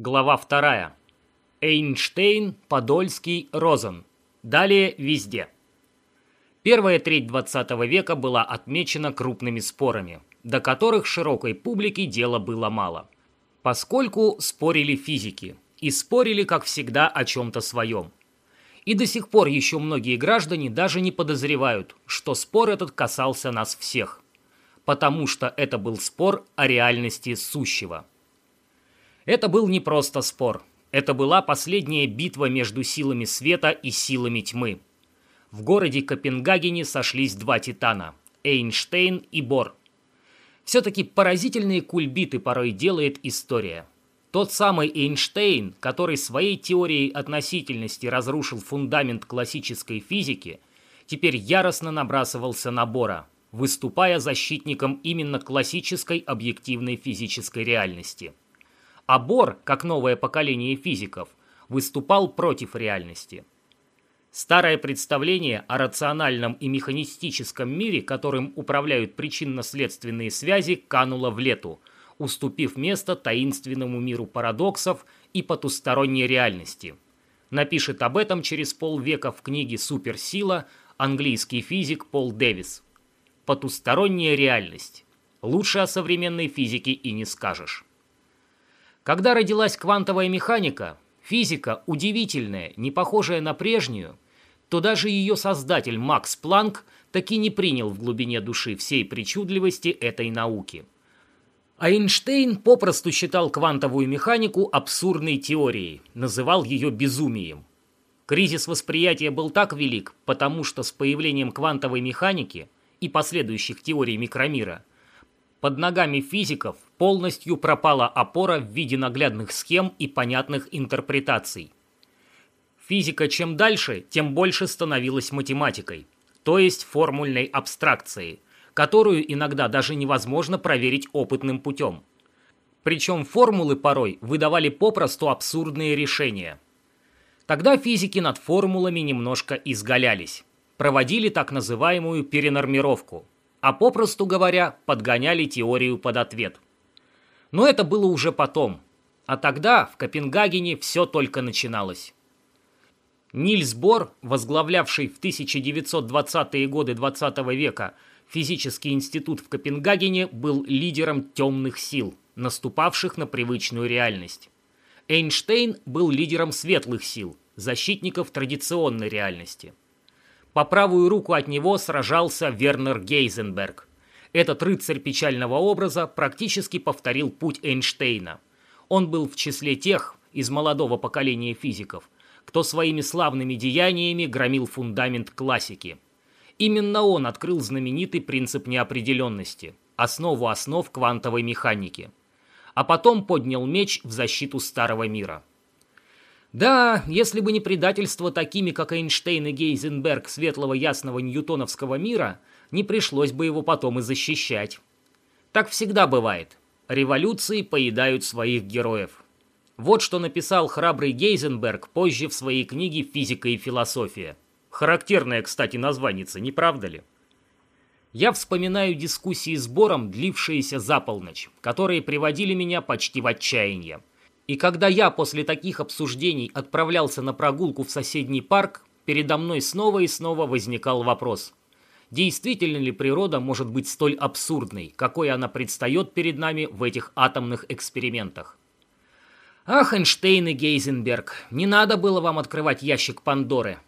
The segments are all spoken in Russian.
Глава вторая. Эйнштейн, Подольский, Розен. Далее везде. Первая треть XX века была отмечена крупными спорами, до которых широкой публике дела было мало. Поскольку спорили физики, и спорили, как всегда, о чем-то своем. И до сих пор еще многие граждане даже не подозревают, что спор этот касался нас всех. Потому что это был спор о реальности сущего. Это был не просто спор. Это была последняя битва между силами света и силами тьмы. В городе Копенгагене сошлись два титана – Эйнштейн и Бор. Все-таки поразительные кульбиты порой делает история. Тот самый Эйнштейн, который своей теорией относительности разрушил фундамент классической физики, теперь яростно набрасывался на Бора, выступая защитником именно классической объективной физической реальности – а Бор, как новое поколение физиков, выступал против реальности. Старое представление о рациональном и механистическом мире, которым управляют причинно-следственные связи, кануло в лету, уступив место таинственному миру парадоксов и потусторонней реальности. Напишет об этом через полвека в книге «Суперсила» английский физик Пол Дэвис. Потусторонняя реальность. Лучше о современной физике и не скажешь. Когда родилась квантовая механика, физика удивительная, не похожая на прежнюю, то даже ее создатель Макс Планк таки не принял в глубине души всей причудливости этой науки. Эйнштейн попросту считал квантовую механику абсурдной теорией, называл ее безумием. Кризис восприятия был так велик, потому что с появлением квантовой механики и последующих теорий микромира под ногами физиков полностью пропала опора в виде наглядных схем и понятных интерпретаций. Физика чем дальше, тем больше становилась математикой, то есть формульной абстракцией, которую иногда даже невозможно проверить опытным путем. Причем формулы порой выдавали попросту абсурдные решения. Тогда физики над формулами немножко изгалялись, проводили так называемую перенормировку – а попросту говоря, подгоняли теорию под ответ. Но это было уже потом, а тогда в Копенгагене все только начиналось. Нильс Бор, возглавлявший в 1920-е годы 20 -го века физический институт в Копенгагене, был лидером темных сил, наступавших на привычную реальность. Эйнштейн был лидером светлых сил, защитников традиционной реальности. По правую руку от него сражался Вернер Гейзенберг. Этот рыцарь печального образа практически повторил путь Эйнштейна. Он был в числе тех из молодого поколения физиков, кто своими славными деяниями громил фундамент классики. Именно он открыл знаменитый принцип неопределенности, основу основ квантовой механики. А потом поднял меч в защиту старого мира. Да, если бы не предательство такими, как Эйнштейн и Гейзенберг светлого ясного ньютоновского мира, не пришлось бы его потом и защищать. Так всегда бывает. Революции поедают своих героев. Вот что написал храбрый Гейзенберг позже в своей книге «Физика и философия». Характерная, кстати, названица, не правда ли? Я вспоминаю дискуссии с Бором, длившиеся за полночь, которые приводили меня почти в отчаяние. И когда я после таких обсуждений отправлялся на прогулку в соседний парк, передо мной снова и снова возникал вопрос. Действительно ли природа может быть столь абсурдной, какой она предстает перед нами в этих атомных экспериментах? Ах, Эйнштейн и Гейзенберг, не надо было вам открывать ящик Пандоры.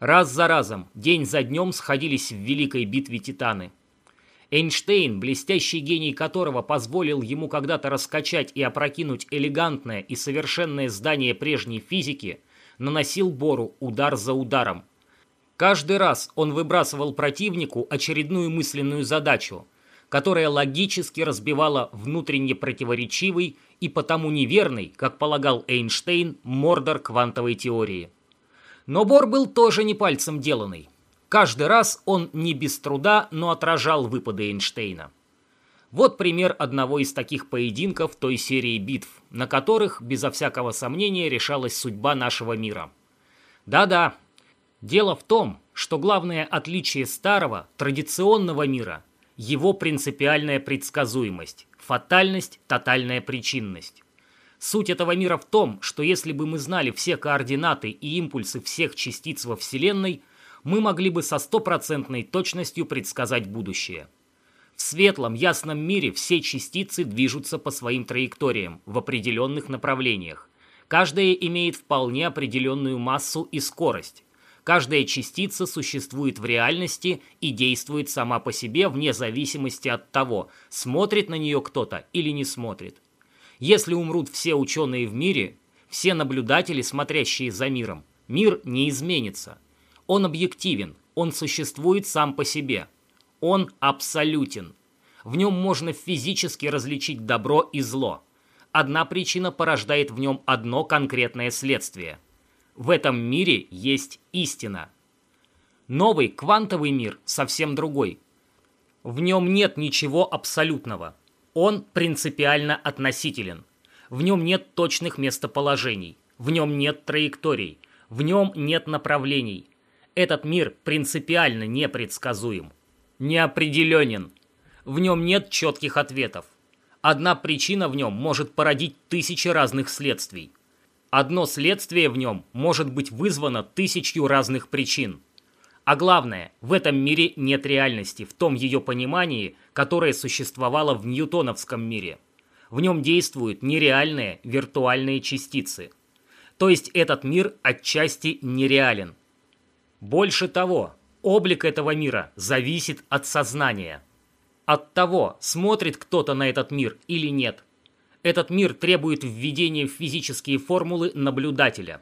Раз за разом, день за днем сходились в великой битве Титаны – Эйнштейн, блестящий гений которого позволил ему когда-то раскачать и опрокинуть элегантное и совершенное здание прежней физики, наносил Бору удар за ударом. Каждый раз он выбрасывал противнику очередную мысленную задачу, которая логически разбивала внутренне противоречивый и потому неверный, как полагал Эйнштейн, мордор квантовой теории. Но Бор был тоже не пальцем деланный. Каждый раз он не без труда, но отражал выпады Эйнштейна. Вот пример одного из таких поединков той серии битв, на которых, безо всякого сомнения, решалась судьба нашего мира. Да-да, дело в том, что главное отличие старого, традиционного мира – его принципиальная предсказуемость, фатальность, тотальная причинность. Суть этого мира в том, что если бы мы знали все координаты и импульсы всех частиц во Вселенной, мы могли бы со стопроцентной точностью предсказать будущее. В светлом, ясном мире все частицы движутся по своим траекториям в определенных направлениях. Каждая имеет вполне определенную массу и скорость. Каждая частица существует в реальности и действует сама по себе вне зависимости от того, смотрит на нее кто-то или не смотрит. Если умрут все ученые в мире, все наблюдатели, смотрящие за миром, мир не изменится. Он объективен, он существует сам по себе – он абсолютен. В нем можно физически различить добро и зло. Одна причина порождает в нем одно конкретное следствие. В этом мире есть истина. Новый квантовый мир совсем другой. В нем нет ничего абсолютного. Он принципиально относителен. В нем нет точных местоположений. В нем нет траекторий. В нем нет направлений. Этот мир принципиально непредсказуем неопределенен. В нем нет четких ответов. Одна причина в нем может породить тысячи разных следствий. Одно следствие в нем может быть вызвано тысячью разных причин. А главное, в этом мире нет реальности в том ее понимании, которое существовало в ньютоновском мире. В нем действуют нереальные виртуальные частицы. То есть этот мир отчасти нереален. Больше того, Облик этого мира зависит от сознания. От того, смотрит кто-то на этот мир или нет. Этот мир требует введения в физические формулы наблюдателя.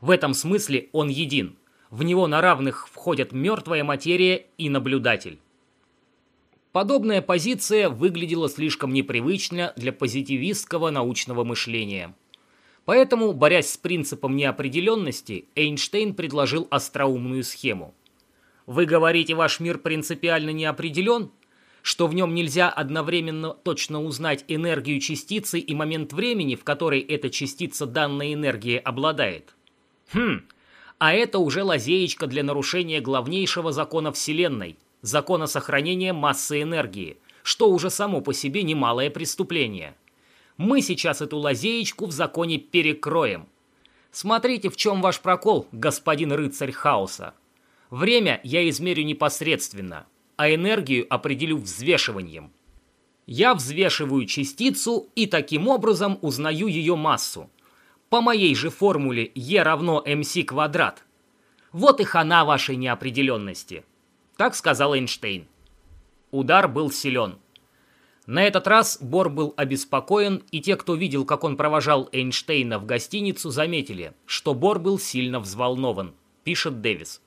В этом смысле он един. В него на равных входят мертвая материя и наблюдатель. Подобная позиция выглядела слишком непривычно для позитивистского научного мышления. Поэтому, борясь с принципом неопределенности, Эйнштейн предложил остроумную схему. Вы говорите, ваш мир принципиально не определен? Что в нем нельзя одновременно точно узнать энергию частицы и момент времени, в который эта частица данной энергии обладает? Хм, а это уже лазеечка для нарушения главнейшего закона Вселенной – закона сохранения массы энергии, что уже само по себе немалое преступление. Мы сейчас эту лазеечку в законе перекроем. Смотрите, в чем ваш прокол, господин рыцарь хаоса. Время я измерю непосредственно, а энергию определю взвешиванием. Я взвешиваю частицу и таким образом узнаю ее массу. По моей же формуле E равно mc квадрат. Вот и хана вашей неопределенности. Так сказал Эйнштейн. Удар был силен. На этот раз Бор был обеспокоен, и те, кто видел, как он провожал Эйнштейна в гостиницу, заметили, что Бор был сильно взволнован, пишет Дэвис.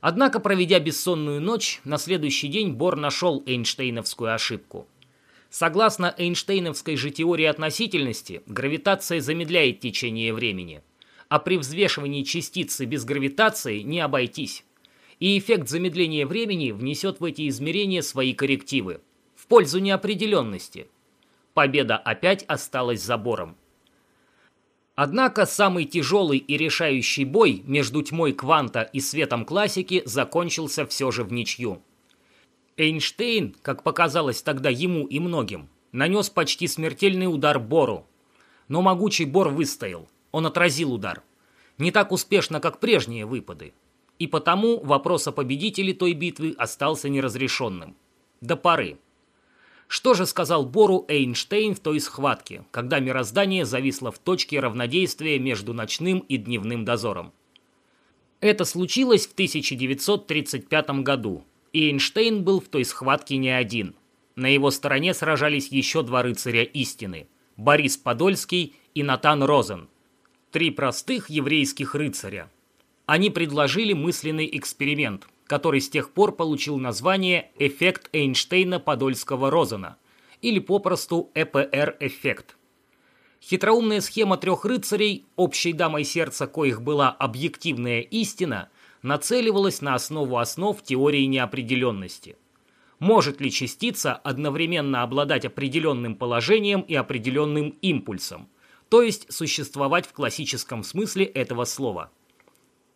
Однако, проведя бессонную ночь, на следующий день Бор нашел Эйнштейновскую ошибку. Согласно Эйнштейновской же теории относительности, гравитация замедляет течение времени. А при взвешивании частицы без гравитации не обойтись. И эффект замедления времени внесет в эти измерения свои коррективы. Пользу неопределенности. Победа опять осталась за Бором. Однако самый тяжелый и решающий бой между тьмой кванта и светом классики закончился все же в ничью. Эйнштейн, как показалось тогда ему и многим, нанес почти смертельный удар Бору. Но могучий Бор выстоял, он отразил удар. Не так успешно, как прежние выпады. И потому вопрос о победителе той битвы остался неразрешенным. До поры. Что же сказал Бору Эйнштейн в той схватке, когда мироздание зависло в точке равнодействия между ночным и дневным дозором? Это случилось в 1935 году, и Эйнштейн был в той схватке не один. На его стороне сражались еще два рыцаря истины – Борис Подольский и Натан Розен. Три простых еврейских рыцаря. Они предложили мысленный эксперимент, который с тех пор получил название «эффект Эйнштейна-Подольского-Розена» или попросту ЭПР-эффект. Хитроумная схема трех рыцарей, общей дамой сердца коих была объективная истина, нацеливалась на основу основ теории неопределенности. Может ли частица одновременно обладать определенным положением и определенным импульсом, то есть существовать в классическом смысле этого слова?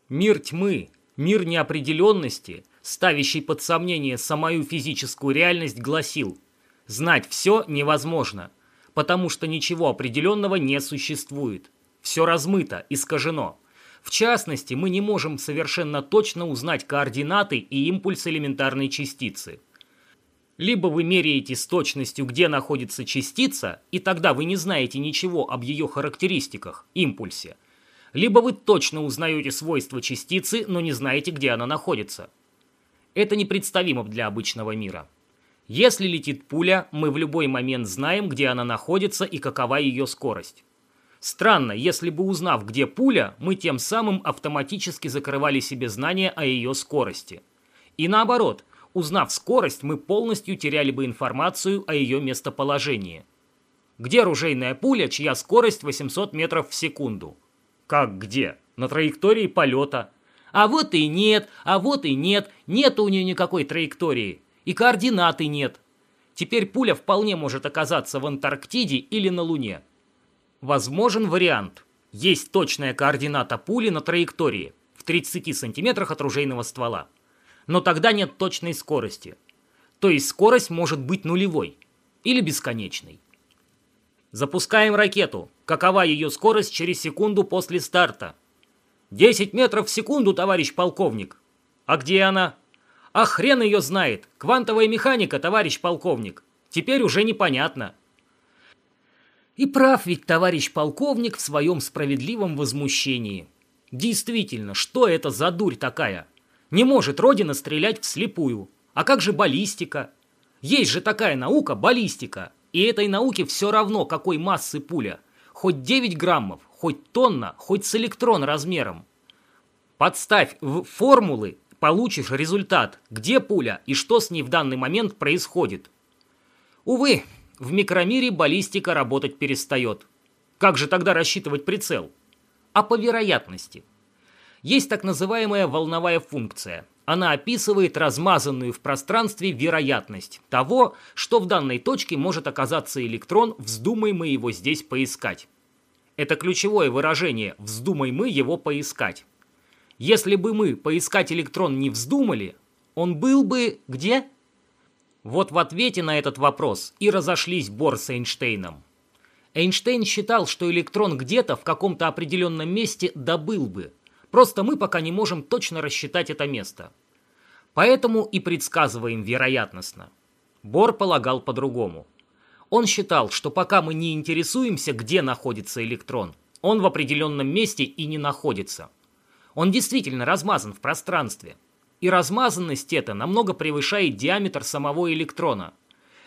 Мир тьмы, Мир неопределенности, ставящий под сомнение самую физическую реальность, гласил «Знать все невозможно. потому что ничего определенного не существует. Все размыто, искажено. В частности, мы не можем совершенно точно узнать координаты и импульс элементарной частицы. Либо вы меряете с точностью, где находится частица, и тогда вы не знаете ничего об ее характеристиках, импульсе. Либо вы точно узнаете свойства частицы, но не знаете, где она находится. Это непредставимо для обычного мира. Если летит пуля, мы в любой момент знаем, где она находится и какова ее скорость. Странно, если бы узнав, где пуля, мы тем самым автоматически закрывали себе знания о ее скорости. И наоборот, узнав скорость, мы полностью теряли бы информацию о ее местоположении. Где ружейная пуля, чья скорость 800 метров в секунду? Как где? На траектории полета. А вот и нет, а вот и нет, нет у нее никакой траектории. И координаты нет. Теперь пуля вполне может оказаться в Антарктиде или на Луне. Возможен вариант. Есть точная координата пули на траектории в 30 сантиметрах от ружейного ствола. Но тогда нет точной скорости. То есть скорость может быть нулевой или бесконечной. Запускаем ракету. Какова ее скорость через секунду после старта? 10 метров в секунду, товарищ полковник. А где она? А хрен ее знает. Квантовая механика, товарищ полковник. Теперь уже непонятно. И прав ведь товарищ полковник в своем справедливом возмущении. Действительно, что это за дурь такая? Не может Родина стрелять вслепую. А как же баллистика? Есть же такая наука баллистика. И этой науке все равно, какой массы пуля. Хоть 9 граммов, хоть тонна, хоть с электрон размером. Подставь в формулы, получишь результат, где пуля и что с ней в данный момент происходит. Увы, в микромире баллистика работать перестает. Как же тогда рассчитывать прицел? А по вероятности. Есть так называемая волновая функция. Она описывает размазанную в пространстве вероятность того, что в данной точке может оказаться электрон, вздумай мы его здесь поискать. Это ключевое выражение «вздумай мы его поискать». Если бы мы поискать электрон не вздумали, он был бы где? Вот в ответе на этот вопрос и разошлись Бор с Эйнштейном. Эйнштейн считал, что электрон где-то в каком-то определенном месте добыл бы. Просто мы пока не можем точно рассчитать это место. Поэтому и предсказываем вероятностно. Бор полагал по-другому. Он считал, что пока мы не интересуемся, где находится электрон, он в определенном месте и не находится. Он действительно размазан в пространстве – и размазанность эта намного превышает диаметр самого электрона.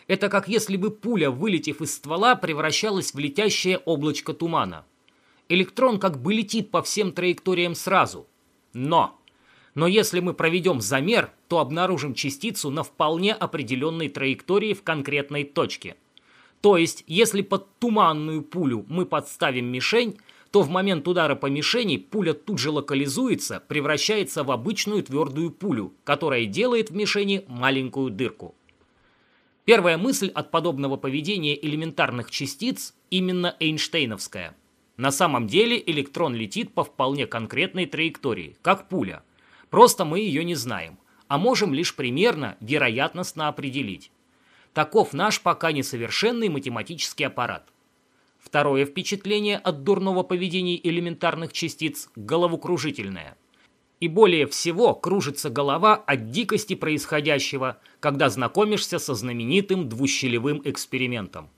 Это как если бы пуля, вылетев из ствола, превращалась в летящее облачко тумана. Электрон как бы летит по всем траекториям сразу. Но! Но если мы проведем замер, то обнаружим частицу на вполне определенной траектории в конкретной точке. То есть, если под туманную пулю мы подставим мишень, то в момент удара по мишени пуля тут же локализуется, превращается в обычную твердую пулю, которая делает в мишени маленькую дырку. Первая мысль от подобного поведения элементарных частиц именно Эйнштейновская. На самом деле электрон летит по вполне конкретной траектории, как пуля. Просто мы ее не знаем, а можем лишь примерно, вероятностно определить. Таков наш пока несовершенный математический аппарат – Второе впечатление от дурного поведения элементарных частиц – головокружительное. И более всего кружится голова от дикости происходящего, когда знакомишься со знаменитым двущелевым экспериментом.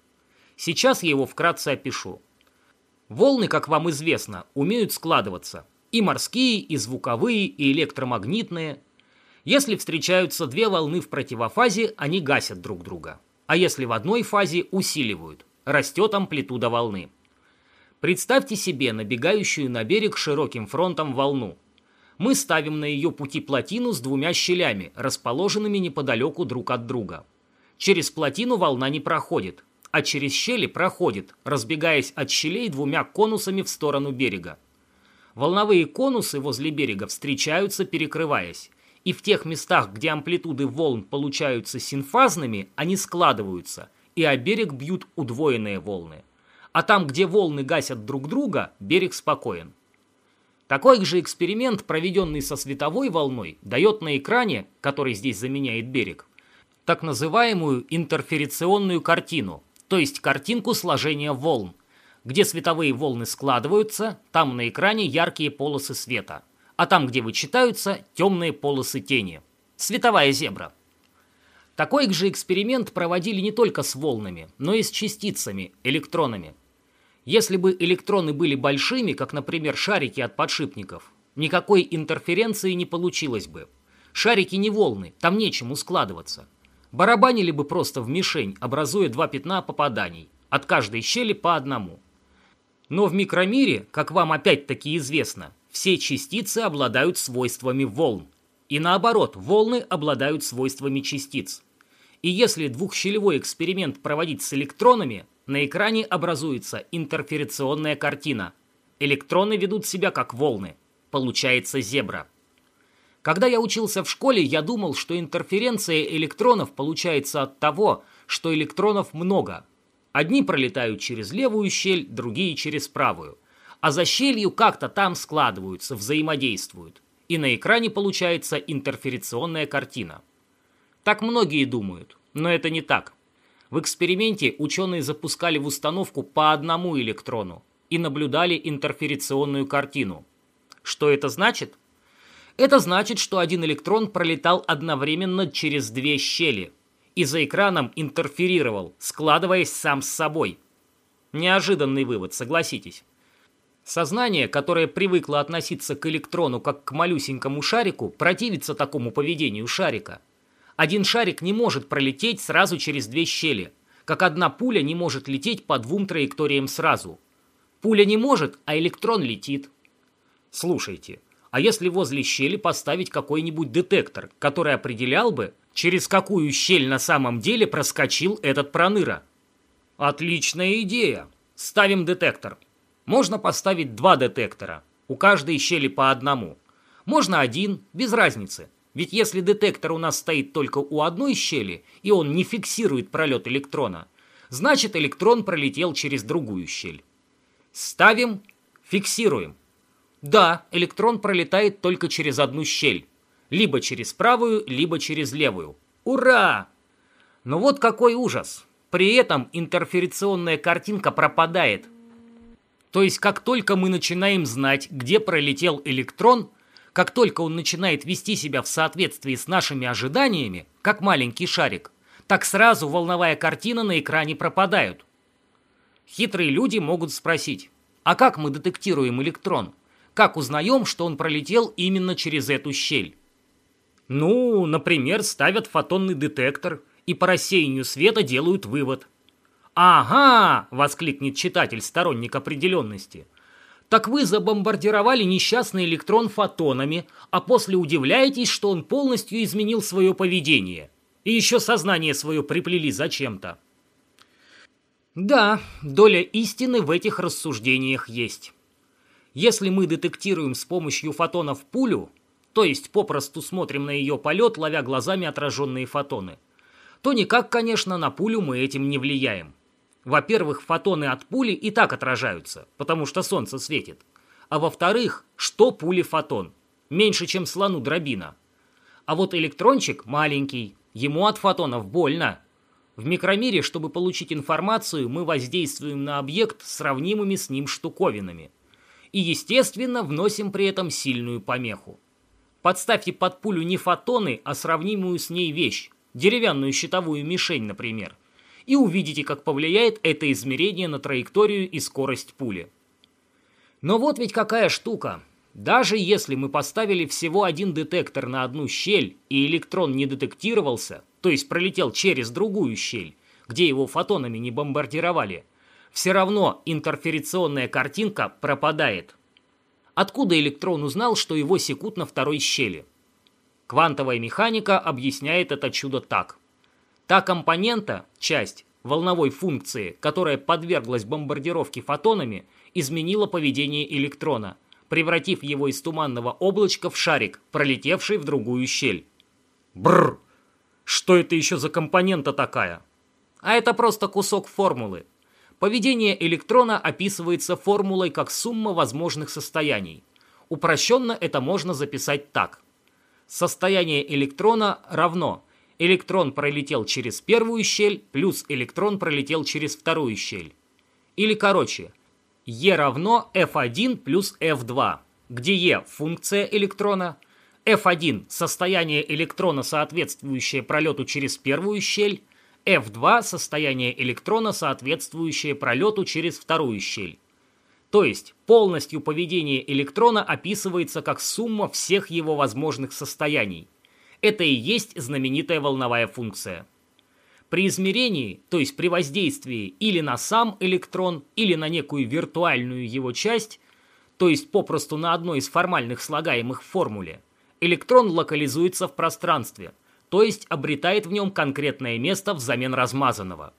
Сейчас я его вкратце опишу. Волны, как вам известно, умеют складываться. И морские, и звуковые, и электромагнитные. Если встречаются две волны в противофазе, они гасят друг друга. А если в одной фазе, усиливают – растет амплитуда волны. Представьте себе набегающую на берег широким фронтом волну. Мы ставим на ее пути плотину с двумя щелями, расположенными неподалеку друг от друга. Через плотину волна не проходит, а через щели проходит, разбегаясь от щелей двумя конусами в сторону берега. Волновые конусы возле берега встречаются, перекрываясь, и в тех местах, где амплитуды волн получаются синфазными, они складываются – и о берег бьют удвоенные волны. А там, где волны гасят друг друга, берег спокоен. Такой же эксперимент, проведенный со световой волной, дает на экране, который здесь заменяет берег, так называемую интерферационную картину, то есть картинку сложения волн. Где световые волны складываются, там на экране яркие полосы света, а там, где вычитаются, темные полосы тени. Световая зебра. Такой же эксперимент проводили не только с волнами, но и с частицами, электронами. Если бы электроны были большими, как, например, шарики от подшипников, никакой интерференции не получилось бы. Шарики не волны, там нечему складываться. Барабанили бы просто в мишень, образуя два пятна попаданий, от каждой щели по одному. Но в микромире, как вам опять-таки известно, все частицы обладают свойствами волн. И наоборот, волны обладают свойствами частиц. И если двухщелевой эксперимент проводить с электронами, на экране образуется интерферационная картина. Электроны ведут себя как волны. Получается зебра. Когда я учился в школе, я думал, что интерференция электронов получается от того, что электронов много. Одни пролетают через левую щель, другие через правую. А за щелью как-то там складываются, взаимодействуют. И на экране получается интерферационная картина. Так многие думают, но это не так. В эксперименте ученые запускали в установку по одному электрону и наблюдали интерферационную картину. Что это значит? Это значит, что один электрон пролетал одновременно через две щели и за экраном интерферировал, складываясь сам с собой. Неожиданный вывод, согласитесь. Сознание, которое привыкло относиться к электрону как к малюсенькому шарику, противится такому поведению шарика. Один шарик не может пролететь сразу через две щели, как одна пуля не может лететь по двум траекториям сразу. Пуля не может, а электрон летит. Слушайте, а если возле щели поставить какой-нибудь детектор, который определял бы, через какую щель на самом деле проскочил этот проныра? Отличная идея. Ставим детектор. Можно поставить два детектора, у каждой щели по одному. Можно один, без разницы. Ведь если детектор у нас стоит только у одной щели, и он не фиксирует пролет электрона, значит электрон пролетел через другую щель. Ставим, фиксируем. Да, электрон пролетает только через одну щель. Либо через правую, либо через левую. Ура! Но вот какой ужас. При этом интерферационная картинка пропадает. То есть, как только мы начинаем знать, где пролетел электрон, как только он начинает вести себя в соответствии с нашими ожиданиями, как маленький шарик, так сразу волновая картина на экране пропадает. Хитрые люди могут спросить, а как мы детектируем электрон? Как узнаем, что он пролетел именно через эту щель? Ну, например, ставят фотонный детектор и по рассеянию света делают вывод. «Ага!» – воскликнет читатель, сторонник определенности. «Так вы забомбардировали несчастный электрон фотонами, а после удивляетесь, что он полностью изменил свое поведение. И еще сознание свое приплели зачем-то». Да, доля истины в этих рассуждениях есть. Если мы детектируем с помощью фотонов пулю, то есть попросту смотрим на ее полет, ловя глазами отраженные фотоны, то никак, конечно, на пулю мы этим не влияем. Во-первых, фотоны от пули и так отражаются, потому что солнце светит. А во-вторых, что пули фотон? Меньше, чем слону дробина. А вот электрончик маленький, ему от фотонов больно. В микромире, чтобы получить информацию, мы воздействуем на объект сравнимыми с ним штуковинами – и, естественно, вносим при этом сильную помеху. Подставьте под пулю не фотоны, а сравнимую с ней вещь, деревянную щитовую мишень, например, и увидите, как повлияет это измерение на траекторию и скорость пули. Но вот ведь какая штука. Даже если мы поставили всего один детектор на одну щель, и электрон не детектировался, то есть пролетел через другую щель, где его фотонами не бомбардировали, все равно интерферационная картинка пропадает. Откуда электрон узнал, что его секут на второй щели? Квантовая механика объясняет это чудо так. Та компонента, часть волновой функции, которая подверглась бомбардировке фотонами, изменила поведение электрона, превратив его из туманного облачка в шарик, пролетевший в другую щель. Бррр! Что это еще за компонента такая? А это просто кусок формулы, Поведение электрона описывается формулой как сумма возможных состояний. Упрощенно это можно записать так. Состояние электрона равно Электрон пролетел через первую щель, плюс электрон пролетел через вторую щель. Или короче, E равно F1 плюс F2, где E – функция электрона, F1 – состояние электрона, соответствующее пролету через первую щель, F2 – состояние электрона, соответствующее пролету через вторую щель. То есть полностью поведение электрона описывается как сумма всех его возможных состояний. Это и есть знаменитая волновая функция. При измерении, то есть при воздействии или на сам электрон, или на некую виртуальную его часть, то есть попросту на одной из формальных слагаемых в формуле, электрон локализуется в пространстве, то есть обретает в нем конкретное место взамен размазанного.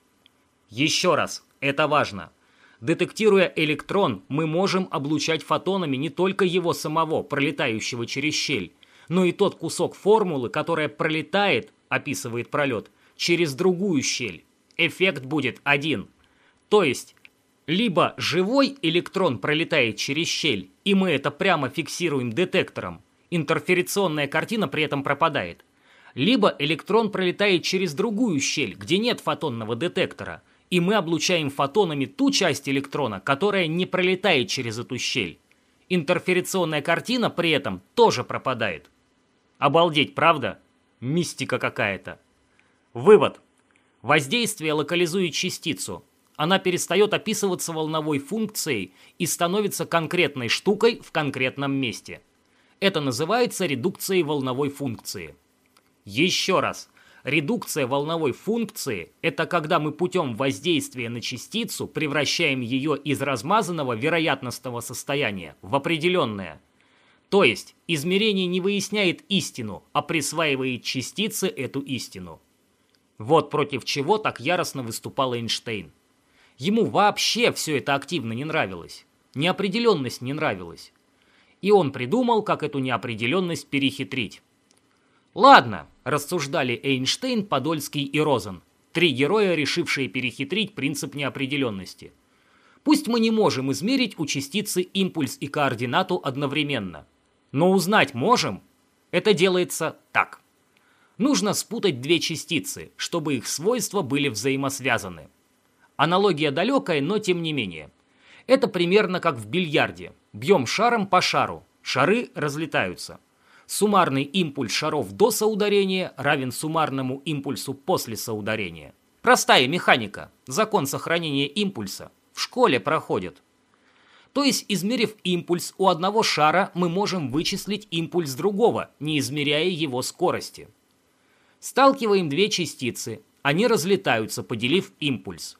Еще раз, это важно. Детектируя электрон, мы можем облучать фотонами не только его самого, пролетающего через щель, но и тот кусок формулы, которая пролетает, описывает пролет, через другую щель. Эффект будет один. То есть, либо живой электрон пролетает через щель, и мы это прямо фиксируем детектором, интерферационная картина при этом пропадает. Либо электрон пролетает через другую щель, где нет фотонного детектора, и мы облучаем фотонами ту часть электрона, которая не пролетает через эту щель. Интерферационная картина при этом тоже пропадает. Обалдеть, правда? Мистика какая-то. Вывод. Воздействие локализует частицу. Она перестает описываться волновой функцией и становится конкретной штукой в конкретном месте. Это называется редукцией волновой функции. Еще раз. Редукция волновой функции – это когда мы путем воздействия на частицу превращаем ее из размазанного вероятностного состояния в определенное. То есть измерение не выясняет истину, а присваивает частице эту истину. Вот против чего так яростно выступал Эйнштейн. Ему вообще все это активно не нравилось. Неопределенность не нравилась. И он придумал, как эту неопределенность перехитрить. «Ладно», – рассуждали Эйнштейн, Подольский и Розен, три героя, решившие перехитрить принцип неопределенности. Пусть мы не можем измерить у частицы импульс и координату одновременно, но узнать можем. Это делается так. Нужно спутать две частицы, чтобы их свойства были взаимосвязаны. Аналогия далекая, но тем не менее. Это примерно как в бильярде. Бьем шаром по шару, шары разлетаются. Суммарный импульс шаров до соударения равен суммарному импульсу после соударения. Простая механика, закон сохранения импульса. В школе проходит. То есть, измерив импульс у одного шара, мы можем вычислить импульс другого, не измеряя его скорости. Сталкиваем две частицы, они разлетаются, поделив импульс.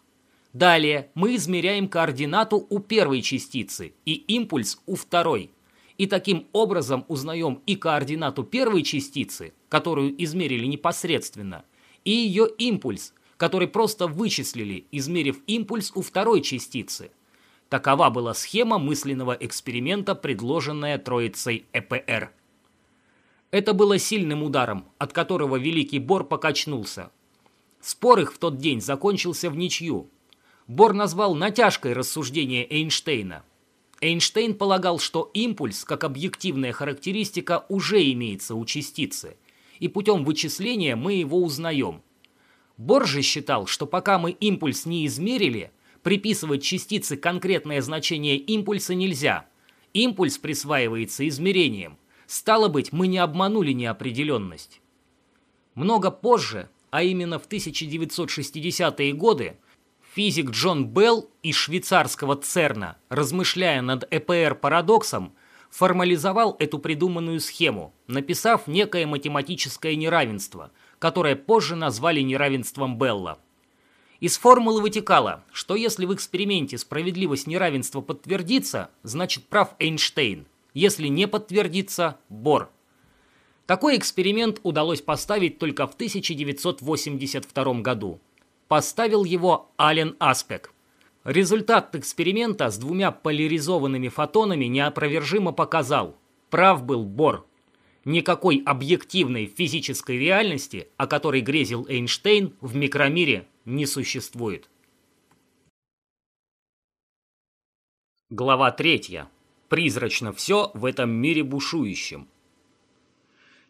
Далее мы измеряем координату у первой частицы и импульс у второй. И таким образом узнаем и координату первой частицы, которую измерили непосредственно, и ее импульс, который просто вычислили, измерив импульс у второй частицы. Такова была схема мысленного эксперимента, предложенная троицей ЭПР. Это было сильным ударом, от которого Великий Бор покачнулся. Спор их в тот день закончился в ничью. Бор назвал натяжкой рассуждение Эйнштейна. Эйнштейн полагал, что импульс, как объективная характеристика, уже имеется у частицы, и путем вычисления мы его узнаем. Бор же считал, что пока мы импульс не измерили, приписывать частице конкретное значение импульса нельзя. Импульс присваивается измерением. Стало быть, мы не обманули неопределенность. Много позже, а именно в 1960-е годы, физик Джон Белл из швейцарского ЦЕРНа, размышляя над ЭПР-парадоксом, формализовал эту придуманную схему, написав некое математическое неравенство, которое позже назвали неравенством Белла. Из формулы вытекало, что если в эксперименте справедливость неравенства подтвердится, значит прав Эйнштейн – если не подтвердится – Бор. Такой эксперимент удалось поставить только в 1982 году. Поставил его Ален Аспек. Результат эксперимента с двумя поляризованными фотонами неопровержимо показал – прав был Бор. Никакой объективной физической реальности, о которой грезил Эйнштейн, в микромире не существует. Глава третья. Призрачно все в этом мире бушующем.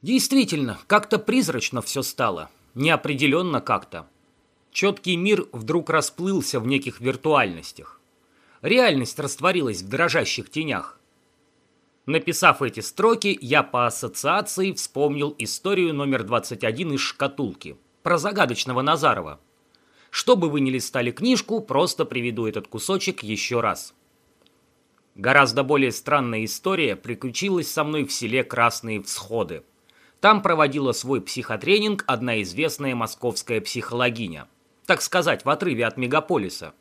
Действительно, как-то призрачно все стало. неопределенно как-то. Четкий мир вдруг расплылся в неких виртуальностях. Реальность растворилась в дрожащих тенях. Написав эти строки, я по ассоциации вспомнил историю номер 21 из шкатулки про загадочного Назарова. Чтобы вы не листали книжку, просто приведу этот кусочек еще раз. Гораздо более странная история приключилась со мной в селе Красные Всходы. Там проводила свой психотренинг одна известная московская психологиня. Так сказать, в отрыве от мегаполиса.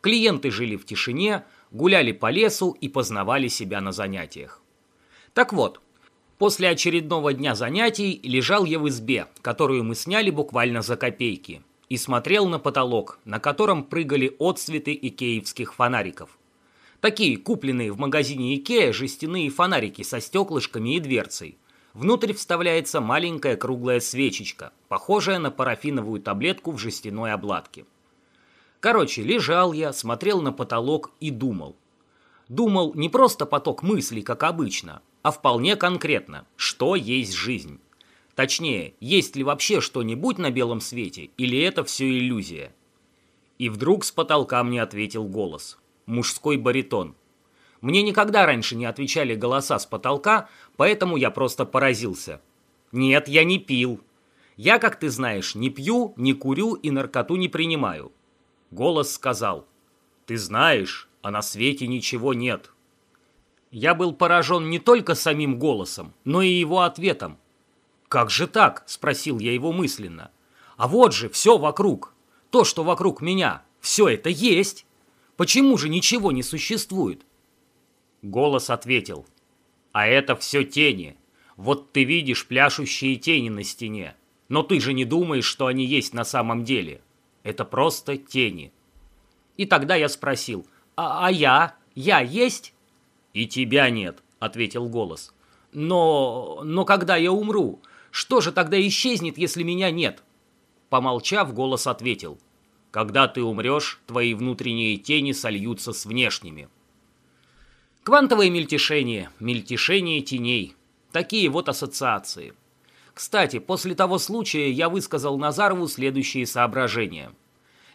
Клиенты жили в тишине, гуляли по лесу и познавали себя на занятиях. Так вот, после очередного дня занятий лежал я в избе, которую мы сняли буквально за копейки, и смотрел на потолок, на котором прыгали отсветы икеевских фонариков. Такие купленные в магазине Икея жестяные фонарики со стеклышками и дверцей. Внутрь вставляется маленькая круглая свечечка, похожая на парафиновую таблетку в жестяной обладке. Короче, лежал я, смотрел на потолок и думал. Думал не просто поток мыслей, как обычно, а вполне конкретно, что есть жизнь. Точнее, есть ли вообще что-нибудь на белом свете, или это все иллюзия? И вдруг с потолка мне ответил голос мужской баритон. Мне никогда раньше не отвечали голоса с потолка, поэтому я просто поразился. Нет, я не пил. Я, как ты знаешь, не пью, не курю и наркоту не принимаю. Голос сказал. Ты знаешь, а на свете ничего нет. Я был поражен не только самим голосом, но и его ответом. «Как же так?» – спросил я его мысленно. «А вот же, все вокруг. То, что вокруг меня, все это есть». Почему же ничего не существует? Голос ответил. А это все тени. Вот ты видишь пляшущие тени на стене. Но ты же не думаешь, что они есть на самом деле. Это просто тени. И тогда я спросил, а, а я? Я есть? И тебя нет, ответил голос. Но, но когда я умру, что же тогда исчезнет, если меня нет? Помолчав, голос ответил. Когда ты умрешь, твои внутренние тени сольются с внешними. Квантовое мельтешение, мельтешение теней. Такие вот ассоциации. Кстати, после того случая я высказал Назарову следующие соображения.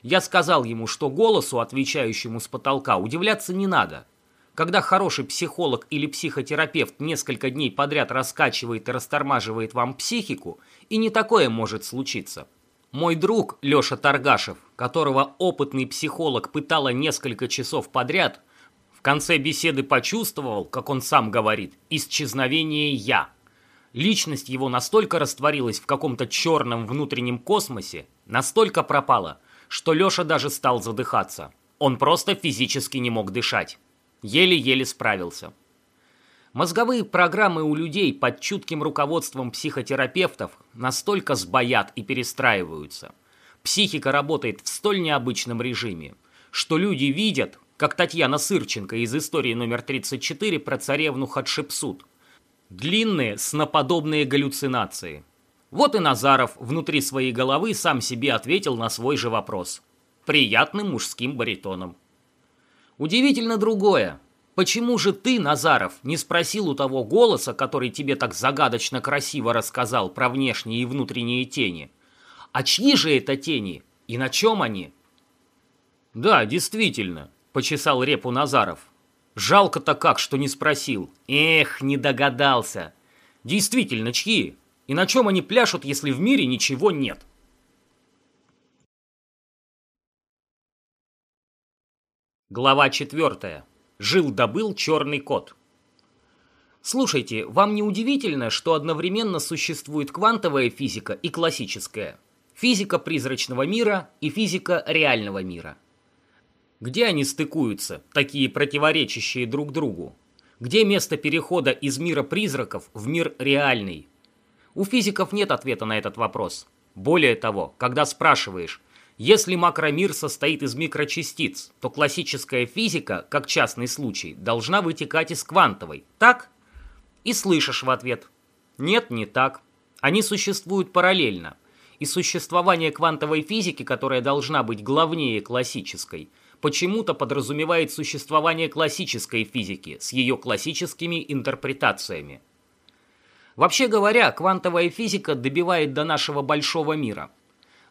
Я сказал ему, что голосу, отвечающему с потолка, удивляться не надо. Когда хороший психолог или психотерапевт несколько дней подряд раскачивает и растормаживает вам психику, и не такое может случиться – мой друг Леша Таргашев, которого опытный психолог пытала несколько часов подряд, конце беседы почувствовал, как он сам говорит, исчезновение «я». Личность его настолько растворилась в каком-то черном внутреннем космосе, настолько пропала, что Леша даже стал задыхаться. Он просто физически не мог дышать. Еле-еле справился. Мозговые программы у людей под чутким руководством психотерапевтов настолько сбоят и перестраиваются. Психика работает в столь необычном режиме, что люди видят, как Татьяна Сырченко из истории номер 34 про царевну Хатшепсут. Длинные, сноподобные галлюцинации. Вот и Назаров внутри своей головы сам себе ответил на свой же вопрос. Приятным мужским баритоном. Удивительно другое. Почему же ты, Назаров, не спросил у того голоса, который тебе так загадочно красиво рассказал про внешние и внутренние тени? А чьи же это тени? И на чем они? Да, действительно, почесал репу Назаров. Жалко-то как, что не спросил. Эх, не догадался. Действительно, чьи? И на чем они пляшут, если в мире ничего нет? Глава четвертая. Жил-добыл черный кот. Слушайте, вам не удивительно, что одновременно существует квантовая физика и классическая? Физика призрачного мира и физика реального мира. Где они стыкуются, такие противоречащие друг другу? Где место перехода из мира призраков в мир реальный? У физиков нет ответа на этот вопрос. Более того, когда спрашиваешь, если макромир состоит из микрочастиц, то классическая физика, как частный случай, должна вытекать из квантовой, так? И слышишь в ответ. Нет, не так. Они существуют параллельно. И существование квантовой физики, которая должна быть главнее классической, почему-то подразумевает существование классической физики с ее классическими интерпретациями. Вообще говоря, квантовая физика добивает до нашего большого мира –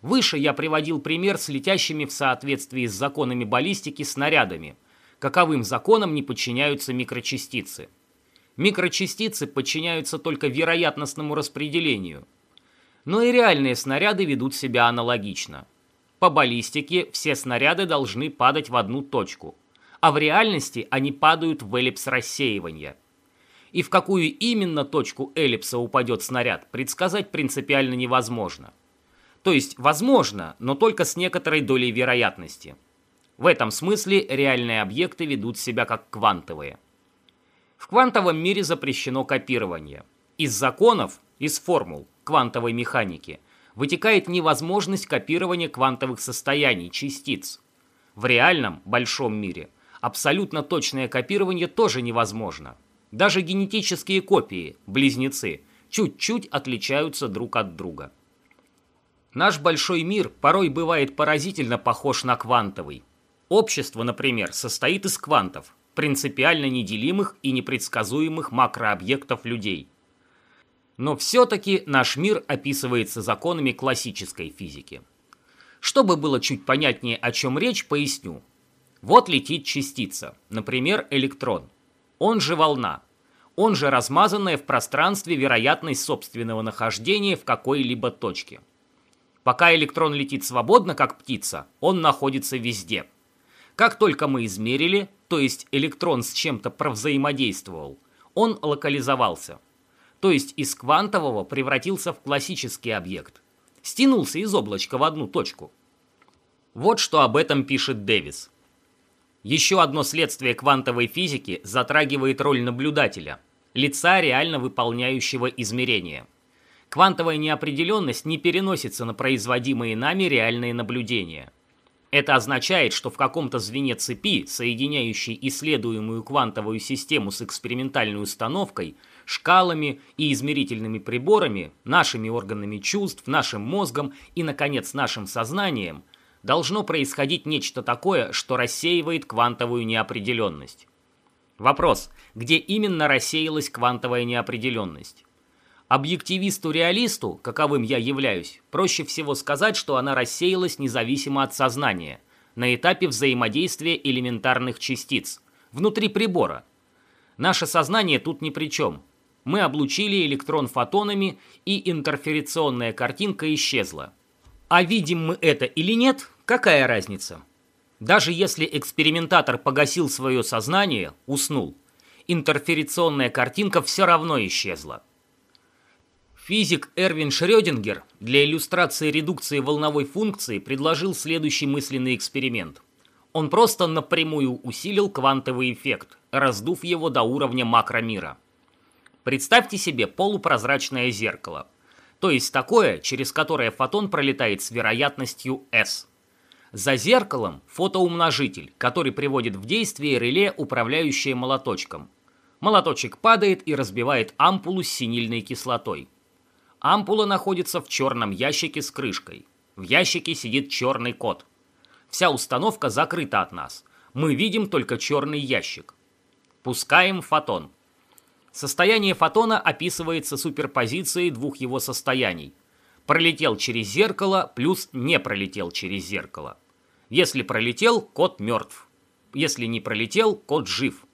Выше я приводил пример с летящими в соответствии с законами баллистики снарядами. Каковым законам не подчиняются микрочастицы. Микрочастицы подчиняются только вероятностному распределению. Но и реальные снаряды ведут себя аналогично. По баллистике все снаряды должны падать в одну точку, а в реальности они падают в эллипс рассеивания. И в какую именно точку эллипса упадет снаряд, предсказать принципиально невозможно. То есть возможно, но только с некоторой долей вероятности. В этом смысле реальные объекты ведут себя как квантовые. В квантовом мире запрещено копирование. Из законов, из формул квантовой механики вытекает невозможность копирования квантовых состояний частиц. В реальном, большом мире абсолютно точное копирование тоже невозможно. Даже генетические копии, близнецы, чуть-чуть отличаются друг от друга. Наш большой мир порой бывает поразительно похож на квантовый. Общество, например, состоит из квантов, принципиально неделимых и непредсказуемых макрообъектов людей. Но все-таки наш мир описывается законами классической физики. Чтобы было чуть понятнее, о чем речь, поясню. Вот летит частица, например, электрон. Он же волна. Он же размазанная в пространстве вероятность собственного нахождения в какой-либо точке. Пока электрон летит свободно, как птица, он находится везде. Как только мы измерили, то есть электрон с чем-то провзаимодействовал, он локализовался. То есть из квантового превратился в классический объект. Стянулся из облачка в одну точку. Вот что об этом пишет Дэвис. Еще одно следствие квантовой физики затрагивает роль наблюдателя, лица реально выполняющего измерения – Квантовая неопределенность не переносится на производимые нами реальные наблюдения. Это означает, что в каком-то звене цепи, соединяющей исследуемую квантовую систему с экспериментальной установкой, шкалами и измерительными приборами, нашими органами чувств, нашим мозгом и, наконец, нашим сознанием, должно происходить нечто такое, что рассеивает квантовую неопределенность. Вопрос, где именно рассеялась квантовая неопределенность? Объективисту-реалисту, каковым я являюсь, проще всего сказать, что она рассеялась независимо от сознания, на этапе взаимодействия элементарных частиц, внутри прибора. Наше сознание тут ни при чем. Мы облучили электрон фотонами, и интерферационная картинка исчезла. А видим мы это или нет, какая разница? Даже если экспериментатор погасил свое сознание, уснул, интерферационная картинка все равно исчезла. Физик Эрвин Шрёдингер для иллюстрации редукции волновой функции предложил следующий мысленный эксперимент. Он просто напрямую усилил квантовый эффект, раздув его до уровня макромира. Представьте себе полупрозрачное зеркало, то есть такое, через которое фотон пролетает с вероятностью S. За зеркалом фотоумножитель, который приводит в действие реле, управляющее молоточком. Молоточек падает и разбивает ампулу с синильной кислотой. Ампула находится в черном ящике с крышкой. В ящике сидит черный кот. Вся установка закрыта от нас. Мы видим только черный ящик. Пускаем фотон. Состояние фотона описывается суперпозицией двух его состояний. Пролетел через зеркало плюс не пролетел через зеркало. Если пролетел, кот мертв. Если не пролетел, кот жив.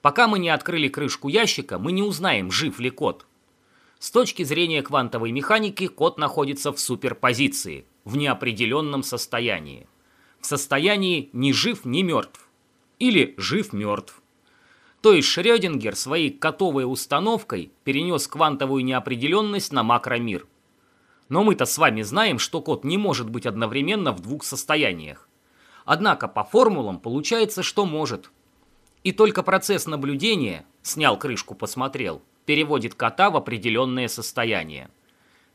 Пока мы не открыли крышку ящика, мы не узнаем, жив ли кот. С точки зрения квантовой механики код находится в суперпозиции, в неопределенном состоянии. В состоянии ни жив, ни мертв. Или жив-мертв. То есть Шрёдингер своей котовой установкой перенес квантовую неопределенность на макромир. Но мы-то с вами знаем, что код не может быть одновременно в двух состояниях. Однако по формулам получается, что может. И только процесс наблюдения, снял крышку, посмотрел, переводит кота в определенное состояние.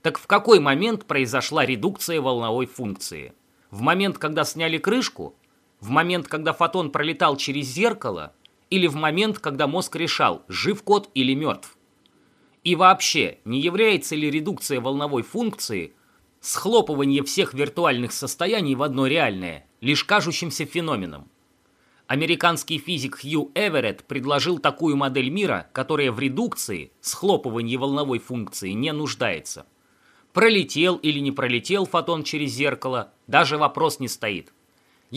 Так в какой момент произошла редукция волновой функции? В момент, когда сняли крышку? В момент, когда фотон пролетал через зеркало? Или в момент, когда мозг решал, жив кот или мертв? И вообще, не является ли редукция волновой функции схлопывание всех виртуальных состояний в одно реальное, лишь кажущимся феноменом? Американский физик Хью Эверетт предложил такую модель мира, которая в редукции, схлопывании волновой функции, не нуждается. Пролетел или не пролетел фотон через зеркало, даже вопрос не стоит.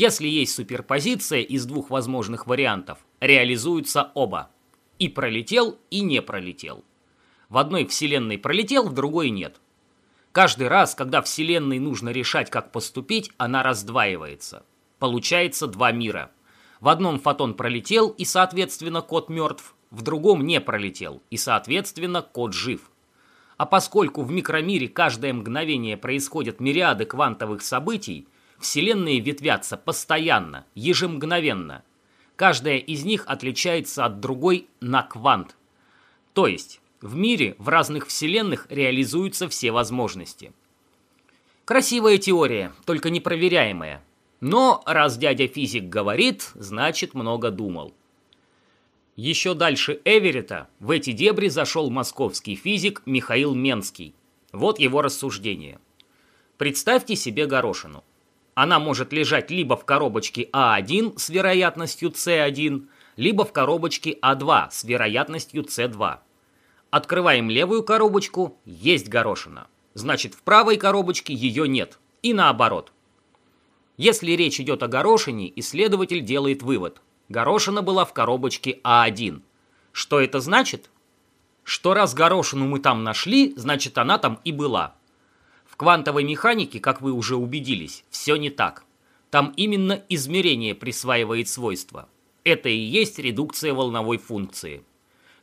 Если есть суперпозиция из двух возможных вариантов, реализуются оба. И пролетел, и не пролетел. В одной вселенной пролетел, в другой нет. Каждый раз, когда вселенной нужно решать, как поступить, она раздваивается. Получается два мира. В одном фотон пролетел, и, соответственно, кот мертв, в другом не пролетел, и, соответственно, кот жив. А поскольку в микромире каждое мгновение происходят мириады квантовых событий, вселенные ветвятся постоянно, ежемгновенно. Каждая из них отличается от другой на квант. То есть, в мире в разных вселенных реализуются все возможности. Красивая теория, только непроверяемая. Но раз дядя физик говорит, значит много думал. Еще дальше Эверета в эти дебри зашел московский физик Михаил Менский. Вот его рассуждение. Представьте себе горошину. Она может лежать либо в коробочке А1 с вероятностью С1, либо в коробочке А2 с вероятностью С2. Открываем левую коробочку, есть горошина. Значит, в правой коробочке ее нет. И наоборот. Если речь идет о горошине, исследователь делает вывод – Горошина была в коробочке А1. Что это значит? Что раз горошину мы там нашли, значит она там и была. Квантовой механике, как вы уже убедились, все не так. Там именно измерение присваивает свойства. Это и есть редукция волновой функции.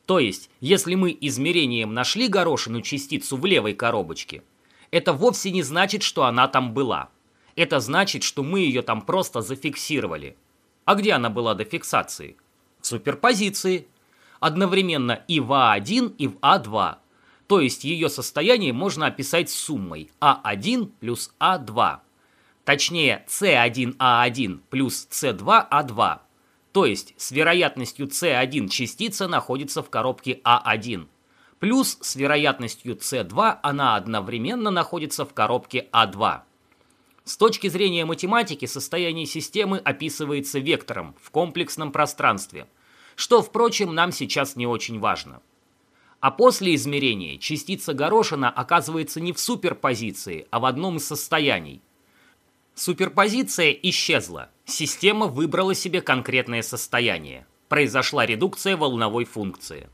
То есть, если мы измерением нашли горошину частицу в левой коробочке, это вовсе не значит, что она там была. Это значит, что мы ее там просто зафиксировали – а где она была до фиксации? В суперпозиции. Одновременно и в А1, и в А2. То есть ее состояние можно описать суммой А1 плюс А2. Точнее, С1А1 плюс С2А2. То есть с вероятностью С1 частица находится в коробке А1. Плюс с вероятностью С2 она одновременно находится в коробке А2. С точки зрения математики состояние системы описывается вектором в комплексном пространстве, что, впрочем, нам сейчас не очень важно. А после измерения частица горошина оказывается не в суперпозиции, а в одном из состояний. Суперпозиция исчезла, система выбрала себе конкретное состояние. Произошла редукция волновой функции.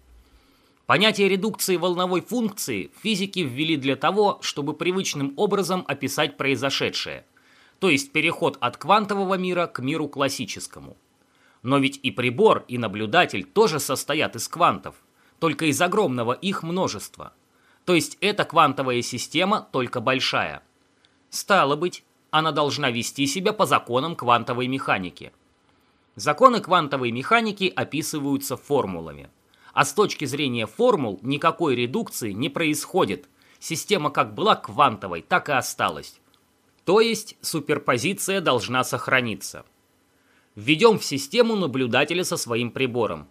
Понятие редукции волновой функции физики ввели для того, чтобы привычным образом описать произошедшее, то есть переход от квантового мира к миру классическому. Но ведь и прибор, и наблюдатель тоже состоят из квантов, только из огромного их множества. То есть эта квантовая система только большая. Стало быть, она должна вести себя по законам квантовой механики. Законы квантовой механики описываются формулами – а с точки зрения формул никакой редукции не происходит. Система как была квантовой, так и осталась. То есть суперпозиция должна сохраниться. Введем в систему наблюдателя со своим прибором.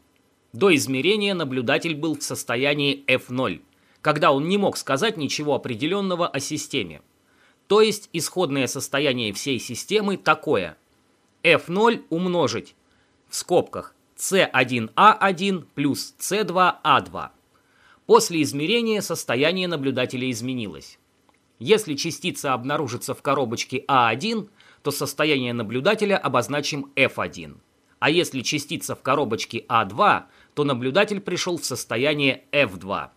До измерения наблюдатель был в состоянии F0, когда он не мог сказать ничего определенного о системе. То есть исходное состояние всей системы такое. F0 умножить в скобках C1A1 плюс C2A2. После измерения состояние наблюдателя изменилось. Если частица обнаружится в коробочке А1, то состояние наблюдателя обозначим F1. А если частица в коробочке А2, то наблюдатель пришел в состояние F2.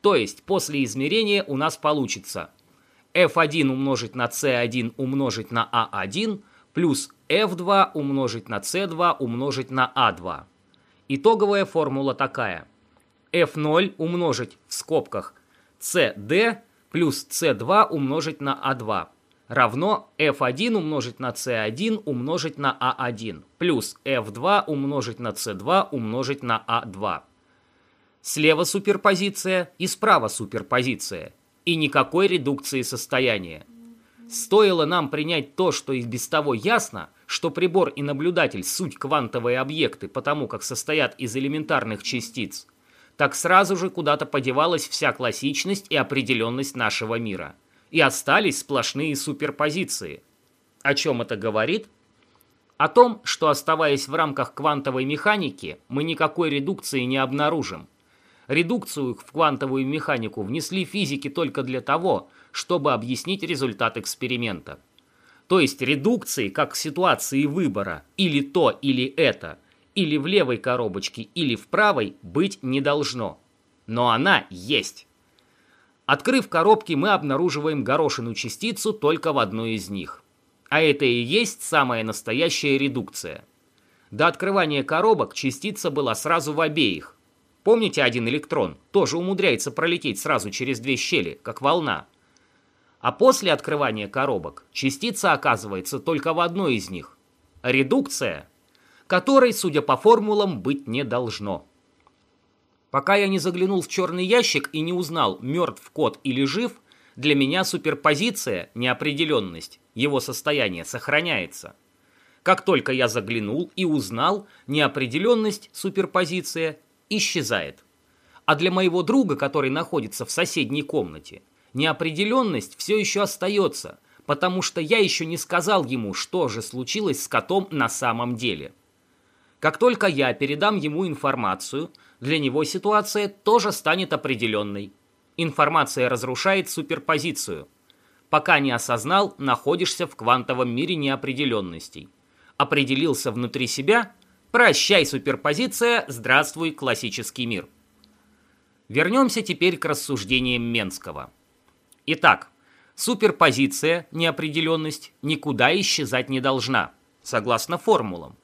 То есть после измерения у нас получится F1 умножить на C1 умножить на А1 плюс f2 умножить на c2 умножить на a2. Итоговая формула такая. f0 умножить в скобках cd плюс c2 умножить на a2 равно f1 умножить на c1 умножить на a1 плюс f2 умножить на c2 умножить на a2. Слева суперпозиция и справа суперпозиция. И никакой редукции состояния. Стоило нам принять то, что и без того ясно, что прибор и наблюдатель – суть квантовые объекты, потому как состоят из элементарных частиц, так сразу же куда-то подевалась вся классичность и определенность нашего мира. И остались сплошные суперпозиции. О чем это говорит? О том, что оставаясь в рамках квантовой механики, мы никакой редукции не обнаружим. Редукцию в квантовую механику внесли физики только для того, чтобы объяснить результат эксперимента. То есть редукции, как ситуации выбора, или то, или это, или в левой коробочке, или в правой, быть не должно. Но она есть. Открыв коробки, мы обнаруживаем горошину частицу только в одной из них. А это и есть самая настоящая редукция. До открывания коробок частица была сразу в обеих. Помните один электрон? Тоже умудряется пролететь сразу через две щели, как волна. А после открывания коробок частица оказывается только в одной из них. Редукция, которой, судя по формулам, быть не должно. Пока я не заглянул в черный ящик и не узнал, мертв кот или жив, для меня суперпозиция, неопределенность, его состояние сохраняется. Как только я заглянул и узнал, неопределенность, суперпозиция, исчезает. А для моего друга, который находится в соседней комнате, неопределенность все еще остается, потому что я еще не сказал ему, что же случилось с котом на самом деле. Как только я передам ему информацию, для него ситуация тоже станет определенной. Информация разрушает суперпозицию. Пока не осознал, находишься в квантовом мире неопределенностей. Определился внутри себя – прощай суперпозиция, здравствуй классический мир. Вернемся теперь к рассуждениям Менского. Итак, суперпозиция, неопределенность, никуда исчезать не должна, согласно формулам.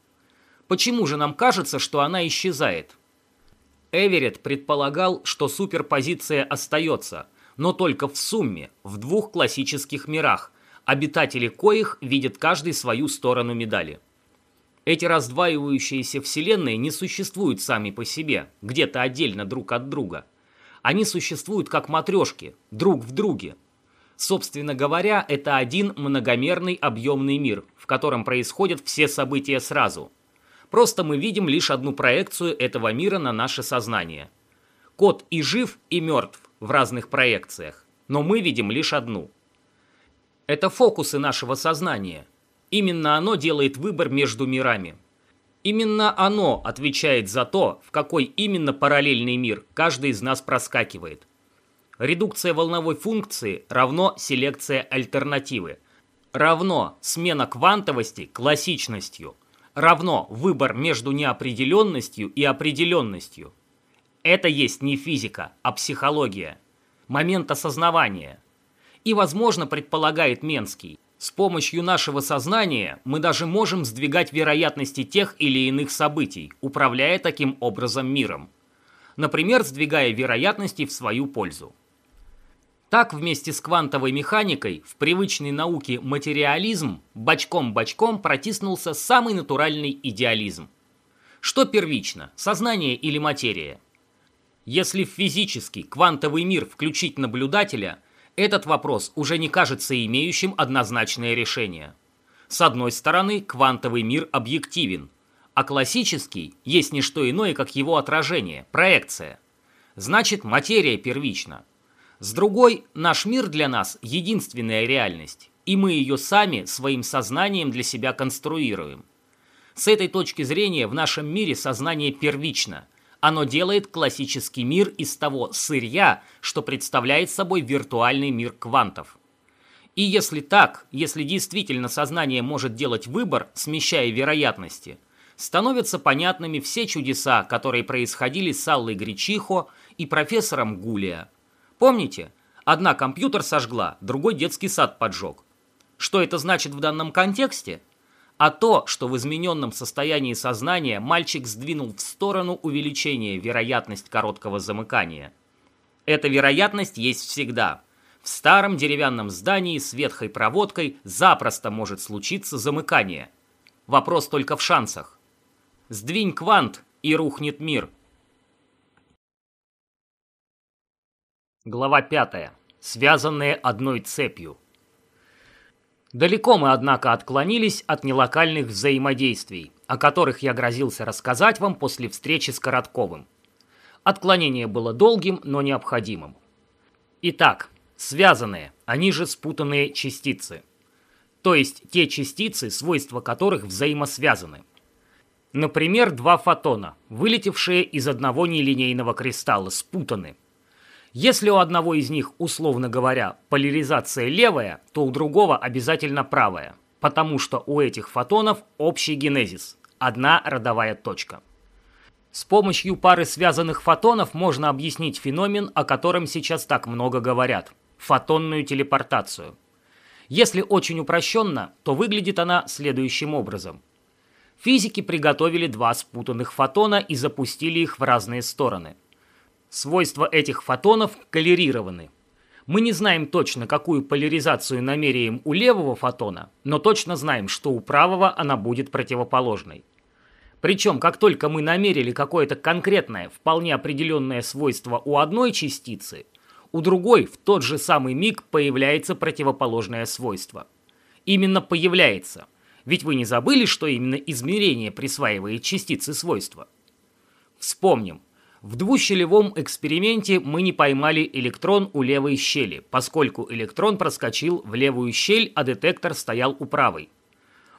Почему же нам кажется, что она исчезает? Эверетт предполагал, что суперпозиция остается, но только в сумме, в двух классических мирах, обитатели коих видят каждый свою сторону медали. Эти раздваивающиеся вселенные не существуют сами по себе, где-то отдельно друг от друга. Они существуют как матрешки, друг в друге. Собственно говоря, это один многомерный объемный мир, в котором происходят все события сразу – Просто мы видим лишь одну проекцию этого мира на наше сознание. Кот и жив, и мертв в разных проекциях, но мы видим лишь одну. Это фокусы нашего сознания. Именно оно делает выбор между мирами. Именно оно отвечает за то, в какой именно параллельный мир каждый из нас проскакивает. Редукция волновой функции равно селекция альтернативы, равно смена квантовости классичностью – равно выбор между неопределенностью и определенностью. Это есть не физика, а психология. Момент осознавания. И, возможно, предполагает Менский, с помощью нашего сознания мы даже можем сдвигать вероятности тех или иных событий, управляя таким образом миром. Например, сдвигая вероятности в свою пользу. Так вместе с квантовой механикой в привычной науке материализм бочком-бочком протиснулся самый натуральный идеализм. Что первично, сознание или материя? Если в физический квантовый мир включить наблюдателя, этот вопрос уже не кажется имеющим однозначное решение. С одной стороны, квантовый мир объективен, а классический есть не что иное, как его отражение, проекция. Значит, материя первична. С другой, наш мир для нас – единственная реальность, и мы ее сами своим сознанием для себя конструируем. С этой точки зрения в нашем мире сознание первично. Оно делает классический мир из того сырья, что представляет собой виртуальный мир квантов. И если так, если действительно сознание может делать выбор, смещая вероятности, становятся понятными все чудеса, которые происходили с Аллой Гречихо и профессором Гулия – Помните? Одна компьютер сожгла, другой детский сад поджег. Что это значит в данном контексте? А то, что в измененном состоянии сознания мальчик сдвинул в сторону увеличения вероятность короткого замыкания. Эта вероятность есть всегда. В старом деревянном здании с ветхой проводкой запросто может случиться замыкание. Вопрос только в шансах. Сдвинь квант, и рухнет мир – Глава 5. Связанные одной цепью. Далеко мы, однако, отклонились от нелокальных взаимодействий, о которых я грозился рассказать вам после встречи с Коротковым. Отклонение было долгим, но необходимым. Итак, связанные, они же спутанные частицы. То есть те частицы, свойства которых взаимосвязаны. Например, два фотона, вылетевшие из одного нелинейного кристалла, спутаны. Если у одного из них, условно говоря, поляризация левая, то у другого обязательно правая, потому что у этих фотонов общий генезис – одна родовая точка. С помощью пары связанных фотонов можно объяснить феномен, о котором сейчас так много говорят – фотонную телепортацию. Если очень упрощенно, то выглядит она следующим образом. Физики приготовили два спутанных фотона и запустили их в разные стороны. Свойства этих фотонов колерированы. Мы не знаем точно, какую поляризацию намеряем у левого фотона, но точно знаем, что у правого она будет противоположной. Причем, как только мы намерили какое-то конкретное, вполне определенное свойство у одной частицы, у другой в тот же самый миг появляется противоположное свойство. Именно появляется – ведь вы не забыли, что именно измерение присваивает частицы свойства? Вспомним. В двущелевом эксперименте мы не поймали электрон у левой щели, поскольку электрон проскочил в левую щель, а детектор стоял у правой.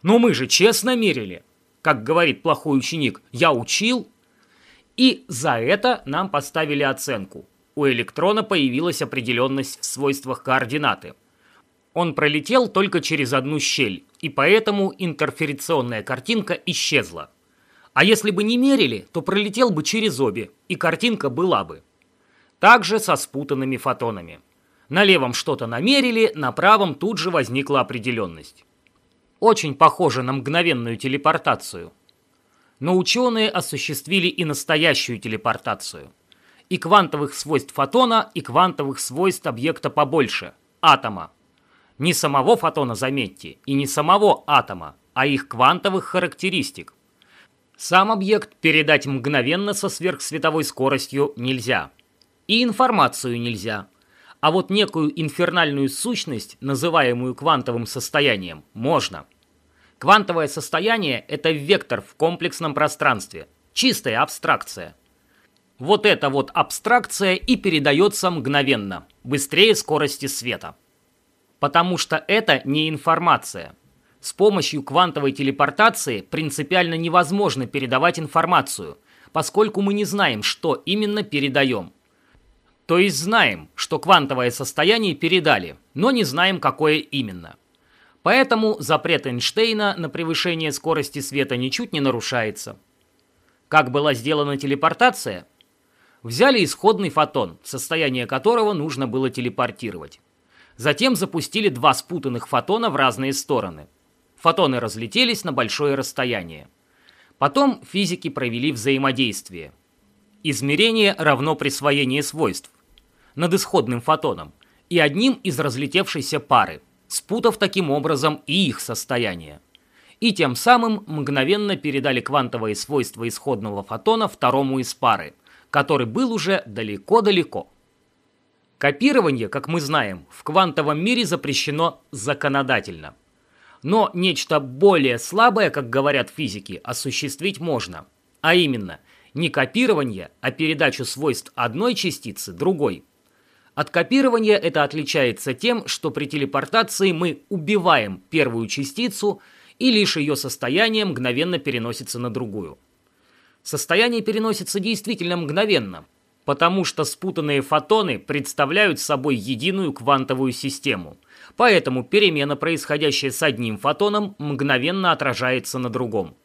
Но мы же честно мерили. Как говорит плохой ученик, я учил. И за это нам поставили оценку. У электрона появилась определенность в свойствах координаты – он пролетел только через одну щель, и поэтому интерферационная картинка исчезла. А если бы не мерили, то пролетел бы через обе, и картинка была бы. Также со спутанными фотонами. На левом что-то намерили, на правом тут же возникла определенность. Очень похоже на мгновенную телепортацию. Но ученые осуществили и настоящую телепортацию. И квантовых свойств фотона, и квантовых свойств объекта побольше – атома. Не самого фотона, заметьте, и не самого атома, а их квантовых характеристик. Сам объект передать мгновенно со сверхсветовой скоростью нельзя. И информацию нельзя. А вот некую инфернальную сущность, называемую квантовым состоянием, можно. Квантовое состояние – это вектор в комплексном пространстве, чистая абстракция. Вот эта вот абстракция и передается мгновенно, быстрее скорости света потому что это не информация. С помощью квантовой телепортации принципиально невозможно передавать информацию, поскольку мы не знаем, что именно передаем. То есть знаем, что квантовое состояние передали, но не знаем, какое именно. Поэтому запрет Эйнштейна на превышение скорости света ничуть не нарушается. Как была сделана телепортация? Взяли исходный фотон, состояние которого нужно было телепортировать. Затем запустили два спутанных фотона в разные стороны. Фотоны разлетелись на большое расстояние. Потом физики провели взаимодействие. Измерение равно присвоение свойств над исходным фотоном и одним из разлетевшейся пары, спутав таким образом и их состояние. И тем самым мгновенно передали квантовые свойства исходного фотона второму из пары, который был уже далеко-далеко. Копирование, как мы знаем, в квантовом мире запрещено законодательно. Но нечто более слабое, как говорят физики, осуществить можно. А именно, не копирование, а передачу свойств одной частицы другой. От копирования это отличается тем, что при телепортации мы убиваем первую частицу, и лишь ее состояние мгновенно переносится на другую. Состояние переносится действительно мгновенно – потому что спутанные фотоны представляют собой единую квантовую систему. Поэтому перемена, происходящая с одним фотоном, мгновенно отражается на другом.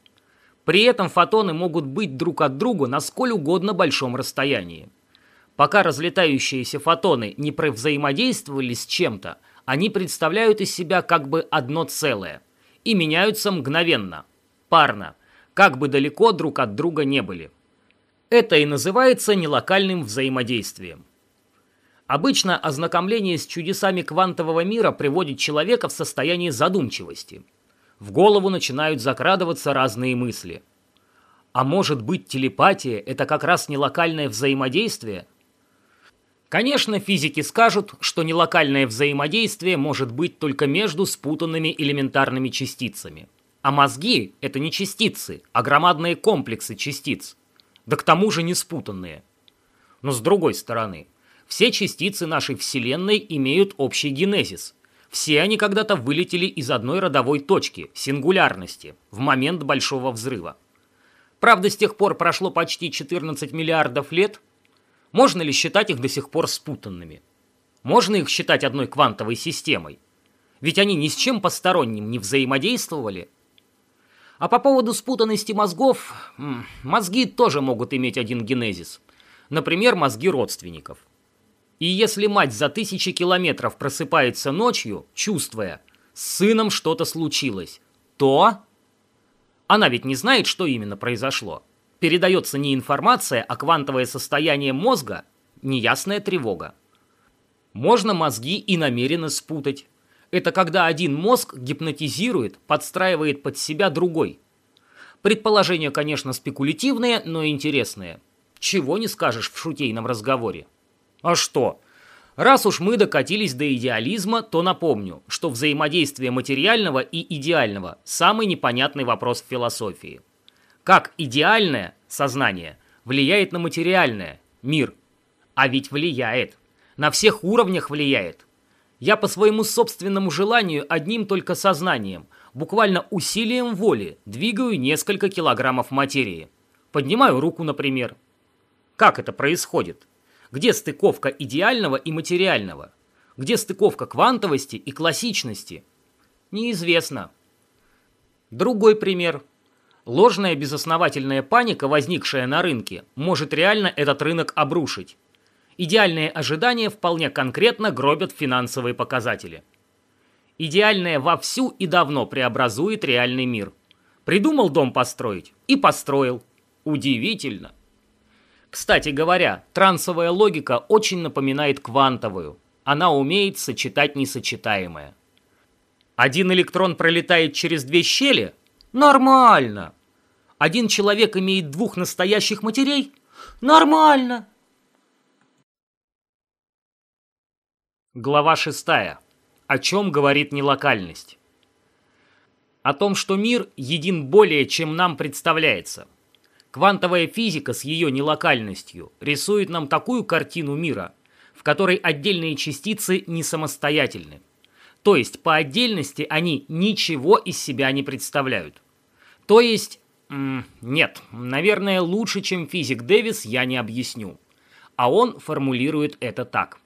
При этом фотоны могут быть друг от друга на сколь угодно большом расстоянии. Пока разлетающиеся фотоны не взаимодействовали с чем-то, они представляют из себя как бы одно целое и меняются мгновенно, парно, как бы далеко друг от друга не были. Это и называется нелокальным взаимодействием. Обычно ознакомление с чудесами квантового мира приводит человека в состояние задумчивости. В голову начинают закрадываться разные мысли. А может быть телепатия – это как раз нелокальное взаимодействие? Конечно, физики скажут, что нелокальное взаимодействие может быть только между спутанными элементарными частицами. А мозги – это не частицы, а громадные комплексы частиц – да к тому же не спутанные. Но с другой стороны, все частицы нашей Вселенной имеют общий генезис. Все они когда-то вылетели из одной родовой точки, сингулярности, в момент Большого Взрыва. Правда, с тех пор прошло почти 14 миллиардов лет. Можно ли считать их до сих пор спутанными? Можно их считать одной квантовой системой? Ведь они ни с чем посторонним не взаимодействовали. А по поводу спутанности мозгов, мозги тоже могут иметь один генезис. Например, мозги родственников. И если мать за тысячи километров просыпается ночью, чувствуя, с сыном что-то случилось, то... Она ведь не знает, что именно произошло. Передается не информация, а квантовое состояние мозга, неясная тревога. Можно мозги и намеренно спутать. Это когда один мозг гипнотизирует, подстраивает под себя другой. Предположения, конечно, спекулятивные, но интересные. Чего не скажешь в шутейном разговоре. А что? Раз уж мы докатились до идеализма, то напомню, что взаимодействие материального и идеального – самый непонятный вопрос в философии. Как идеальное сознание влияет на материальное – мир? А ведь влияет. На всех уровнях влияет. Я по своему собственному желанию одним только сознанием, буквально усилием воли, двигаю несколько килограммов материи. Поднимаю руку, например. Как это происходит? Где стыковка идеального и материального? Где стыковка квантовости и классичности? Неизвестно. Другой пример. Ложная безосновательная паника, возникшая на рынке, может реально этот рынок обрушить. Идеальные ожидания вполне конкретно гробят финансовые показатели. Идеальное вовсю и давно преобразует реальный мир. Придумал дом построить и построил. Удивительно. Кстати говоря, трансовая логика очень напоминает квантовую. Она умеет сочетать несочетаемое. Один электрон пролетает через две щели? Нормально. Один человек имеет двух настоящих матерей? Нормально. Глава шестая. О чем говорит нелокальность? О том, что мир един более, чем нам представляется – Квантовая физика с ее нелокальностью рисует нам такую картину мира, в которой отдельные частицы не самостоятельны. То есть по отдельности они ничего из себя не представляют. То есть, нет, наверное, лучше, чем физик Дэвис, я не объясню. А он формулирует это так.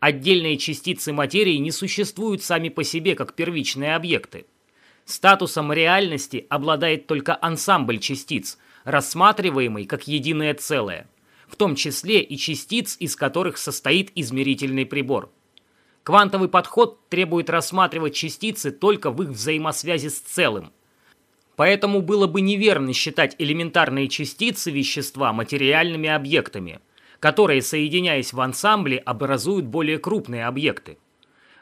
Отдельные частицы материи не существуют сами по себе как первичные объекты. Статусом реальности обладает только ансамбль частиц – рассматриваемый как единое целое, в том числе и частиц, из которых состоит измерительный прибор. Квантовый подход требует рассматривать частицы только в их взаимосвязи с целым. Поэтому было бы неверно считать элементарные частицы вещества материальными объектами, которые, соединяясь в ансамбле, образуют более крупные объекты.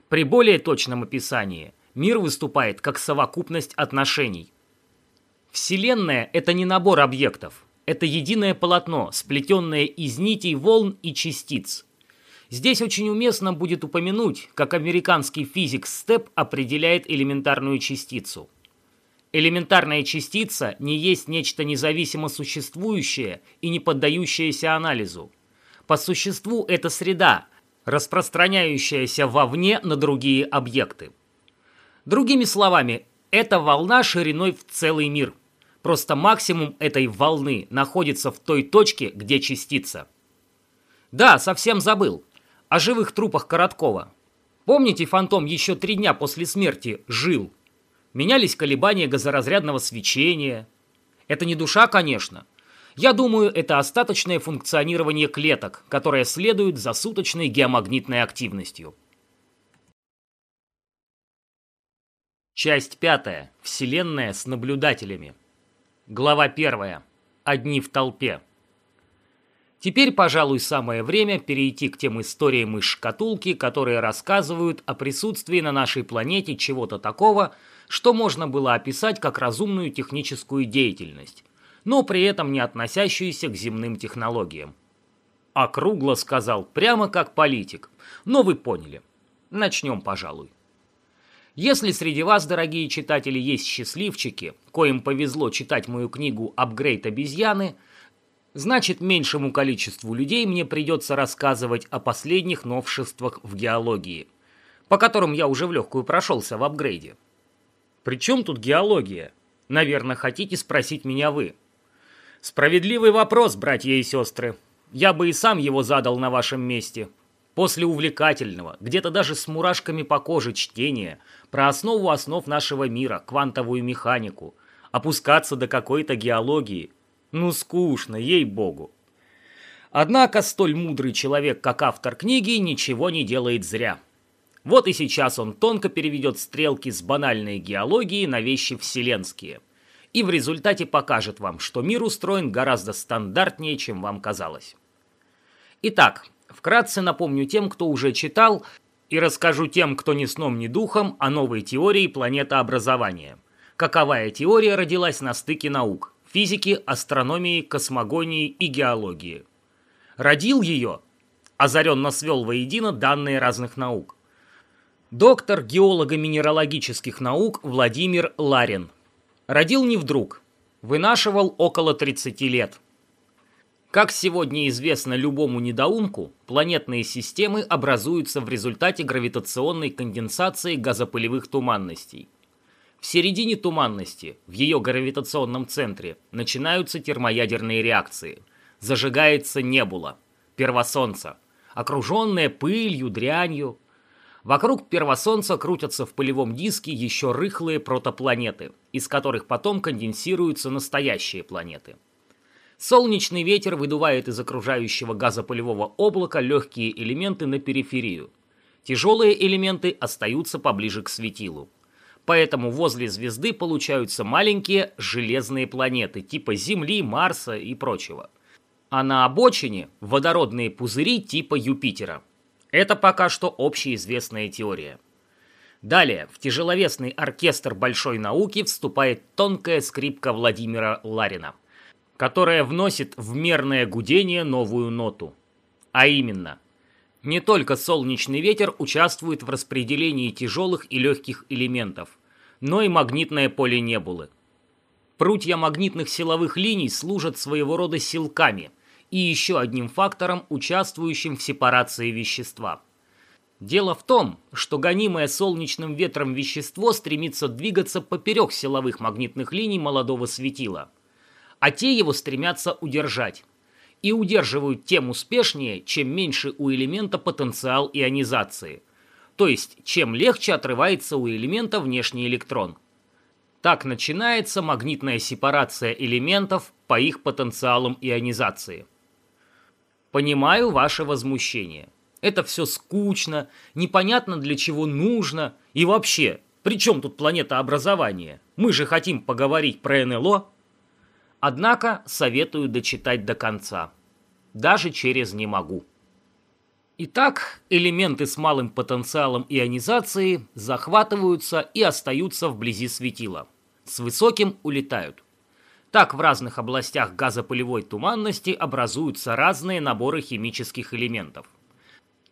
При более точном описании мир выступает как совокупность отношений – Вселенная – это не набор объектов. Это единое полотно, сплетенное из нитей волн и частиц. Здесь очень уместно будет упомянуть, как американский физик Степ определяет элементарную частицу. Элементарная частица не есть нечто независимо существующее и не поддающееся анализу. По существу это среда, распространяющаяся вовне на другие объекты. Другими словами, это волна шириной в целый мир. Просто максимум этой волны находится в той точке, где частица. Да, совсем забыл. О живых трупах Короткова. Помните, фантом еще три дня после смерти жил? Менялись колебания газоразрядного свечения. Это не душа, конечно. Я думаю, это остаточное функционирование клеток, которое следует за суточной геомагнитной активностью. Часть пятая. Вселенная с наблюдателями. Глава первая. Одни в толпе. Теперь, пожалуй, самое время перейти к тем историям из шкатулки, которые рассказывают о присутствии на нашей планете чего-то такого, что можно было описать как разумную техническую деятельность, но при этом не относящуюся к земным технологиям. Округло сказал, прямо как политик. Но вы поняли. Начнем, пожалуй. Если среди вас, дорогие читатели, есть счастливчики, коим повезло читать мою книгу «Апгрейд обезьяны», значит меньшему количеству людей мне придется рассказывать о последних новшествах в геологии, по которым я уже в легкую прошелся в апгрейде. Причем тут геология? Наверное, хотите спросить меня вы. Справедливый вопрос, братья и сестры. Я бы и сам его задал на вашем месте. После увлекательного, где-то даже с мурашками по коже чтения, про основу основ нашего мира, квантовую механику, опускаться до какой-то геологии. Ну, скучно, ей-богу. Однако столь мудрый человек, как автор книги, ничего не делает зря. Вот и сейчас он тонко переведет стрелки с банальной геологии на вещи вселенские. И в результате покажет вам, что мир устроен гораздо стандартнее, чем вам казалось. Итак, вкратце напомню тем, кто уже читал, и расскажу тем, кто ни сном, ни духом, о новой теории планетообразования. Каковая теория родилась на стыке наук – физики, астрономии, космогонии и геологии. Родил ее, озаренно свел воедино данные разных наук. Доктор геолого-минералогических наук Владимир Ларин. Родил не вдруг. Вынашивал около 30 лет. Как сегодня известно любому недоумку, планетные системы образуются в результате гравитационной конденсации газопылевых туманностей. В середине туманности, в ее гравитационном центре, начинаются термоядерные реакции – зажигается небула, первосолнце, окруженное пылью, дрянью. Вокруг первосолнца крутятся в пылевом диске еще рыхлые протопланеты, из которых потом конденсируются настоящие планеты. Солнечный ветер выдувает из окружающего газопылевого облака легкие элементы на периферию. Тяжелые элементы остаются поближе к светилу. Поэтому возле звезды получаются маленькие железные планеты типа Земли, Марса и прочего – а на обочине водородные пузыри типа Юпитера. Это пока что общеизвестная теория. Далее, в тяжеловесный оркестр большой науки вступает тонкая скрипка Владимира Ларина, которая вносит в мерное гудение новую ноту. А именно, не только солнечный ветер участвует в распределении тяжелых и легких элементов, но и магнитное поле небулы. Прутья магнитных силовых линий служат своего рода силками – и еще одним фактором, участвующим в сепарации вещества. Дело в том, что гонимое солнечным ветром вещество стремится двигаться поперек силовых магнитных линий молодого светила, а те его стремятся удержать. И удерживают тем успешнее, чем меньше у элемента потенциал ионизации, то есть чем легче отрывается у элемента внешний электрон. Так начинается магнитная сепарация элементов по их потенциалам ионизации. Понимаю ваше возмущение. Это все скучно, непонятно для чего нужно. И вообще, при чем тут планета образования? Мы же хотим поговорить про НЛО. Однако советую дочитать до конца. Даже через «не могу». Итак, элементы с малым потенциалом ионизации захватываются и остаются вблизи светила. С высоким улетают. Так в разных областях газопылевой туманности образуются разные наборы химических элементов.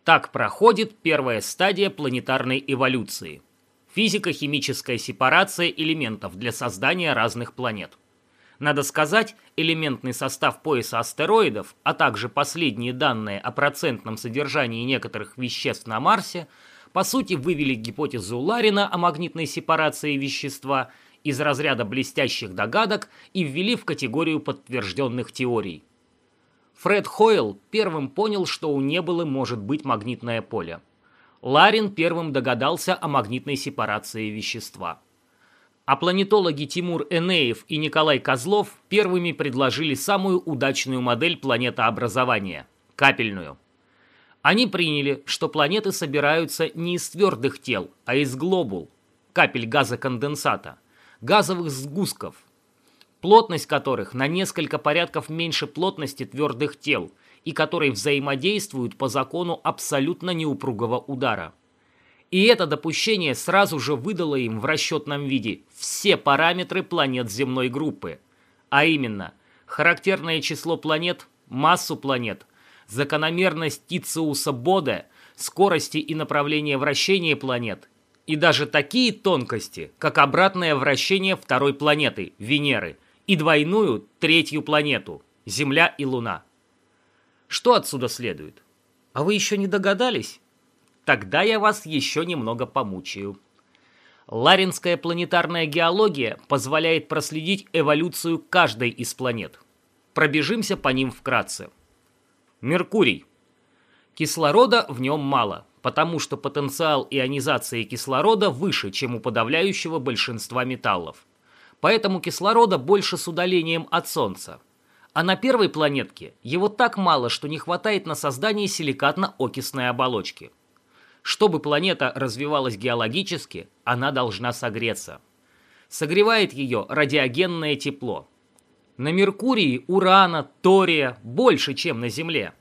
Так проходит первая стадия планетарной эволюции – физико-химическая сепарация элементов для создания разных планет. Надо сказать, элементный состав пояса астероидов, а также последние данные о процентном содержании некоторых веществ на Марсе, по сути вывели гипотезу Ларина о магнитной сепарации вещества – из разряда блестящих догадок и ввели в категорию подтвержденных теорий. Фред Хойл первым понял, что у небылы может быть магнитное поле. Ларин первым догадался о магнитной сепарации вещества. А планетологи Тимур Энеев и Николай Козлов первыми предложили самую удачную модель планетообразования – капельную. Они приняли, что планеты собираются не из твердых тел, а из глобул – капель газоконденсата – газовых сгустков, плотность которых на несколько порядков меньше плотности твердых тел и которые взаимодействуют по закону абсолютно неупругого удара. И это допущение сразу же выдало им в расчетном виде все параметры планет земной группы, а именно характерное число планет, массу планет, закономерность Тициуса Боде, скорости и направления вращения планет и даже такие тонкости, как обратное вращение второй планеты, Венеры, и двойную третью планету, Земля и Луна. Что отсюда следует? А вы еще не догадались? Тогда я вас еще немного помучаю. Ларинская планетарная геология позволяет проследить эволюцию каждой из планет. Пробежимся по ним вкратце. Меркурий. Кислорода в нем мало, потому что потенциал ионизации кислорода выше, чем у подавляющего большинства металлов. Поэтому кислорода больше с удалением от Солнца. А на первой планетке его так мало, что не хватает на создание силикатно-окисной оболочки. Чтобы планета развивалась геологически, она должна согреться. Согревает ее радиогенное тепло. На Меркурии урана, тория больше, чем на Земле.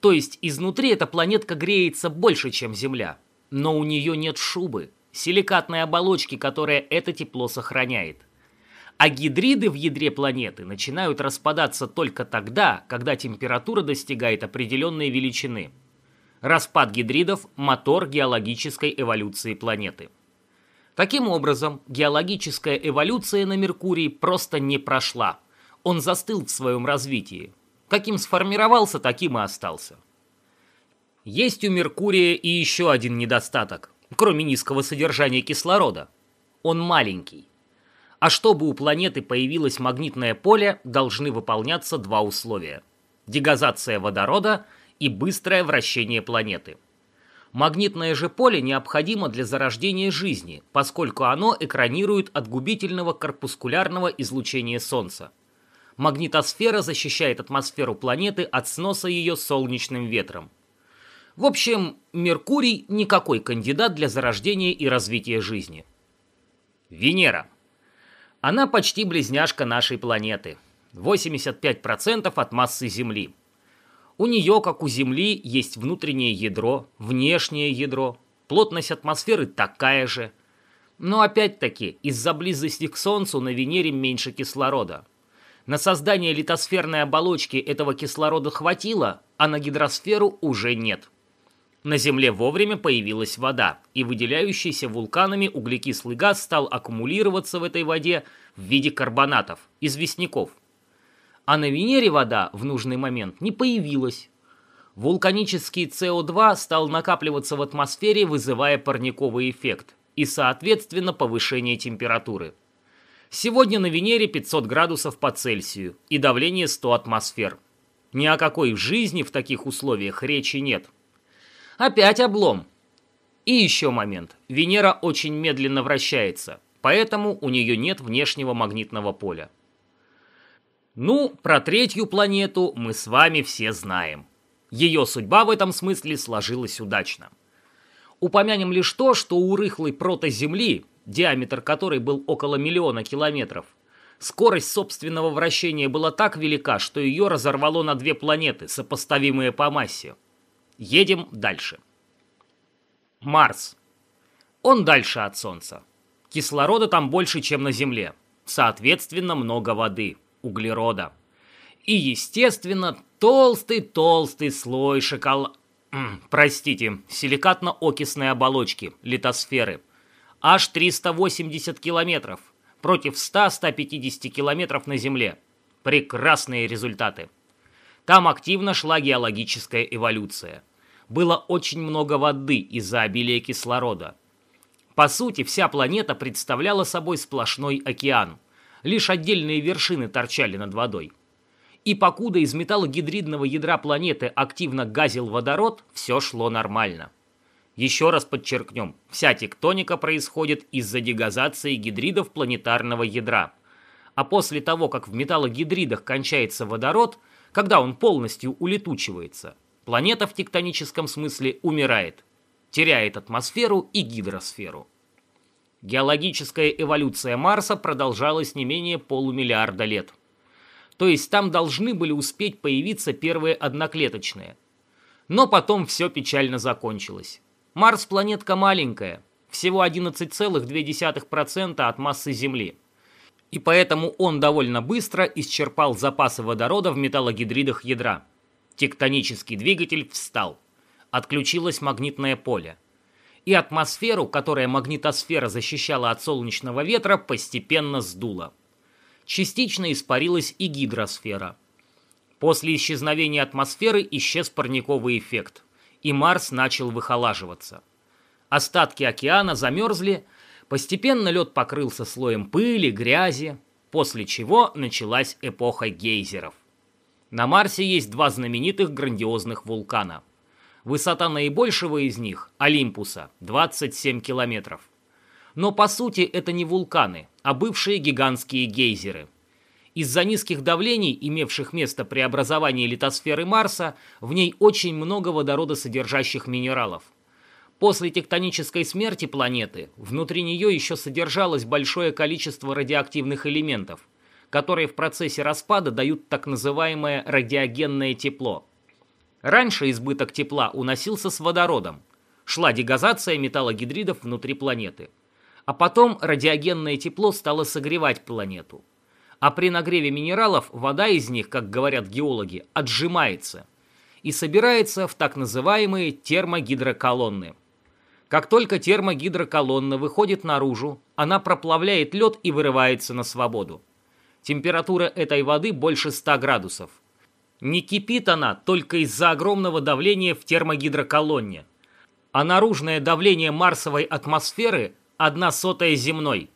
То есть изнутри эта планетка греется больше, чем Земля. Но у нее нет шубы, силикатной оболочки, которая это тепло сохраняет. А гидриды в ядре планеты начинают распадаться только тогда, когда температура достигает определенной величины. Распад гидридов – мотор геологической эволюции планеты. Таким образом, геологическая эволюция на Меркурии просто не прошла. Он застыл в своем развитии. Каким сформировался, таким и остался. Есть у Меркурия и еще один недостаток, кроме низкого содержания кислорода. Он маленький. А чтобы у планеты появилось магнитное поле, должны выполняться два условия. Дегазация водорода и быстрое вращение планеты. Магнитное же поле необходимо для зарождения жизни, поскольку оно экранирует от губительного корпускулярного излучения Солнца. Магнитосфера защищает атмосферу планеты от сноса ее солнечным ветром. В общем, Меркурий – никакой кандидат для зарождения и развития жизни. Венера – она почти близняшка нашей планеты. 85% от массы Земли. У нее, как у Земли, есть внутреннее ядро, внешнее ядро. Плотность атмосферы такая же. Но опять-таки, из-за близости к Солнцу на Венере меньше кислорода. На создание литосферной оболочки этого кислорода хватило, а на гидросферу уже нет. На Земле вовремя появилась вода, и выделяющийся вулканами углекислый газ стал аккумулироваться в этой воде в виде карбонатов, известняков. А на Венере вода в нужный момент не появилась. Вулканический СО2 стал накапливаться в атмосфере, вызывая парниковый эффект и, соответственно, повышение температуры. Сегодня на Венере 500 градусов по Цельсию и давление 100 атмосфер. Ни о какой жизни в таких условиях речи нет. Опять облом. И еще момент. Венера очень медленно вращается, поэтому у нее нет внешнего магнитного поля. Ну, про третью планету мы с вами все знаем. Ее судьба в этом смысле сложилась удачно. Упомянем лишь то, что у рыхлой протоземли, диаметр которой был около миллиона километров, скорость собственного вращения была так велика, что ее разорвало на две планеты, сопоставимые по массе – Едем дальше. Марс. Он дальше от Солнца. Кислорода там больше, чем на Земле. Соответственно, много воды, углерода. И, естественно, толстый-толстый слой шоколада... Простите, силикатно-окисной оболочки, литосферы. Аж 380 километров против 100-150 километров на Земле. Прекрасные результаты. Там активно шла геологическая эволюция было очень много воды из-за обилия кислорода. По сути, вся планета представляла собой сплошной океан. Лишь отдельные вершины торчали над водой. И покуда из металлогидридного ядра планеты активно газил водород, все шло нормально. Еще раз подчеркнем, вся тектоника происходит из-за дегазации гидридов планетарного ядра. А после того, как в металлогидридах кончается водород, когда он полностью улетучивается – Планета в тектоническом смысле умирает, теряет атмосферу и гидросферу. Геологическая эволюция Марса продолжалась не менее полумиллиарда лет. То есть там должны были успеть появиться первые одноклеточные. Но потом все печально закончилось. Марс планетка маленькая, всего 11,2% от массы Земли. И поэтому он довольно быстро исчерпал запасы водорода в металлогидридах ядра. Тектонический двигатель встал. Отключилось магнитное поле. И атмосферу, которая магнитосфера защищала от солнечного ветра, постепенно сдуло. Частично испарилась и гидросфера. После исчезновения атмосферы исчез парниковый эффект, и Марс начал выхолаживаться. Остатки океана замерзли, постепенно лед покрылся слоем пыли, грязи, после чего началась эпоха гейзеров. На Марсе есть два знаменитых грандиозных вулкана. Высота наибольшего из них, Олимпуса, 27 километров. Но по сути это не вулканы, а бывшие гигантские гейзеры. Из-за низких давлений, имевших место при образовании литосферы Марса, в ней очень много водородосодержащих минералов. После тектонической смерти планеты внутри нее еще содержалось большое количество радиоактивных элементов, которые в процессе распада дают так называемое радиогенное тепло. Раньше избыток тепла уносился с водородом. Шла дегазация металлогидридов внутри планеты. А потом радиогенное тепло стало согревать планету. А при нагреве минералов вода из них, как говорят геологи, отжимается и собирается в так называемые термогидроколонны. Как только термогидроколонна выходит наружу, она проплавляет лед и вырывается на свободу. Температура этой воды больше 100 градусов. Не кипит она только из-за огромного давления в термогидроколонне, а наружное давление марсовой атмосферы – одна сотая земной.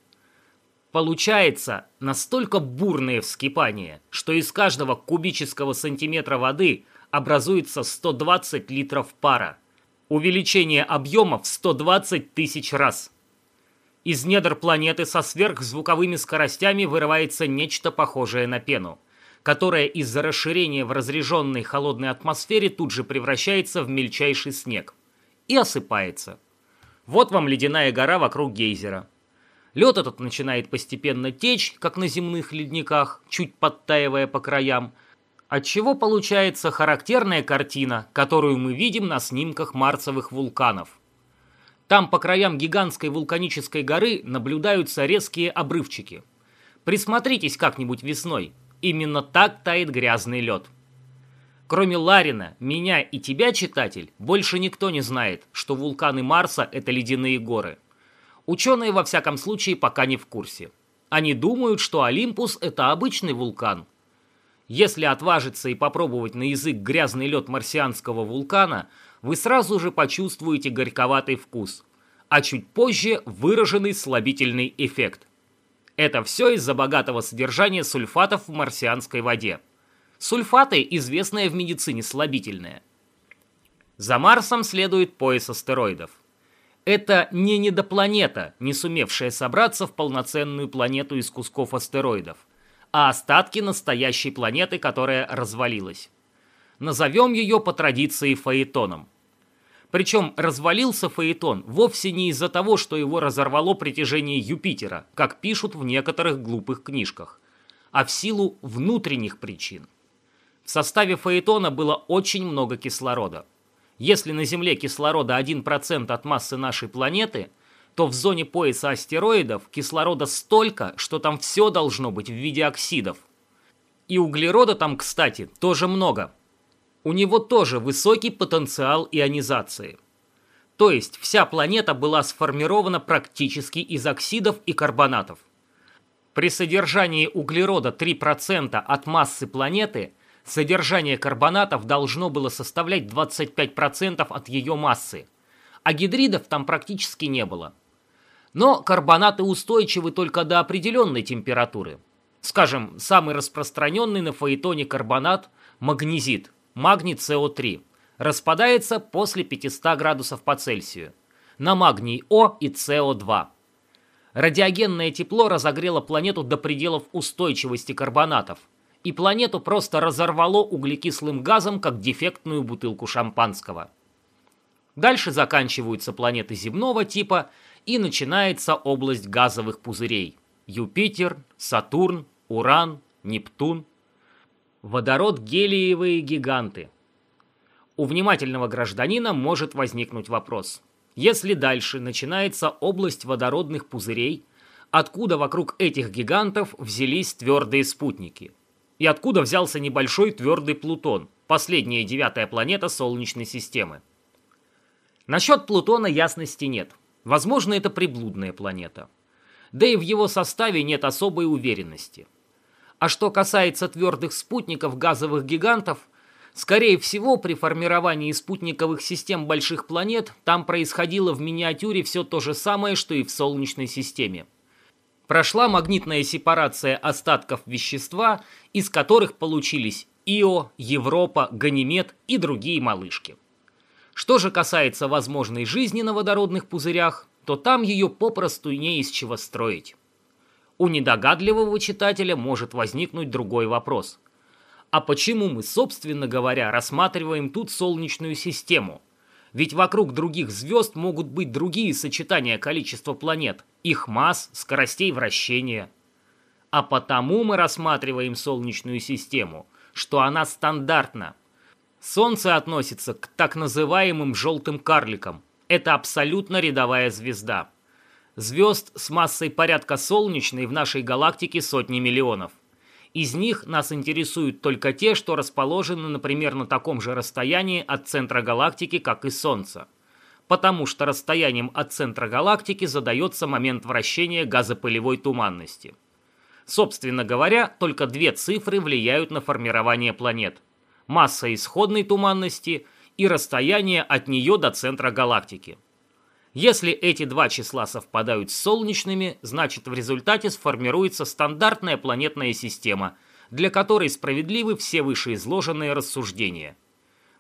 Получается настолько бурное вскипание, что из каждого кубического сантиметра воды образуется 120 литров пара. Увеличение объема в 120 тысяч раз. Из недр планеты со сверхзвуковыми скоростями вырывается нечто похожее на пену, которая из-за расширения в разреженной холодной атмосфере тут же превращается в мельчайший снег и осыпается. Вот вам ледяная гора вокруг гейзера. Лед этот начинает постепенно течь, как на земных ледниках, чуть подтаивая по краям, отчего получается характерная картина, которую мы видим на снимках марсовых вулканов – там по краям гигантской вулканической горы наблюдаются резкие обрывчики. Присмотритесь как-нибудь весной. Именно так тает грязный лед. Кроме Ларина, меня и тебя, читатель, больше никто не знает, что вулканы Марса – это ледяные горы. Ученые, во всяком случае, пока не в курсе. Они думают, что Олимпус – это обычный вулкан. Если отважиться и попробовать на язык грязный лед марсианского вулкана – вы сразу же почувствуете горьковатый вкус, а чуть позже выраженный слабительный эффект. Это все из-за богатого содержания сульфатов в марсианской воде. Сульфаты – известное в медицине слабительное. За Марсом следует пояс астероидов. Это не недопланета, не сумевшая собраться в полноценную планету из кусков астероидов, а остатки настоящей планеты, которая развалилась. Назовем ее по традиции Фаэтоном. Причем развалился Фаэтон вовсе не из-за того, что его разорвало притяжение Юпитера, как пишут в некоторых глупых книжках, а в силу внутренних причин. В составе Фаэтона было очень много кислорода. Если на Земле кислорода 1% от массы нашей планеты, то в зоне пояса астероидов кислорода столько, что там все должно быть в виде оксидов. И углерода там, кстати, тоже много – у него тоже высокий потенциал ионизации. То есть вся планета была сформирована практически из оксидов и карбонатов. При содержании углерода 3% от массы планеты содержание карбонатов должно было составлять 25% от ее массы, а гидридов там практически не было. Но карбонаты устойчивы только до определенной температуры. Скажем, самый распространенный на фаэтоне карбонат – магнезит магний СО3, распадается после 500 градусов по Цельсию на магний О и СО2. Радиогенное тепло разогрело планету до пределов устойчивости карбонатов, и планету просто разорвало углекислым газом, как дефектную бутылку шампанского. Дальше заканчиваются планеты земного типа, и начинается область газовых пузырей. Юпитер, Сатурн, Уран, Нептун – Водород-гелиевые гиганты. У внимательного гражданина может возникнуть вопрос. Если дальше начинается область водородных пузырей, откуда вокруг этих гигантов взялись твердые спутники? И откуда взялся небольшой твердый Плутон, последняя девятая планета Солнечной системы? Насчет Плутона ясности нет. Возможно, это приблудная планета. Да и в его составе нет особой уверенности – а что касается твердых спутников газовых гигантов, скорее всего, при формировании спутниковых систем больших планет там происходило в миниатюре все то же самое, что и в Солнечной системе. Прошла магнитная сепарация остатков вещества, из которых получились Ио, Европа, Ганимед и другие малышки. Что же касается возможной жизни на водородных пузырях, то там ее попросту не из чего строить. У недогадливого читателя может возникнуть другой вопрос. А почему мы, собственно говоря, рассматриваем тут Солнечную систему? Ведь вокруг других звезд могут быть другие сочетания количества планет, их масс, скоростей вращения. А потому мы рассматриваем Солнечную систему, что она стандартна – Солнце относится к так называемым желтым карликам. Это абсолютно рядовая звезда. Звезд с массой порядка солнечной в нашей галактике сотни миллионов. Из них нас интересуют только те, что расположены, например, на таком же расстоянии от центра галактики, как и Солнце. Потому что расстоянием от центра галактики задается момент вращения газопылевой туманности. Собственно говоря, только две цифры влияют на формирование планет – масса исходной туманности и расстояние от нее до центра галактики. Если эти два числа совпадают с солнечными, значит в результате сформируется стандартная планетная система, для которой справедливы все вышеизложенные рассуждения.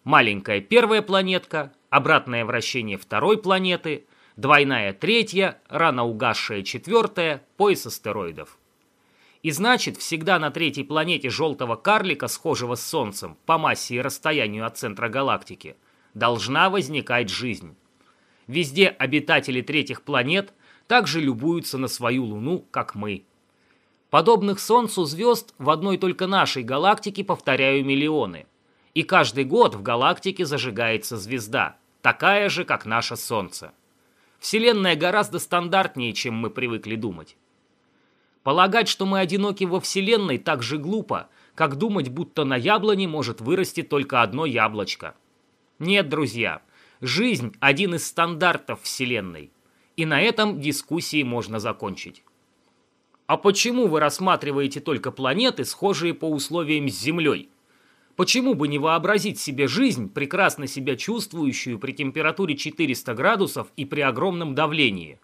Маленькая первая планетка, обратное вращение второй планеты, двойная третья, рано угасшая четвертая, пояс астероидов. И значит, всегда на третьей планете желтого карлика, схожего с Солнцем, по массе и расстоянию от центра галактики, должна возникать жизнь. Везде обитатели третьих планет также любуются на свою Луну, как мы. Подобных Солнцу звезд в одной только нашей галактике, повторяю, миллионы. И каждый год в галактике зажигается звезда, такая же, как наше Солнце. Вселенная гораздо стандартнее, чем мы привыкли думать. Полагать, что мы одиноки во Вселенной, так же глупо, как думать, будто на яблоне может вырасти только одно яблочко. Нет, друзья, жизнь – один из стандартов Вселенной. И на этом дискуссии можно закончить. А почему вы рассматриваете только планеты, схожие по условиям с Землей? Почему бы не вообразить себе жизнь, прекрасно себя чувствующую при температуре 400 градусов и при огромном давлении?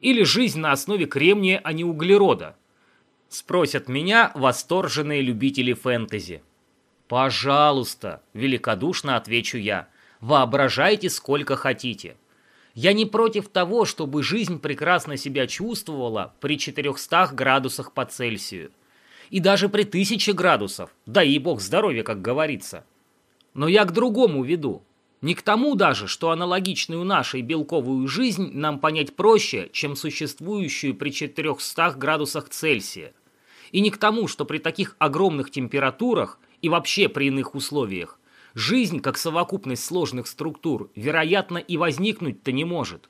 Или жизнь на основе кремния, а не углерода? Спросят меня восторженные любители фэнтези. Пожалуйста, великодушно отвечу я. Воображайте сколько хотите. Я не против того, чтобы жизнь прекрасно себя чувствовала при 400 градусах по Цельсию. И даже при 1000 градусов, да и бог здоровья, как говорится. Но я к другому веду. Не к тому даже, что аналогичную нашей белковую жизнь нам понять проще, чем существующую при 400 градусах Цельсия. И не к тому, что при таких огромных температурах и вообще при иных условиях жизнь, как совокупность сложных структур, вероятно и возникнуть-то не может.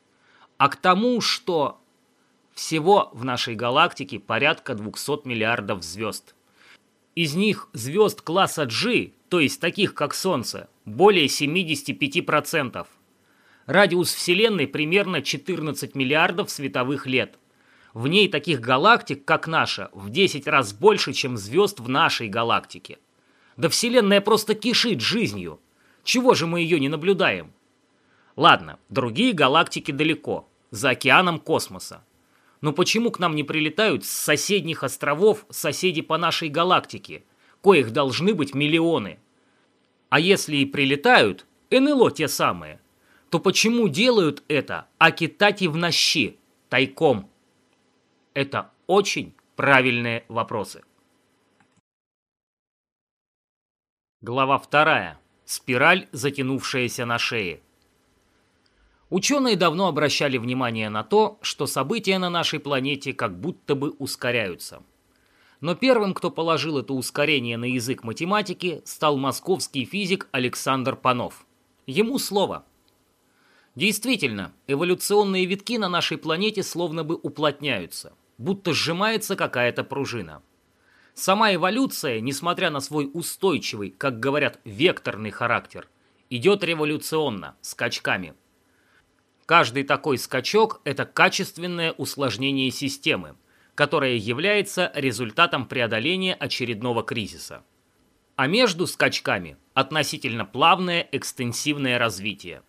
А к тому, что всего в нашей галактике порядка 200 миллиардов звезд. Из них звезд класса G, то есть таких как Солнце, более 75%. Радиус Вселенной примерно 14 миллиардов световых лет. В ней таких галактик, как наша, в 10 раз больше, чем звезд в нашей галактике. Да Вселенная просто кишит жизнью. Чего же мы ее не наблюдаем? Ладно, другие галактики далеко, за океаном космоса. Но почему к нам не прилетают с соседних островов соседи по нашей галактике, коих должны быть миллионы? А если и прилетают, НЛО те самые, то почему делают это Акитати в нощи, тайком? Это очень правильные вопросы. Глава вторая. Спираль, затянувшаяся на шее. Ученые давно обращали внимание на то, что события на нашей планете как будто бы ускоряются. Но первым, кто положил это ускорение на язык математики, стал московский физик Александр Панов. Ему слово. Действительно, эволюционные витки на нашей планете словно бы уплотняются, будто сжимается какая-то пружина. Сама эволюция, несмотря на свой устойчивый, как говорят, векторный характер, идет революционно, скачками. Каждый такой скачок – это качественное усложнение системы – которое является результатом преодоления очередного кризиса. А между скачками относительно плавное экстенсивное развитие.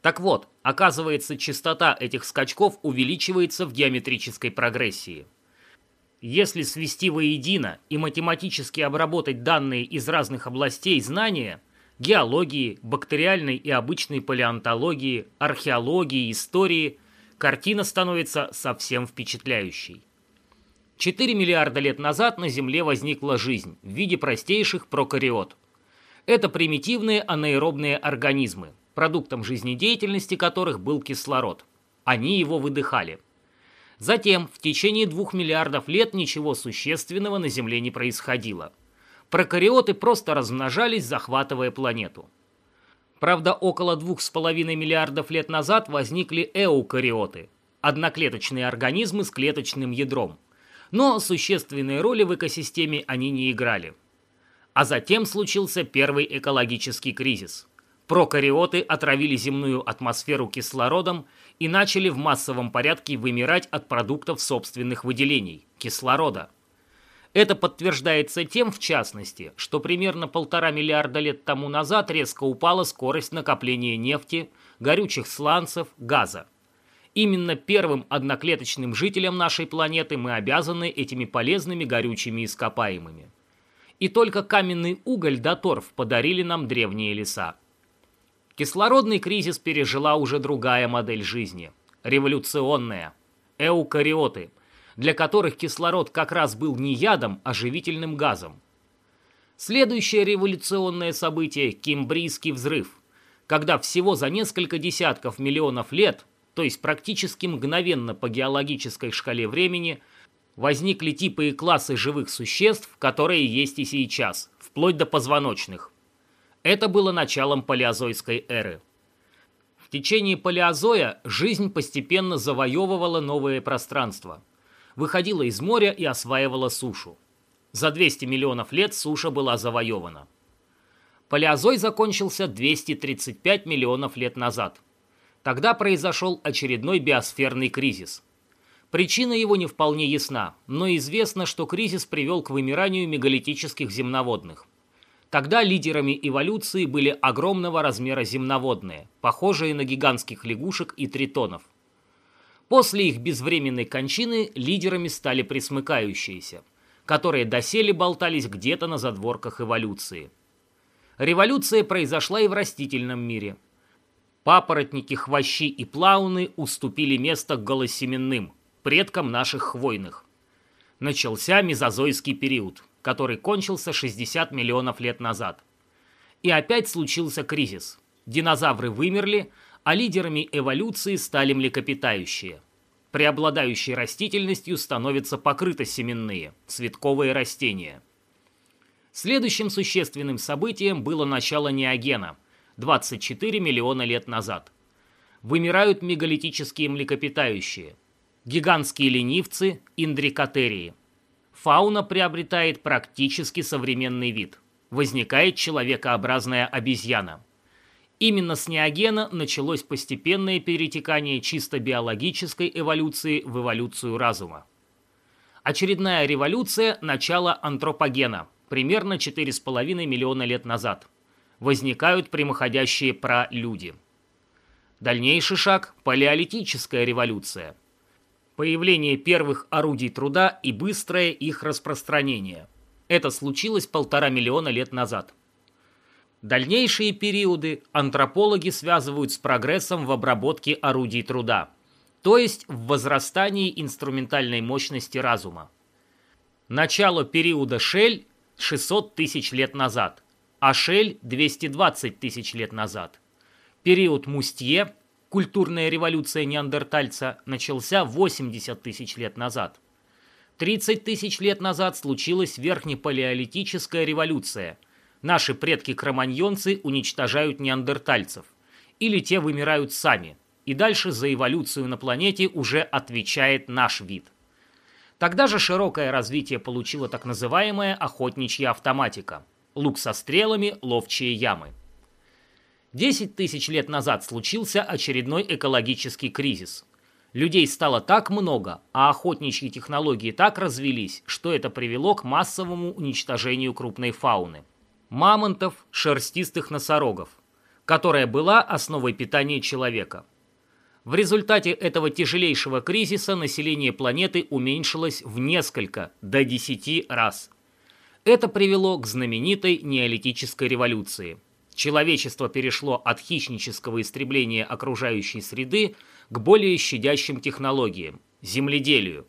Так вот, оказывается, частота этих скачков увеличивается в геометрической прогрессии. Если свести воедино и математически обработать данные из разных областей знания – геологии, бактериальной и обычной палеонтологии, археологии, истории – картина становится совсем впечатляющей. 4 миллиарда лет назад на Земле возникла жизнь в виде простейших прокариот. Это примитивные анаэробные организмы, продуктом жизнедеятельности которых был кислород. Они его выдыхали – Затем, в течение двух миллиардов лет ничего существенного на Земле не происходило. Прокариоты просто размножались, захватывая планету. Правда, около двух с половиной миллиардов лет назад возникли эукариоты – одноклеточные организмы с клеточным ядром. Но существенной роли в экосистеме они не играли. А затем случился первый экологический кризис. Прокариоты отравили земную атмосферу кислородом и начали в массовом порядке вымирать от продуктов собственных выделений – кислорода. Это подтверждается тем, в частности, что примерно полтора миллиарда лет тому назад резко упала скорость накопления нефти, горючих сланцев, газа. Именно первым одноклеточным жителям нашей планеты мы обязаны этими полезными горючими ископаемыми. И только каменный уголь да торф подарили нам древние леса. Кислородный кризис пережила уже другая модель жизни – революционная – эукариоты, для которых кислород как раз был не ядом, а живительным газом. Следующее революционное событие – Кембрийский взрыв, когда всего за несколько десятков миллионов лет, то есть практически мгновенно по геологической шкале времени, возникли типы и классы живых существ, которые есть и сейчас, вплоть до позвоночных – это было началом палеозойской эры. В течение палеозоя жизнь постепенно завоевывала новые пространства. Выходила из моря и осваивала сушу. За 200 миллионов лет суша была завоевана. Палеозой закончился 235 миллионов лет назад. Тогда произошел очередной биосферный кризис. Причина его не вполне ясна, но известно, что кризис привел к вымиранию мегалитических земноводных. Тогда лидерами эволюции были огромного размера земноводные, похожие на гигантских лягушек и тритонов. После их безвременной кончины лидерами стали присмыкающиеся, которые доселе болтались где-то на задворках эволюции. Революция произошла и в растительном мире. Папоротники, хвощи и плауны уступили место голосеменным, предкам наших хвойных. Начался мезозойский период – который кончился 60 миллионов лет назад. И опять случился кризис. Динозавры вымерли, а лидерами эволюции стали млекопитающие. Преобладающей растительностью становятся покрытосеменные, цветковые растения. Следующим существенным событием было начало неогена – 24 миллиона лет назад. Вымирают мегалитические млекопитающие – гигантские ленивцы, индрикотерии – фауна приобретает практически современный вид. Возникает человекообразная обезьяна. Именно с неогена началось постепенное перетекание чисто биологической эволюции в эволюцию разума. Очередная революция – начало антропогена, примерно 4,5 миллиона лет назад. Возникают прямоходящие пролюди. Дальнейший шаг – палеолитическая революция – появление первых орудий труда и быстрое их распространение. Это случилось полтора миллиона лет назад. Дальнейшие периоды антропологи связывают с прогрессом в обработке орудий труда, то есть в возрастании инструментальной мощности разума. Начало периода Шель 600 тысяч лет назад, а Шель 220 тысяч лет назад. Период Мустье Культурная революция неандертальца начался 80 тысяч лет назад. 30 тысяч лет назад случилась верхнепалеолитическая революция. Наши предки-кроманьонцы уничтожают неандертальцев. Или те вымирают сами. И дальше за эволюцию на планете уже отвечает наш вид. Тогда же широкое развитие получила так называемая охотничья автоматика. Лук со стрелами, ловчие ямы. 10 тысяч лет назад случился очередной экологический кризис. Людей стало так много, а охотничьи технологии так развелись, что это привело к массовому уничтожению крупной фауны. Мамонтов, шерстистых носорогов, которая была основой питания человека. В результате этого тяжелейшего кризиса население планеты уменьшилось в несколько, до 10 раз. Это привело к знаменитой неолитической революции. Человечество перешло от хищнического истребления окружающей среды к более щадящим технологиям – земледелию.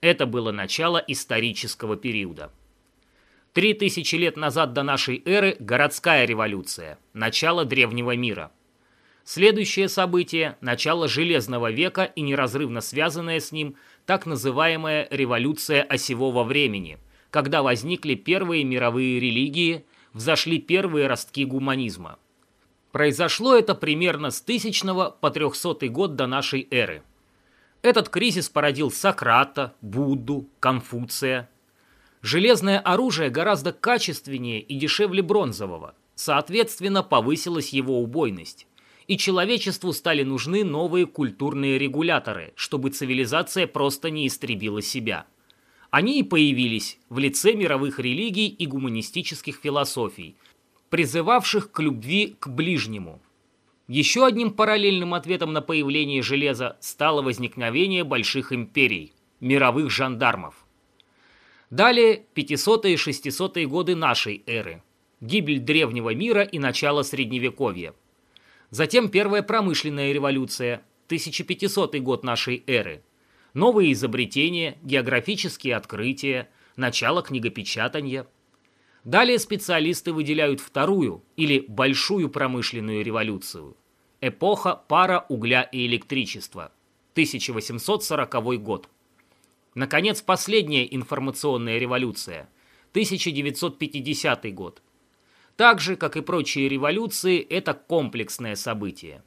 Это было начало исторического периода. Три тысячи лет назад до нашей эры – городская революция, начало древнего мира – Следующее событие – начало Железного века и неразрывно связанное с ним так называемая революция осевого времени, когда возникли первые мировые религии, взошли первые ростки гуманизма. Произошло это примерно с 1000 по 300 год до нашей эры. Этот кризис породил Сократа, Будду, Конфуция. Железное оружие гораздо качественнее и дешевле бронзового, соответственно, повысилась его убойность и человечеству стали нужны новые культурные регуляторы, чтобы цивилизация просто не истребила себя. Они и появились в лице мировых религий и гуманистических философий, призывавших к любви к ближнему. Еще одним параллельным ответом на появление железа стало возникновение больших империй, мировых жандармов. Далее 500-е и 600-е годы нашей эры, гибель древнего мира и начало Средневековья – Затем первая промышленная революция, 1500 год нашей эры. Новые изобретения, географические открытия, начало книгопечатания. Далее специалисты выделяют вторую или большую промышленную революцию. Эпоха пара, угля и электричества. 1840 год. Наконец, последняя информационная революция. 1950 год. Так же, как и прочие революции, это комплексное событие.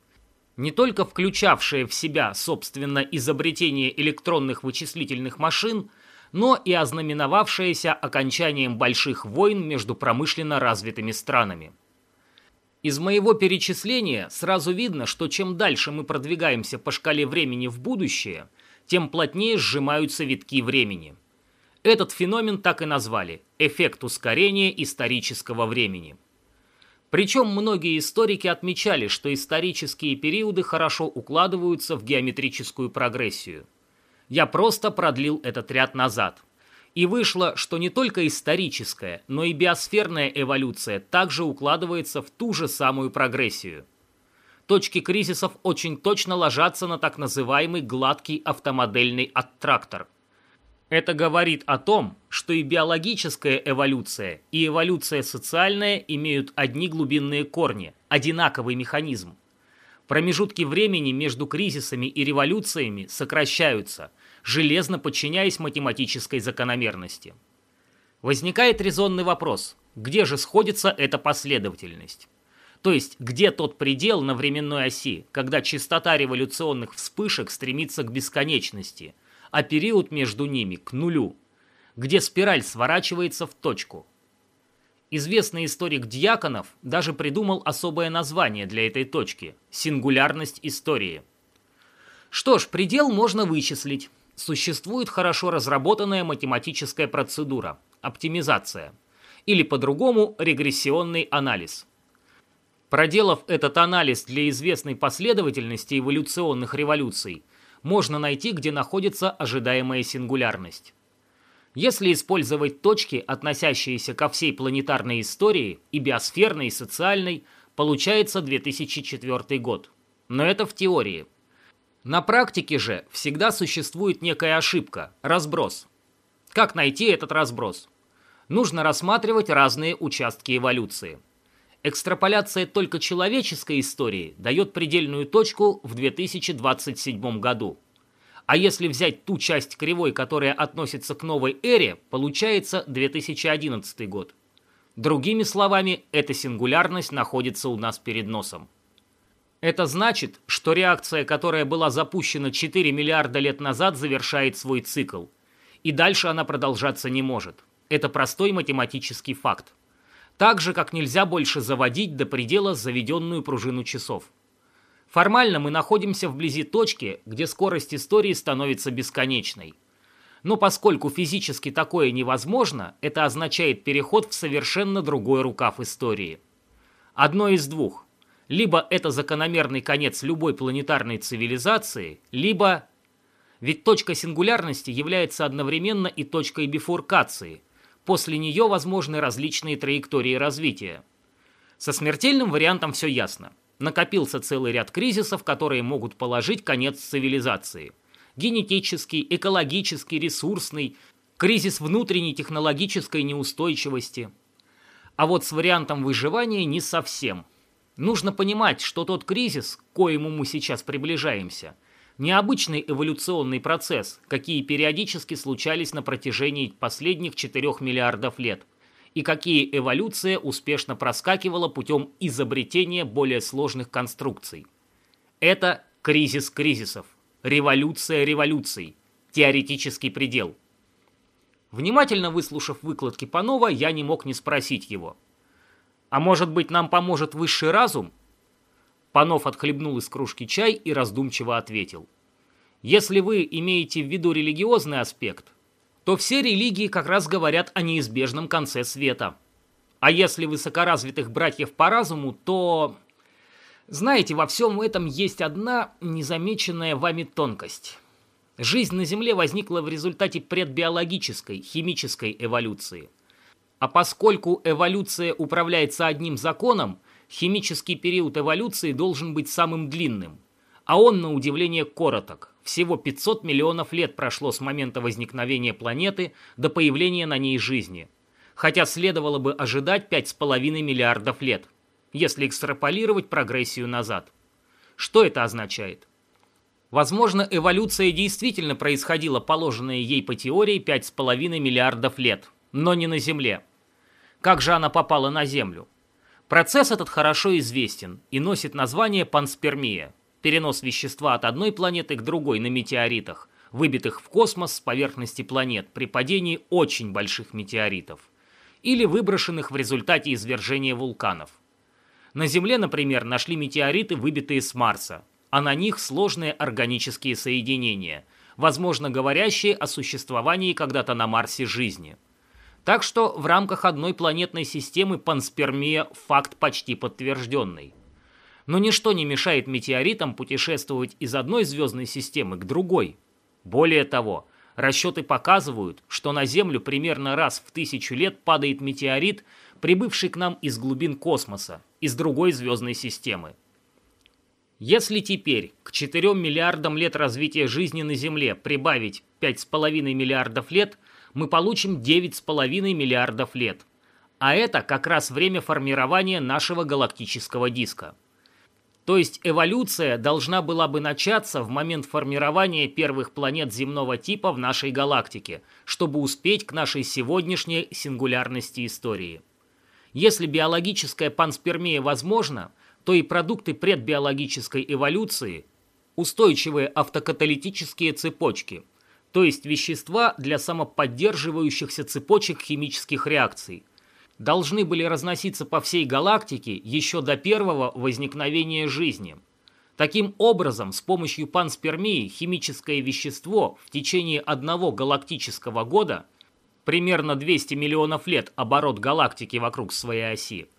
Не только включавшее в себя, собственно, изобретение электронных вычислительных машин, но и ознаменовавшееся окончанием больших войн между промышленно развитыми странами. Из моего перечисления сразу видно, что чем дальше мы продвигаемся по шкале времени в будущее, тем плотнее сжимаются витки времени. Этот феномен так и назвали – эффект ускорения исторического времени. Причем многие историки отмечали, что исторические периоды хорошо укладываются в геометрическую прогрессию. Я просто продлил этот ряд назад. И вышло, что не только историческая, но и биосферная эволюция также укладывается в ту же самую прогрессию. Точки кризисов очень точно ложатся на так называемый гладкий автомодельный аттрактор – это говорит о том, что и биологическая эволюция, и эволюция социальная имеют одни глубинные корни, одинаковый механизм. Промежутки времени между кризисами и революциями сокращаются, железно подчиняясь математической закономерности. Возникает резонный вопрос, где же сходится эта последовательность? То есть, где тот предел на временной оси, когда частота революционных вспышек стремится к бесконечности – а период между ними к нулю, где спираль сворачивается в точку. Известный историк Дьяконов даже придумал особое название для этой точки – сингулярность истории. Что ж, предел можно вычислить. Существует хорошо разработанная математическая процедура – оптимизация, или по-другому регрессионный анализ. Проделав этот анализ для известной последовательности эволюционных революций – можно найти, где находится ожидаемая сингулярность. Если использовать точки, относящиеся ко всей планетарной истории, и биосферной, и социальной, получается 2004 год. Но это в теории. На практике же всегда существует некая ошибка – разброс. Как найти этот разброс? Нужно рассматривать разные участки эволюции. Экстраполяция только человеческой истории дает предельную точку в 2027 году. А если взять ту часть кривой, которая относится к новой эре, получается 2011 год. Другими словами, эта сингулярность находится у нас перед носом. Это значит, что реакция, которая была запущена 4 миллиарда лет назад, завершает свой цикл. И дальше она продолжаться не может. Это простой математический факт. Так же, как нельзя больше заводить до предела заведенную пружину часов. Формально мы находимся вблизи точки, где скорость истории становится бесконечной. Но поскольку физически такое невозможно, это означает переход в совершенно другой рукав истории. Одно из двух. Либо это закономерный конец любой планетарной цивилизации, либо... Ведь точка сингулярности является одновременно и точкой бифуркации. После нее возможны различные траектории развития. Со смертельным вариантом все ясно. Накопился целый ряд кризисов, которые могут положить конец цивилизации. Генетический, экологический, ресурсный, кризис внутренней технологической неустойчивости. А вот с вариантом выживания не совсем – Нужно понимать, что тот кризис, к коему мы сейчас приближаемся, необычный эволюционный процесс, какие периодически случались на протяжении последних 4 миллиардов лет, и какие эволюция успешно проскакивала путем изобретения более сложных конструкций. Это кризис кризисов, революция революций, теоретический предел. Внимательно выслушав выкладки Панова, я не мог не спросить его – а может быть, нам поможет высший разум? Панов отхлебнул из кружки чай и раздумчиво ответил. Если вы имеете в виду религиозный аспект, то все религии как раз говорят о неизбежном конце света. А если высокоразвитых братьев по разуму, то... Знаете, во всем этом есть одна незамеченная вами тонкость. Жизнь на Земле возникла в результате предбиологической, химической эволюции. А поскольку эволюция управляется одним законом, химический период эволюции должен быть самым длинным. А он, на удивление, короток. Всего 500 миллионов лет прошло с момента возникновения планеты до появления на ней жизни. Хотя следовало бы ожидать 5,5 миллиардов лет, если экстраполировать прогрессию назад. Что это означает? Возможно, эволюция действительно происходила положенные ей по теории 5,5 миллиардов лет – но не на Земле. Как же она попала на Землю? Процесс этот хорошо известен и носит название панспермия – перенос вещества от одной планеты к другой на метеоритах, выбитых в космос с поверхности планет при падении очень больших метеоритов, или выброшенных в результате извержения вулканов. На Земле, например, нашли метеориты, выбитые с Марса, а на них сложные органические соединения, возможно говорящие о существовании когда-то на Марсе жизни – так что в рамках одной планетной системы панспермия – факт почти подтвержденный. Но ничто не мешает метеоритам путешествовать из одной звездной системы к другой. Более того, расчеты показывают, что на Землю примерно раз в тысячу лет падает метеорит, прибывший к нам из глубин космоса, из другой звездной системы. Если теперь к 4 миллиардам лет развития жизни на Земле прибавить 5,5 миллиардов лет – мы получим 9,5 миллиардов лет. А это как раз время формирования нашего галактического диска. То есть эволюция должна была бы начаться в момент формирования первых планет земного типа в нашей галактике, чтобы успеть к нашей сегодняшней сингулярности истории. Если биологическая панспермия возможна, то и продукты предбиологической эволюции – устойчивые автокаталитические цепочки – то есть вещества для самоподдерживающихся цепочек химических реакций, должны были разноситься по всей галактике еще до первого возникновения жизни. Таким образом, с помощью панспермии химическое вещество в течение одного галактического года, примерно 200 миллионов лет оборот галактики вокруг своей оси,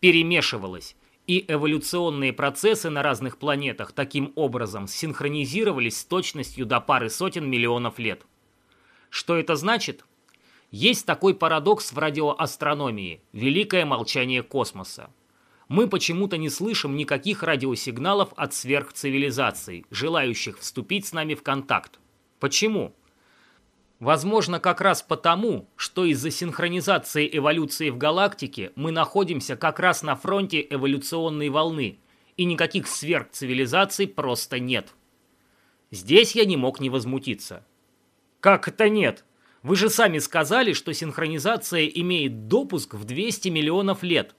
перемешивалось и эволюционные процессы на разных планетах таким образом синхронизировались с точностью до пары сотен миллионов лет. Что это значит? Есть такой парадокс в радиоастрономии – великое молчание космоса. Мы почему-то не слышим никаких радиосигналов от сверхцивилизаций, желающих вступить с нами в контакт. Почему? Возможно, как раз потому, что из-за синхронизации эволюции в галактике мы находимся как раз на фронте эволюционной волны, и никаких сверхцивилизаций просто нет. Здесь я не мог не возмутиться. Как это нет? Вы же сами сказали, что синхронизация имеет допуск в 200 миллионов лет.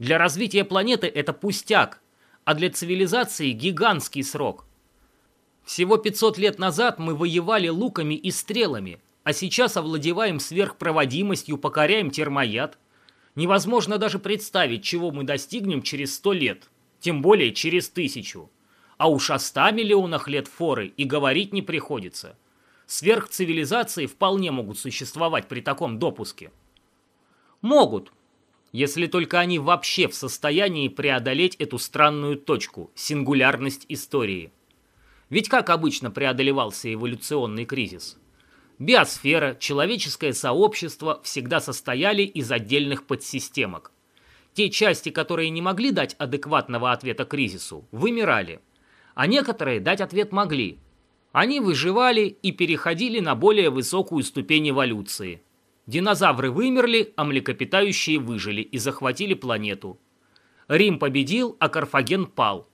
Для развития планеты это пустяк, а для цивилизации гигантский срок. Всего 500 лет назад мы воевали луками и стрелами, а сейчас овладеваем сверхпроводимостью, покоряем термояд. Невозможно даже представить, чего мы достигнем через 100 лет, тем более через тысячу. А уж о 100 миллионах лет форы и говорить не приходится. Сверхцивилизации вполне могут существовать при таком допуске. Могут. Если только они вообще в состоянии преодолеть эту странную точку – сингулярность истории. Ведь как обычно преодолевался эволюционный кризис? Биосфера, человеческое сообщество всегда состояли из отдельных подсистемок. Те части, которые не могли дать адекватного ответа кризису, вымирали. А некоторые дать ответ могли. Они выживали и переходили на более высокую ступень эволюции. Динозавры вымерли, а млекопитающие выжили и захватили планету. Рим победил, а Карфаген пал.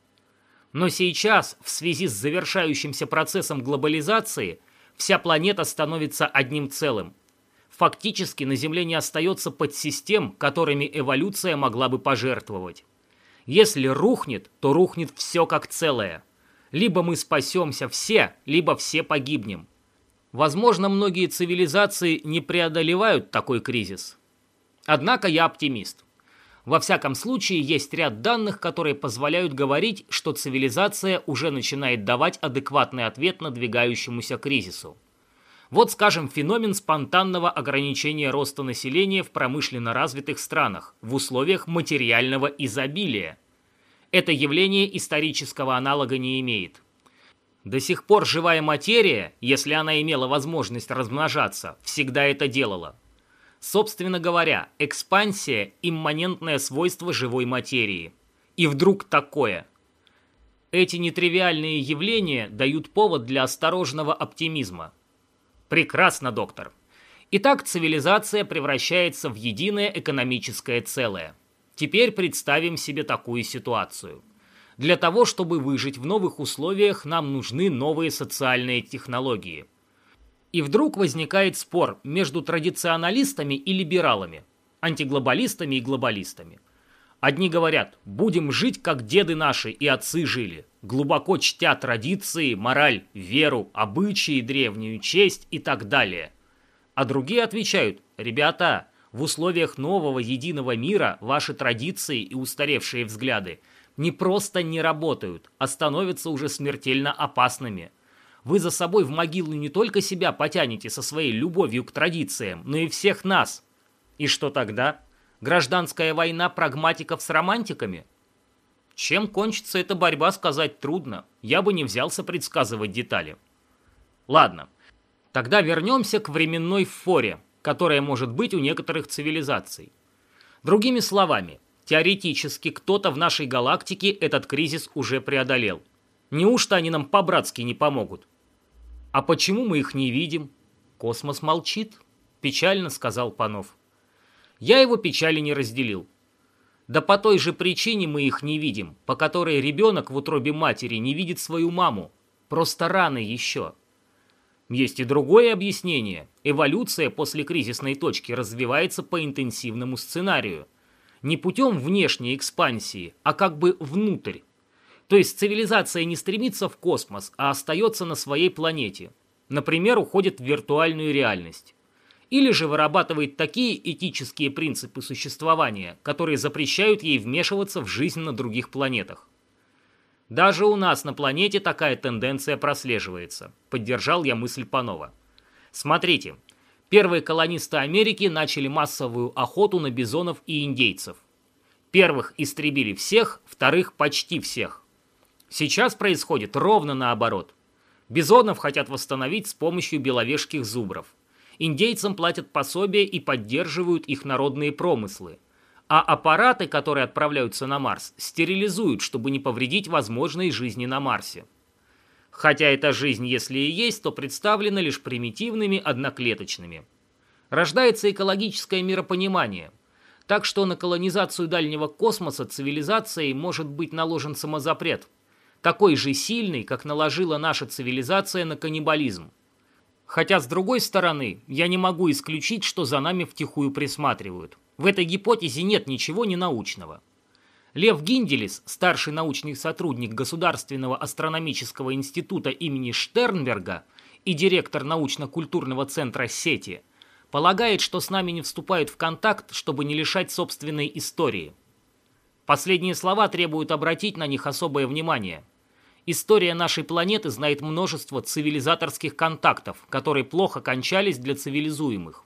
Но сейчас, в связи с завершающимся процессом глобализации, вся планета становится одним целым. Фактически на Земле не остается подсистем, которыми эволюция могла бы пожертвовать. Если рухнет, то рухнет все как целое. Либо мы спасемся все, либо все погибнем. Возможно, многие цивилизации не преодолевают такой кризис. Однако я оптимист. Во всяком случае, есть ряд данных, которые позволяют говорить, что цивилизация уже начинает давать адекватный ответ надвигающемуся кризису. Вот, скажем, феномен спонтанного ограничения роста населения в промышленно развитых странах в условиях материального изобилия. Это явление исторического аналога не имеет. До сих пор живая материя, если она имела возможность размножаться, всегда это делала. Собственно говоря, экспансия – имманентное свойство живой материи. И вдруг такое. Эти нетривиальные явления дают повод для осторожного оптимизма. Прекрасно, доктор. Итак, цивилизация превращается в единое экономическое целое. Теперь представим себе такую ситуацию. Для того, чтобы выжить в новых условиях, нам нужны новые социальные технологии – и вдруг возникает спор между традиционалистами и либералами, антиглобалистами и глобалистами. Одни говорят, будем жить, как деды наши и отцы жили, глубоко чтя традиции, мораль, веру, обычаи, древнюю честь и так далее. А другие отвечают, ребята, в условиях нового единого мира ваши традиции и устаревшие взгляды не просто не работают, а становятся уже смертельно опасными – вы за собой в могилу не только себя потянете со своей любовью к традициям, но и всех нас. И что тогда? Гражданская война прагматиков с романтиками? Чем кончится эта борьба, сказать трудно. Я бы не взялся предсказывать детали. Ладно, тогда вернемся к временной форе, которая может быть у некоторых цивилизаций. Другими словами, теоретически кто-то в нашей галактике этот кризис уже преодолел. Неужто они нам по-братски не помогут? «А почему мы их не видим?» «Космос молчит», – печально сказал Панов. Я его печали не разделил. Да по той же причине мы их не видим, по которой ребенок в утробе матери не видит свою маму. Просто рано еще. Есть и другое объяснение. Эволюция после кризисной точки развивается по интенсивному сценарию. Не путем внешней экспансии, а как бы внутрь. То есть цивилизация не стремится в космос, а остается на своей планете. Например, уходит в виртуальную реальность. Или же вырабатывает такие этические принципы существования, которые запрещают ей вмешиваться в жизнь на других планетах. Даже у нас на планете такая тенденция прослеживается, поддержал я мысль Панова. Смотрите, первые колонисты Америки начали массовую охоту на бизонов и индейцев. Первых истребили всех, вторых почти всех. Сейчас происходит ровно наоборот. Бизонов хотят восстановить с помощью беловежских зубров. Индейцам платят пособия и поддерживают их народные промыслы. А аппараты, которые отправляются на Марс, стерилизуют, чтобы не повредить возможной жизни на Марсе. Хотя эта жизнь, если и есть, то представлена лишь примитивными одноклеточными. Рождается экологическое миропонимание. Так что на колонизацию дальнего космоса цивилизацией может быть наложен самозапрет – такой же сильный, как наложила наша цивилизация на каннибализм. Хотя, с другой стороны, я не могу исключить, что за нами втихую присматривают. В этой гипотезе нет ничего ненаучного. Лев Гинделис, старший научный сотрудник Государственного астрономического института имени Штернберга и директор научно-культурного центра сети, полагает, что с нами не вступают в контакт, чтобы не лишать собственной истории. Последние слова требуют обратить на них особое внимание – История нашей планеты знает множество цивилизаторских контактов, которые плохо кончались для цивилизуемых.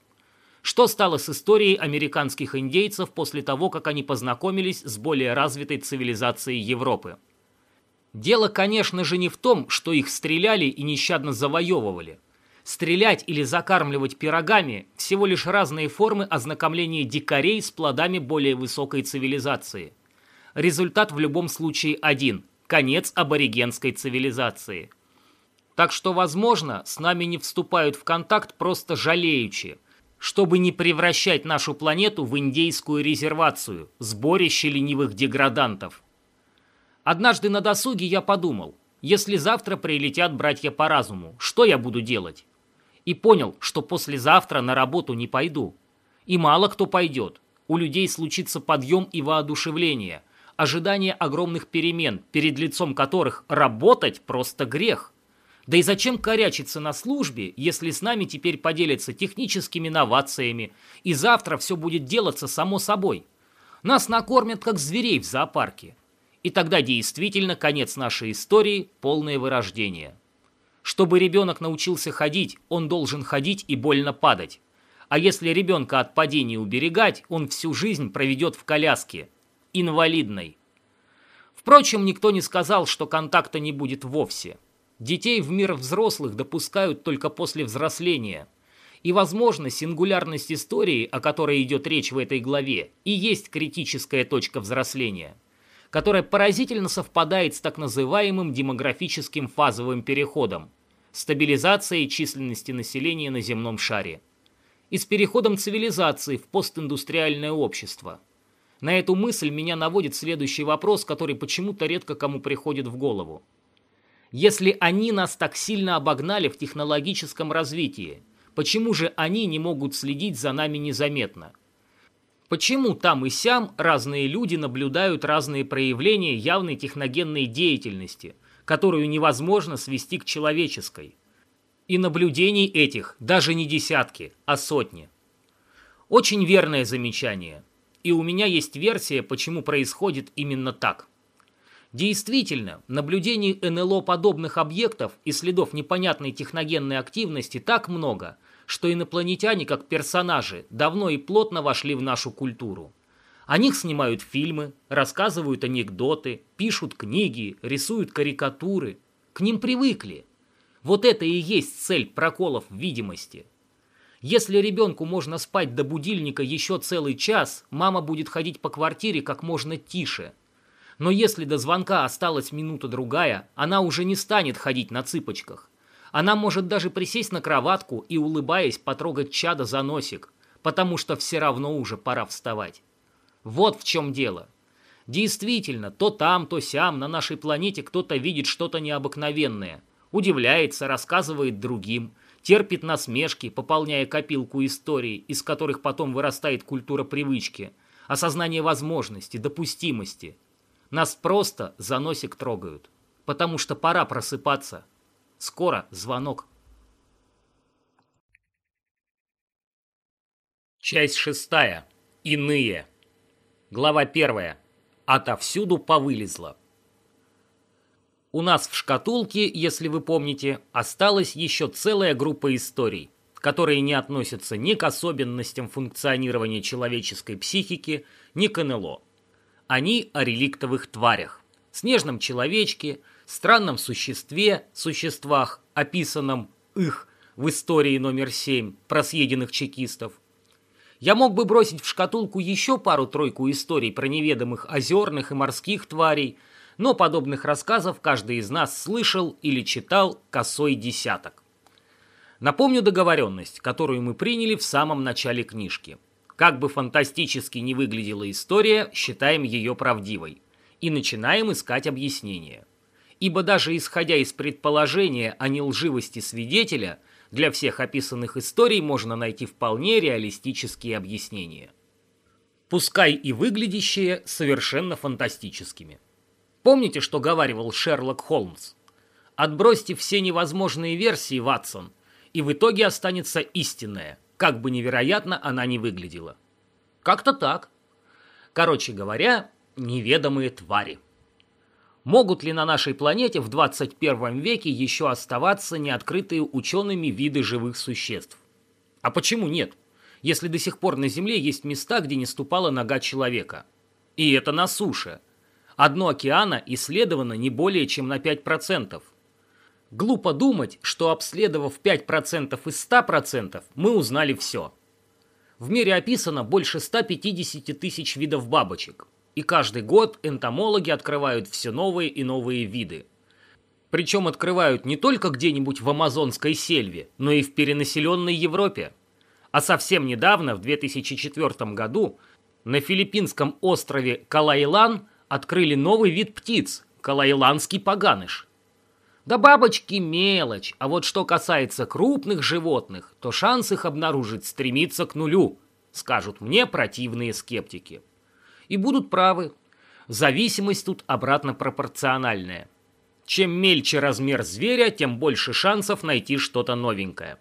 Что стало с историей американских индейцев после того, как они познакомились с более развитой цивилизацией Европы? Дело, конечно же, не в том, что их стреляли и нещадно завоевывали. Стрелять или закармливать пирогами – всего лишь разные формы ознакомления дикарей с плодами более высокой цивилизации. Результат в любом случае один – конец аборигенской цивилизации. Так что, возможно, с нами не вступают в контакт просто жалеючи, чтобы не превращать нашу планету в индейскую резервацию, сборище ленивых деградантов. Однажды на досуге я подумал, если завтра прилетят братья по разуму, что я буду делать? И понял, что послезавтра на работу не пойду. И мало кто пойдет. У людей случится подъем и воодушевление, ожидание огромных перемен, перед лицом которых работать просто грех. Да и зачем корячиться на службе, если с нами теперь поделятся техническими новациями, и завтра все будет делаться само собой? Нас накормят, как зверей в зоопарке. И тогда действительно конец нашей истории – полное вырождение. Чтобы ребенок научился ходить, он должен ходить и больно падать. А если ребенка от падения уберегать, он всю жизнь проведет в коляске, инвалидной. Впрочем, никто не сказал, что контакта не будет вовсе. Детей в мир взрослых допускают только после взросления. И, возможно, сингулярность истории, о которой идет речь в этой главе, и есть критическая точка взросления, которая поразительно совпадает с так называемым демографическим фазовым переходом, стабилизацией численности населения на земном шаре, и с переходом цивилизации в постиндустриальное общество. На эту мысль меня наводит следующий вопрос, который почему-то редко кому приходит в голову. Если они нас так сильно обогнали в технологическом развитии, почему же они не могут следить за нами незаметно? Почему там и сям разные люди наблюдают разные проявления явной техногенной деятельности, которую невозможно свести к человеческой? И наблюдений этих даже не десятки, а сотни. Очень верное замечание. И у меня есть версия, почему происходит именно так. Действительно, наблюдений НЛО подобных объектов и следов непонятной техногенной активности так много, что инопланетяне, как персонажи, давно и плотно вошли в нашу культуру. О них снимают фильмы, рассказывают анекдоты, пишут книги, рисуют карикатуры. К ним привыкли. Вот это и есть цель проколов в видимости. Если ребенку можно спать до будильника еще целый час, мама будет ходить по квартире как можно тише – но если до звонка осталась минута-другая, она уже не станет ходить на цыпочках. Она может даже присесть на кроватку и, улыбаясь, потрогать чада за носик, потому что все равно уже пора вставать. Вот в чем дело. Действительно, то там, то сям на нашей планете кто-то видит что-то необыкновенное, удивляется, рассказывает другим, терпит насмешки, пополняя копилку историй, из которых потом вырастает культура привычки, осознание возможности, допустимости – нас просто за носик трогают, потому что пора просыпаться. Скоро звонок. Часть шестая. Иные. Глава первая. Отовсюду повылезло. У нас в шкатулке, если вы помните, осталась еще целая группа историй, которые не относятся ни к особенностям функционирования человеческой психики, ни к НЛО. Они о реликтовых тварях, снежном человечке, странном существе, существах, описанном их в истории номер 7 про съеденных чекистов. Я мог бы бросить в шкатулку еще пару-тройку историй про неведомых озерных и морских тварей, но подобных рассказов каждый из нас слышал или читал косой десяток. Напомню договоренность, которую мы приняли в самом начале книжки – как бы фантастически не выглядела история, считаем ее правдивой. И начинаем искать объяснение. Ибо даже исходя из предположения о нелживости свидетеля, для всех описанных историй можно найти вполне реалистические объяснения. Пускай и выглядящие совершенно фантастическими. Помните, что говаривал Шерлок Холмс? Отбросьте все невозможные версии, Ватсон, и в итоге останется истинная – как бы невероятно она ни выглядела. Как-то так. Короче говоря, неведомые твари. Могут ли на нашей планете в 21 веке еще оставаться неоткрытые учеными виды живых существ? А почему нет? если до сих пор на Земле есть места, где не ступала нога человека. И это на суше. Одно океана исследовано не более чем на 5%. Глупо думать, что обследовав 5% из 100%, мы узнали все. В мире описано больше 150 тысяч видов бабочек. И каждый год энтомологи открывают все новые и новые виды. Причем открывают не только где-нибудь в амазонской сельве, но и в перенаселенной Европе. А совсем недавно, в 2004 году, на филиппинском острове Калайлан открыли новый вид птиц – калайланский поганыш. Да бабочки мелочь, а вот что касается крупных животных, то шанс их обнаружить стремится к нулю, скажут мне противные скептики. И будут правы. Зависимость тут обратно пропорциональная. Чем мельче размер зверя, тем больше шансов найти что-то новенькое.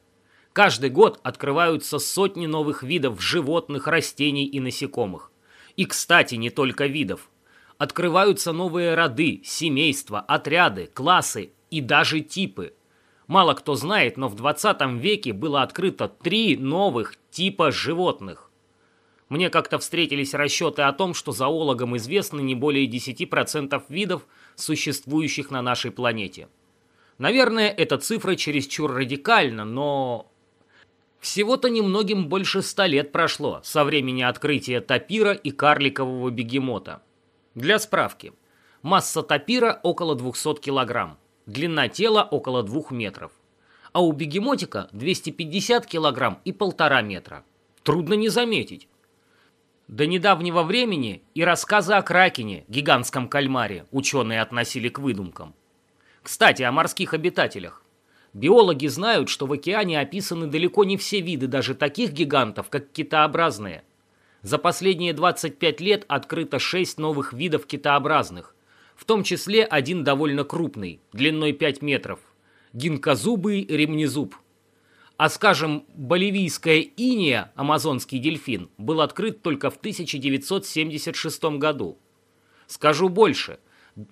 Каждый год открываются сотни новых видов животных, растений и насекомых. И, кстати, не только видов. Открываются новые роды, семейства, отряды, классы и даже типы. Мало кто знает, но в 20 веке было открыто три новых типа животных. Мне как-то встретились расчеты о том, что зоологам известно не более 10% видов, существующих на нашей планете. Наверное, эта цифра чересчур радикальна, но... Всего-то немногим больше ста лет прошло со времени открытия тапира и карликового бегемота. Для справки. Масса тапира около 200 килограмм. Длина тела около 2 метров. А у бегемотика 250 килограмм и полтора метра. Трудно не заметить. До недавнего времени и рассказы о кракене, гигантском кальмаре, ученые относили к выдумкам. Кстати, о морских обитателях. Биологи знают, что в океане описаны далеко не все виды даже таких гигантов, как китообразные. За последние 25 лет открыто 6 новых видов китообразных, в том числе один довольно крупный, длиной 5 метров. Гинкозубый ремнезуб. А скажем, боливийская иния, амазонский дельфин, был открыт только в 1976 году. Скажу больше.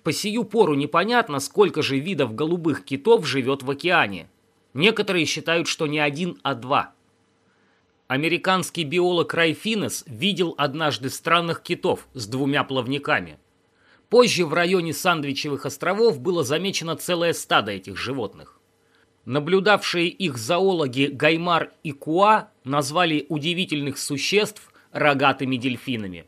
По сию пору непонятно, сколько же видов голубых китов живет в океане. Некоторые считают, что не один, а два. Американский биолог Рай Финес видел однажды странных китов с двумя плавниками. Позже в районе Сандвичевых островов было замечено целое стадо этих животных. Наблюдавшие их зоологи Гаймар и Куа назвали удивительных существ рогатыми дельфинами.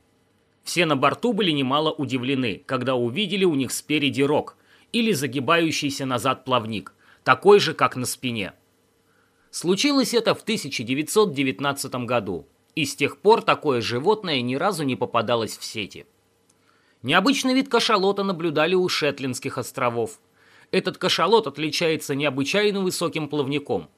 Все на борту были немало удивлены, когда увидели у них спереди рог или загибающийся назад плавник, такой же, как на спине. Случилось это в 1919 году, и с тех пор такое животное ни разу не попадалось в сети. Необычный вид кашалота наблюдали у Шетлинских островов. Этот кашалот отличается необычайно высоким плавником.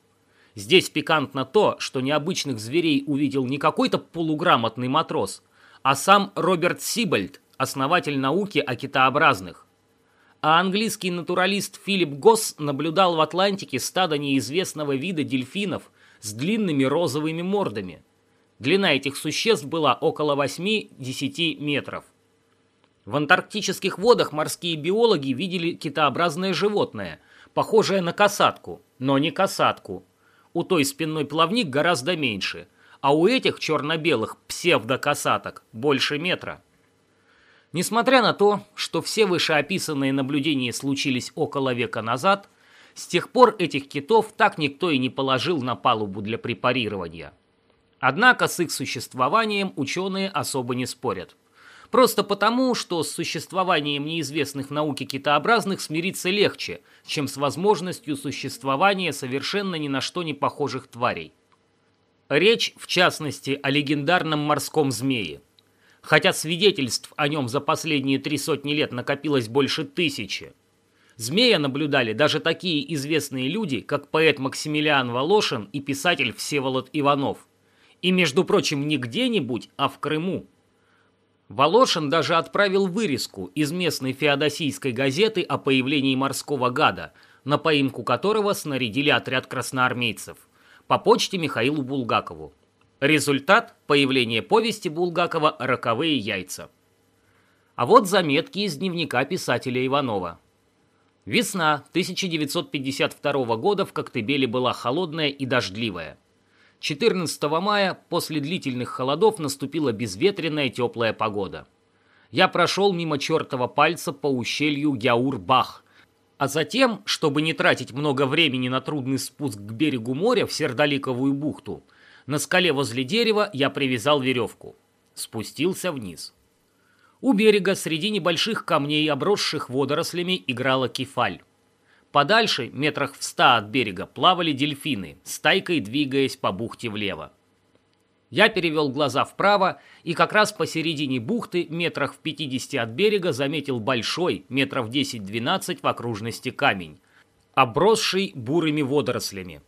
Здесь пикантно то, что необычных зверей увидел не какой-то полуграмотный матрос, а сам Роберт Сибальд, основатель науки о китообразных. А английский натуралист Филипп Госс наблюдал в Атлантике стадо неизвестного вида дельфинов с длинными розовыми мордами. Длина этих существ была около 8-10 метров. В антарктических водах морские биологи видели китообразное животное, похожее на касатку, но не касатку. У той спинной плавник гораздо меньше, а у этих черно-белых псевдокасаток больше метра. Несмотря на то, что все вышеописанные наблюдения случились около века назад, с тех пор этих китов так никто и не положил на палубу для препарирования. Однако с их существованием ученые особо не спорят – Просто потому, что с существованием неизвестных науке китообразных смириться легче, чем с возможностью существования совершенно ни на что не похожих тварей. Речь, в частности, о легендарном морском змее. Хотя свидетельств о нем за последние три сотни лет накопилось больше тысячи. Змея наблюдали даже такие известные люди, как поэт Максимилиан Волошин и писатель Всеволод Иванов. И, между прочим, не где-нибудь, а в Крыму. Волошин даже отправил вырезку из местной феодосийской газеты о появлении морского гада, на поимку которого снарядили отряд красноармейцев, по почте Михаилу Булгакову. Результат – появление повести Булгакова «Роковые яйца». А вот заметки из дневника писателя Иванова. Весна 1952 года в Коктебеле была холодная и дождливая. 14 мая после длительных холодов наступила безветренная теплая погода. Я прошел мимо чертова пальца по ущелью Яур-Бах, а затем, чтобы не тратить много времени на трудный спуск к берегу моря в Сердоликовую бухту, на скале возле дерева я привязал веревку. Спустился вниз. У берега среди небольших камней, обросших водорослями, играла кефаль. Подальше, метрах в ста от берега, плавали дельфины, стайкой двигаясь по бухте влево. Я перевел глаза вправо и как раз посередине бухты, метрах в 50 от берега, заметил большой, метров 10-12 в окружности камень, обросший бурыми водорослями.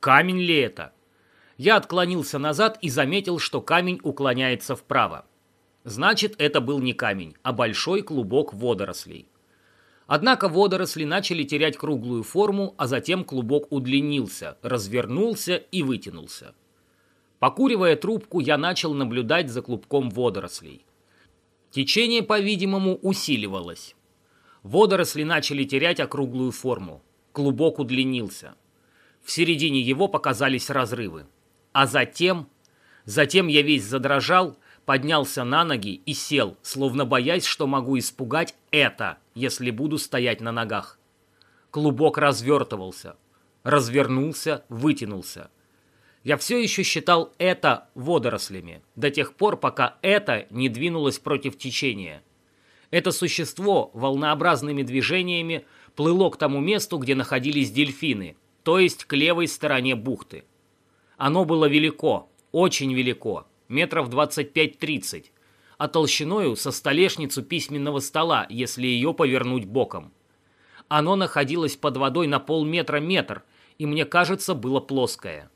Камень ли это? Я отклонился назад и заметил, что камень уклоняется вправо. Значит, это был не камень, а большой клубок водорослей. Однако водоросли начали терять круглую форму, а затем клубок удлинился, развернулся и вытянулся. Покуривая трубку, я начал наблюдать за клубком водорослей. Течение, по-видимому, усиливалось. Водоросли начали терять округлую форму. Клубок удлинился. В середине его показались разрывы. А затем... Затем я весь задрожал, поднялся на ноги и сел, словно боясь, что могу испугать это, если буду стоять на ногах. Клубок развертывался. Развернулся, вытянулся. Я все еще считал это водорослями, до тех пор, пока это не двинулось против течения. Это существо волнообразными движениями плыло к тому месту, где находились дельфины, то есть к левой стороне бухты. Оно было велико, очень велико, метров 25-30, а толщиною со столешницу письменного стола, если ее повернуть боком. Оно находилось под водой на полметра-метр, и, мне кажется, было плоское.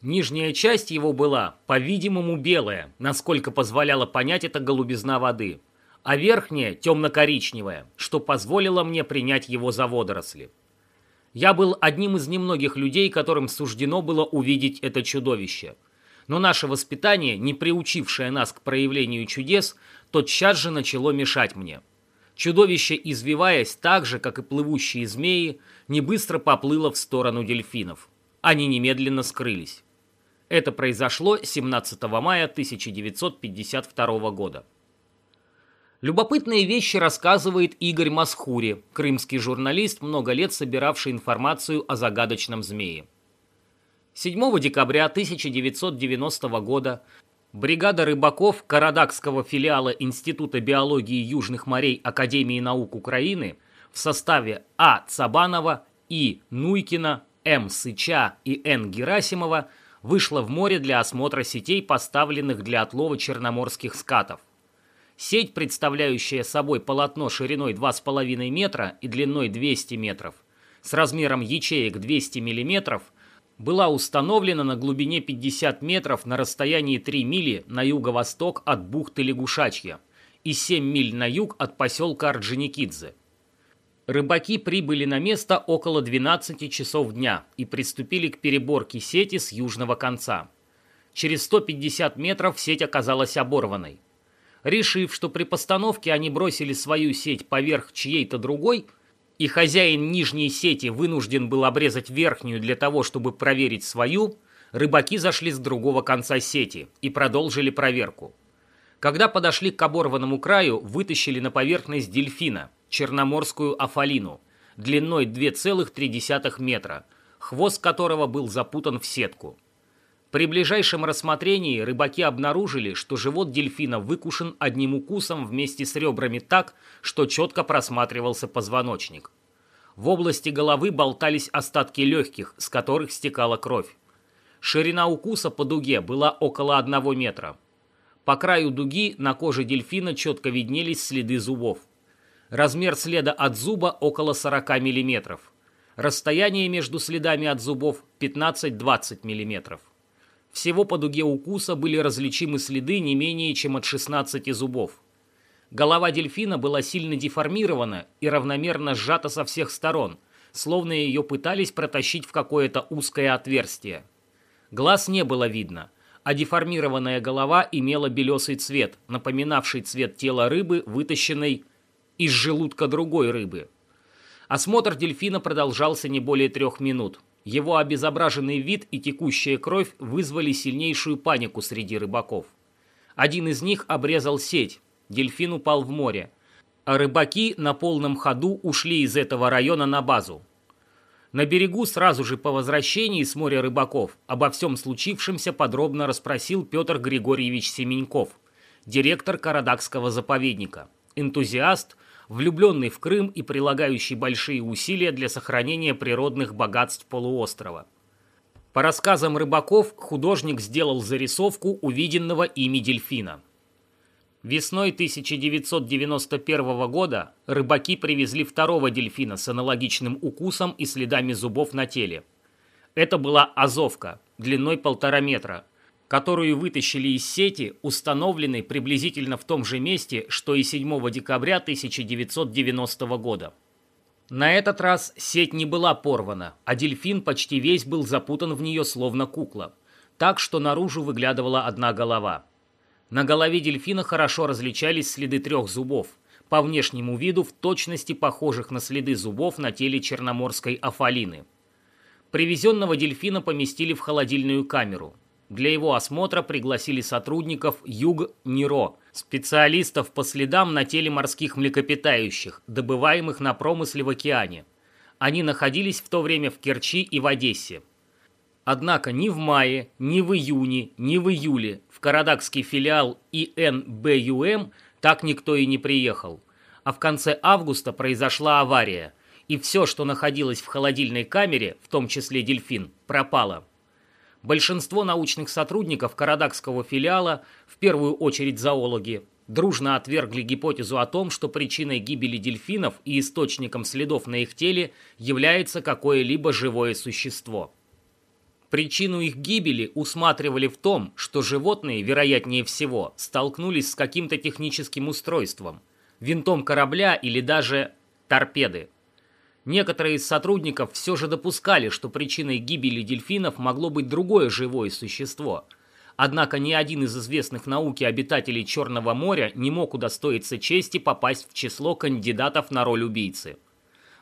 Нижняя часть его была, по-видимому, белая, насколько позволяла понять это голубизна воды, а верхняя – темно-коричневая, что позволило мне принять его за водоросли. Я был одним из немногих людей, которым суждено было увидеть это чудовище – но наше воспитание, не приучившее нас к проявлению чудес, тотчас же начало мешать мне. Чудовище, извиваясь так же, как и плывущие змеи, не быстро поплыло в сторону дельфинов. Они немедленно скрылись. Это произошло 17 мая 1952 года. Любопытные вещи рассказывает Игорь Масхури, крымский журналист, много лет собиравший информацию о загадочном змее. 7 декабря 1990 года бригада рыбаков Карадакского филиала Института биологии Южных морей Академии наук Украины в составе А. Цабанова, И. Нуйкина, М. Сыча и Н. Герасимова вышла в море для осмотра сетей, поставленных для отлова черноморских скатов. Сеть, представляющая собой полотно шириной 2,5 метра и длиной 200 метров, с размером ячеек 200 миллиметров – была установлена на глубине 50 метров на расстоянии 3 мили на юго-восток от бухты Лягушачья и 7 миль на юг от поселка Орджоникидзе. Рыбаки прибыли на место около 12 часов дня и приступили к переборке сети с южного конца. Через 150 метров сеть оказалась оборванной. Решив, что при постановке они бросили свою сеть поверх чьей-то другой – и хозяин нижней сети вынужден был обрезать верхнюю для того, чтобы проверить свою, рыбаки зашли с другого конца сети и продолжили проверку. Когда подошли к оборванному краю, вытащили на поверхность дельфина, черноморскую афалину, длиной 2,3 метра, хвост которого был запутан в сетку. При ближайшем рассмотрении рыбаки обнаружили, что живот дельфина выкушен одним укусом вместе с ребрами так, что четко просматривался позвоночник. В области головы болтались остатки легких, с которых стекала кровь. Ширина укуса по дуге была около одного метра. По краю дуги на коже дельфина четко виднелись следы зубов. Размер следа от зуба около 40 мм. Расстояние между следами от зубов 15-20 мм. Всего по дуге укуса были различимы следы не менее чем от 16 зубов. Голова дельфина была сильно деформирована и равномерно сжата со всех сторон, словно ее пытались протащить в какое-то узкое отверстие. Глаз не было видно, а деформированная голова имела белесый цвет, напоминавший цвет тела рыбы, вытащенной из желудка другой рыбы. Осмотр дельфина продолжался не более трех минут. Его обезображенный вид и текущая кровь вызвали сильнейшую панику среди рыбаков. Один из них обрезал сеть, дельфин упал в море, а рыбаки на полном ходу ушли из этого района на базу. На берегу сразу же по возвращении с моря рыбаков обо всем случившемся подробно расспросил Петр Григорьевич Семеньков, директор Карадакского заповедника, энтузиаст, влюбленный в Крым и прилагающий большие усилия для сохранения природных богатств полуострова. По рассказам рыбаков, художник сделал зарисовку увиденного ими дельфина. Весной 1991 года рыбаки привезли второго дельфина с аналогичным укусом и следами зубов на теле. Это была азовка, длиной полтора метра, которую вытащили из сети, установленной приблизительно в том же месте, что и 7 декабря 1990 года. На этот раз сеть не была порвана, а дельфин почти весь был запутан в нее словно кукла, так что наружу выглядывала одна голова. На голове дельфина хорошо различались следы трех зубов, по внешнему виду в точности похожих на следы зубов на теле черноморской афалины. Привезенного дельфина поместили в холодильную камеру. Для его осмотра пригласили сотрудников Юг-Ниро, специалистов по следам на теле морских млекопитающих, добываемых на промысле в океане. Они находились в то время в Керчи и в Одессе. Однако ни в мае, ни в июне, ни в июле в карадакский филиал ИНБЮМ так никто и не приехал. А в конце августа произошла авария, и все, что находилось в холодильной камере, в том числе дельфин, пропало. Большинство научных сотрудников Карадакского филиала, в первую очередь зоологи, дружно отвергли гипотезу о том, что причиной гибели дельфинов и источником следов на их теле является какое-либо живое существо. Причину их гибели усматривали в том, что животные, вероятнее всего, столкнулись с каким-то техническим устройством, винтом корабля или даже торпеды. Некоторые из сотрудников все же допускали, что причиной гибели дельфинов могло быть другое живое существо. Однако ни один из известных науке обитателей Черного моря не мог удостоиться чести попасть в число кандидатов на роль убийцы.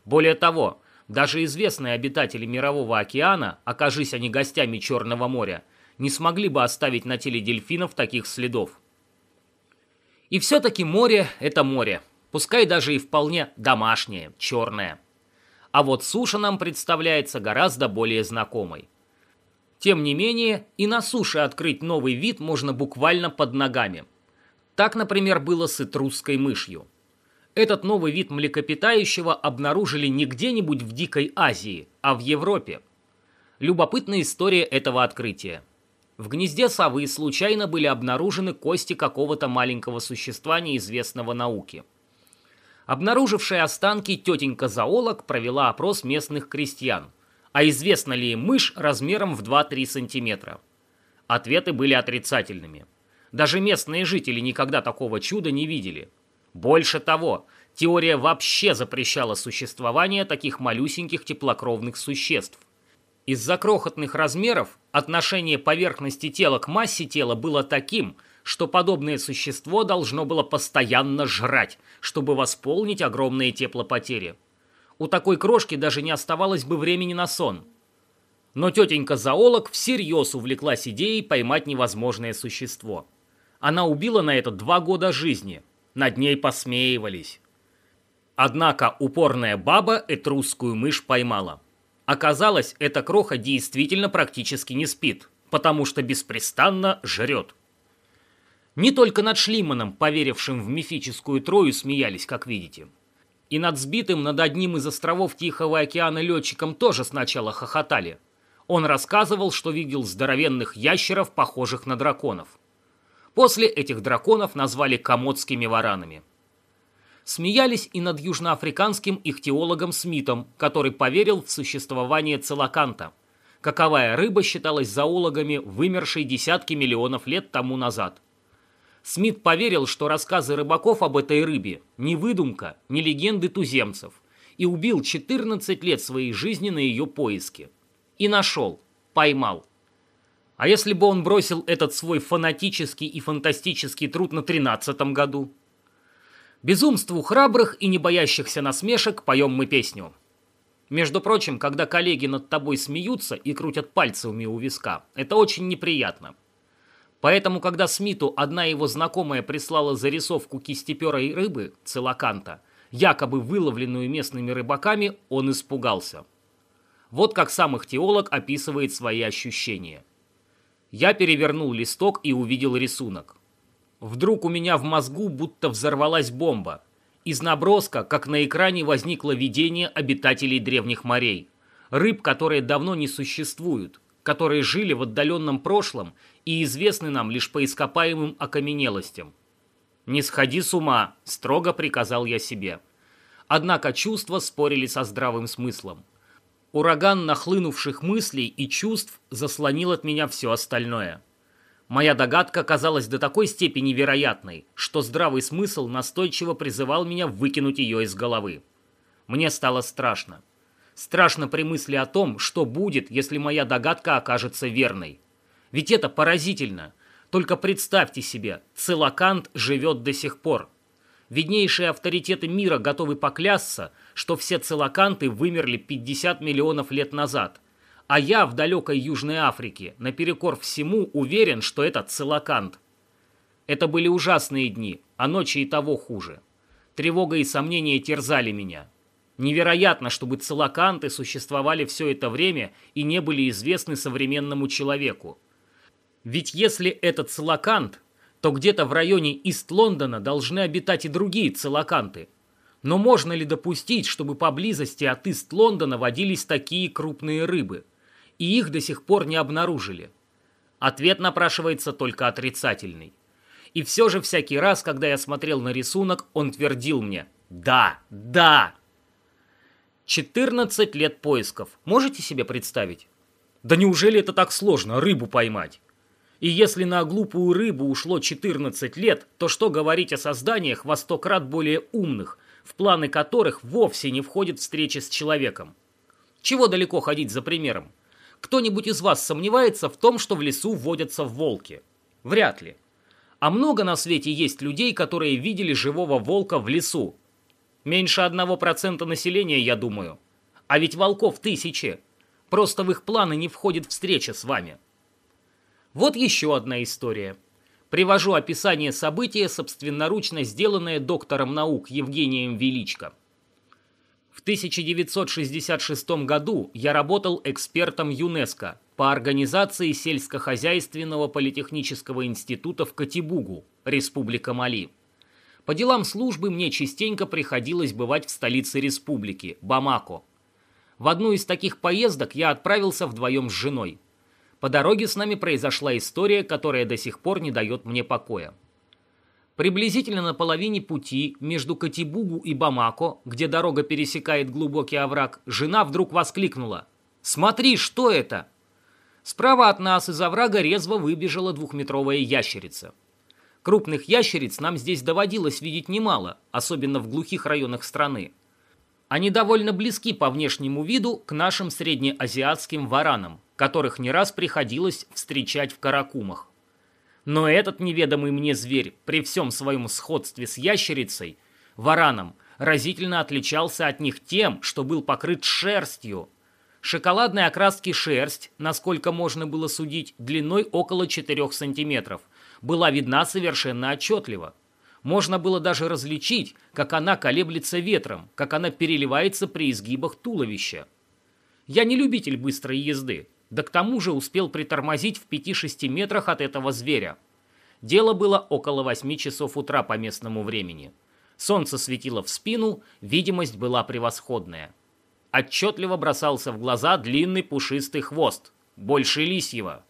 Более того, даже известные обитатели Мирового океана, окажись они гостями Черного моря, не смогли бы оставить на теле дельфинов таких следов. И все-таки море – это море, пускай даже и вполне домашнее, черное а вот суша нам представляется гораздо более знакомой. Тем не менее, и на суше открыть новый вид можно буквально под ногами. Так, например, было с этрусской мышью. Этот новый вид млекопитающего обнаружили не где-нибудь в Дикой Азии, а в Европе. Любопытная история этого открытия. В гнезде совы случайно были обнаружены кости какого-то маленького существа неизвестного науки – Обнаружившая останки тетенька-зоолог провела опрос местных крестьян. А известна ли мышь размером в 2-3 сантиметра? Ответы были отрицательными. Даже местные жители никогда такого чуда не видели. Больше того, теория вообще запрещала существование таких малюсеньких теплокровных существ. Из-за крохотных размеров отношение поверхности тела к массе тела было таким – что подобное существо должно было постоянно жрать, чтобы восполнить огромные теплопотери. У такой крошки даже не оставалось бы времени на сон. Но тетенька-зоолог всерьез увлеклась идеей поймать невозможное существо. Она убила на это два года жизни. Над ней посмеивались. Однако упорная баба этрусскую мышь поймала. Оказалось, эта кроха действительно практически не спит, потому что беспрестанно жрет. Не только над Шлиманом, поверившим в мифическую Трою, смеялись, как видите. И над сбитым над одним из островов Тихого океана летчиком тоже сначала хохотали. Он рассказывал, что видел здоровенных ящеров, похожих на драконов. После этих драконов назвали комодскими варанами. Смеялись и над южноафриканским ихтиологом Смитом, который поверил в существование целоканта. Каковая рыба считалась зоологами, вымершей десятки миллионов лет тому назад – Смит поверил, что рассказы рыбаков об этой рыбе – не выдумка, не легенды туземцев, и убил 14 лет своей жизни на ее поиске. И нашел, поймал. А если бы он бросил этот свой фанатический и фантастический труд на 13 году? Безумству храбрых и не боящихся насмешек поем мы песню. Между прочим, когда коллеги над тобой смеются и крутят пальцами у виска, это очень неприятно. Поэтому, когда Смиту одна его знакомая прислала зарисовку кистеперой рыбы, целоканта, якобы выловленную местными рыбаками, он испугался. Вот как сам их теолог описывает свои ощущения. Я перевернул листок и увидел рисунок. Вдруг у меня в мозгу будто взорвалась бомба. Из наброска, как на экране, возникло видение обитателей древних морей. Рыб, которые давно не существуют, которые жили в отдаленном прошлом и известны нам лишь по ископаемым окаменелостям. «Не сходи с ума», – строго приказал я себе. Однако чувства спорили со здравым смыслом. Ураган нахлынувших мыслей и чувств заслонил от меня все остальное. Моя догадка казалась до такой степени вероятной, что здравый смысл настойчиво призывал меня выкинуть ее из головы. Мне стало страшно. Страшно при мысли о том, что будет, если моя догадка окажется верной. Ведь это поразительно. Только представьте себе, Целокант живет до сих пор. Виднейшие авторитеты мира готовы поклясться, что все целоканты вымерли 50 миллионов лет назад. А я в далекой Южной Африке, наперекор всему, уверен, что это целокант. Это были ужасные дни, а ночи и того хуже. Тревога и сомнения терзали меня. Невероятно, чтобы целоканты существовали все это время и не были известны современному человеку. Ведь если это целокант, то где-то в районе Ист-Лондона должны обитать и другие целоканты. Но можно ли допустить, чтобы поблизости от Ист-Лондона водились такие крупные рыбы? И их до сих пор не обнаружили. Ответ напрашивается только отрицательный. И все же всякий раз, когда я смотрел на рисунок, он твердил мне «Да, да!» 14 лет поисков. Можете себе представить? Да неужели это так сложно, рыбу поймать? И если на глупую рыбу ушло 14 лет, то что говорить о созданиях во сто крат более умных, в планы которых вовсе не входит встреча с человеком? Чего далеко ходить за примером? Кто-нибудь из вас сомневается в том, что в лесу водятся волки? Вряд ли. А много на свете есть людей, которые видели живого волка в лесу. Меньше одного процента населения, я думаю. А ведь волков тысячи. Просто в их планы не входит встреча с вами. Вот еще одна история. Привожу описание события, собственноручно сделанное доктором наук Евгением Величко. В 1966 году я работал экспертом ЮНЕСКО по организации сельскохозяйственного политехнического института в Катибугу, Республика Мали. По делам службы мне частенько приходилось бывать в столице республики, Бамако. В одну из таких поездок я отправился вдвоем с женой. По дороге с нами произошла история, которая до сих пор не дает мне покоя. Приблизительно на половине пути между Катибугу и Бамако, где дорога пересекает глубокий овраг, жена вдруг воскликнула. «Смотри, что это?» Справа от нас из оврага резво выбежала двухметровая ящерица. Крупных ящериц нам здесь доводилось видеть немало, особенно в глухих районах страны. Они довольно близки по внешнему виду к нашим среднеазиатским варанам, которых не раз приходилось встречать в каракумах. Но этот неведомый мне зверь, при всем своем сходстве с ящерицей, вараном, разительно отличался от них тем, что был покрыт шерстью. Шоколадной окраски шерсть, насколько можно было судить, длиной около 4 сантиметров, была видна совершенно отчетливо. Можно было даже различить, как она колеблется ветром, как она переливается при изгибах туловища. Я не любитель быстрой езды, да к тому же успел притормозить в 5-6 метрах от этого зверя. Дело было около 8 часов утра по местному времени. Солнце светило в спину, видимость была превосходная. Отчетливо бросался в глаза длинный пушистый хвост, больше лисьего.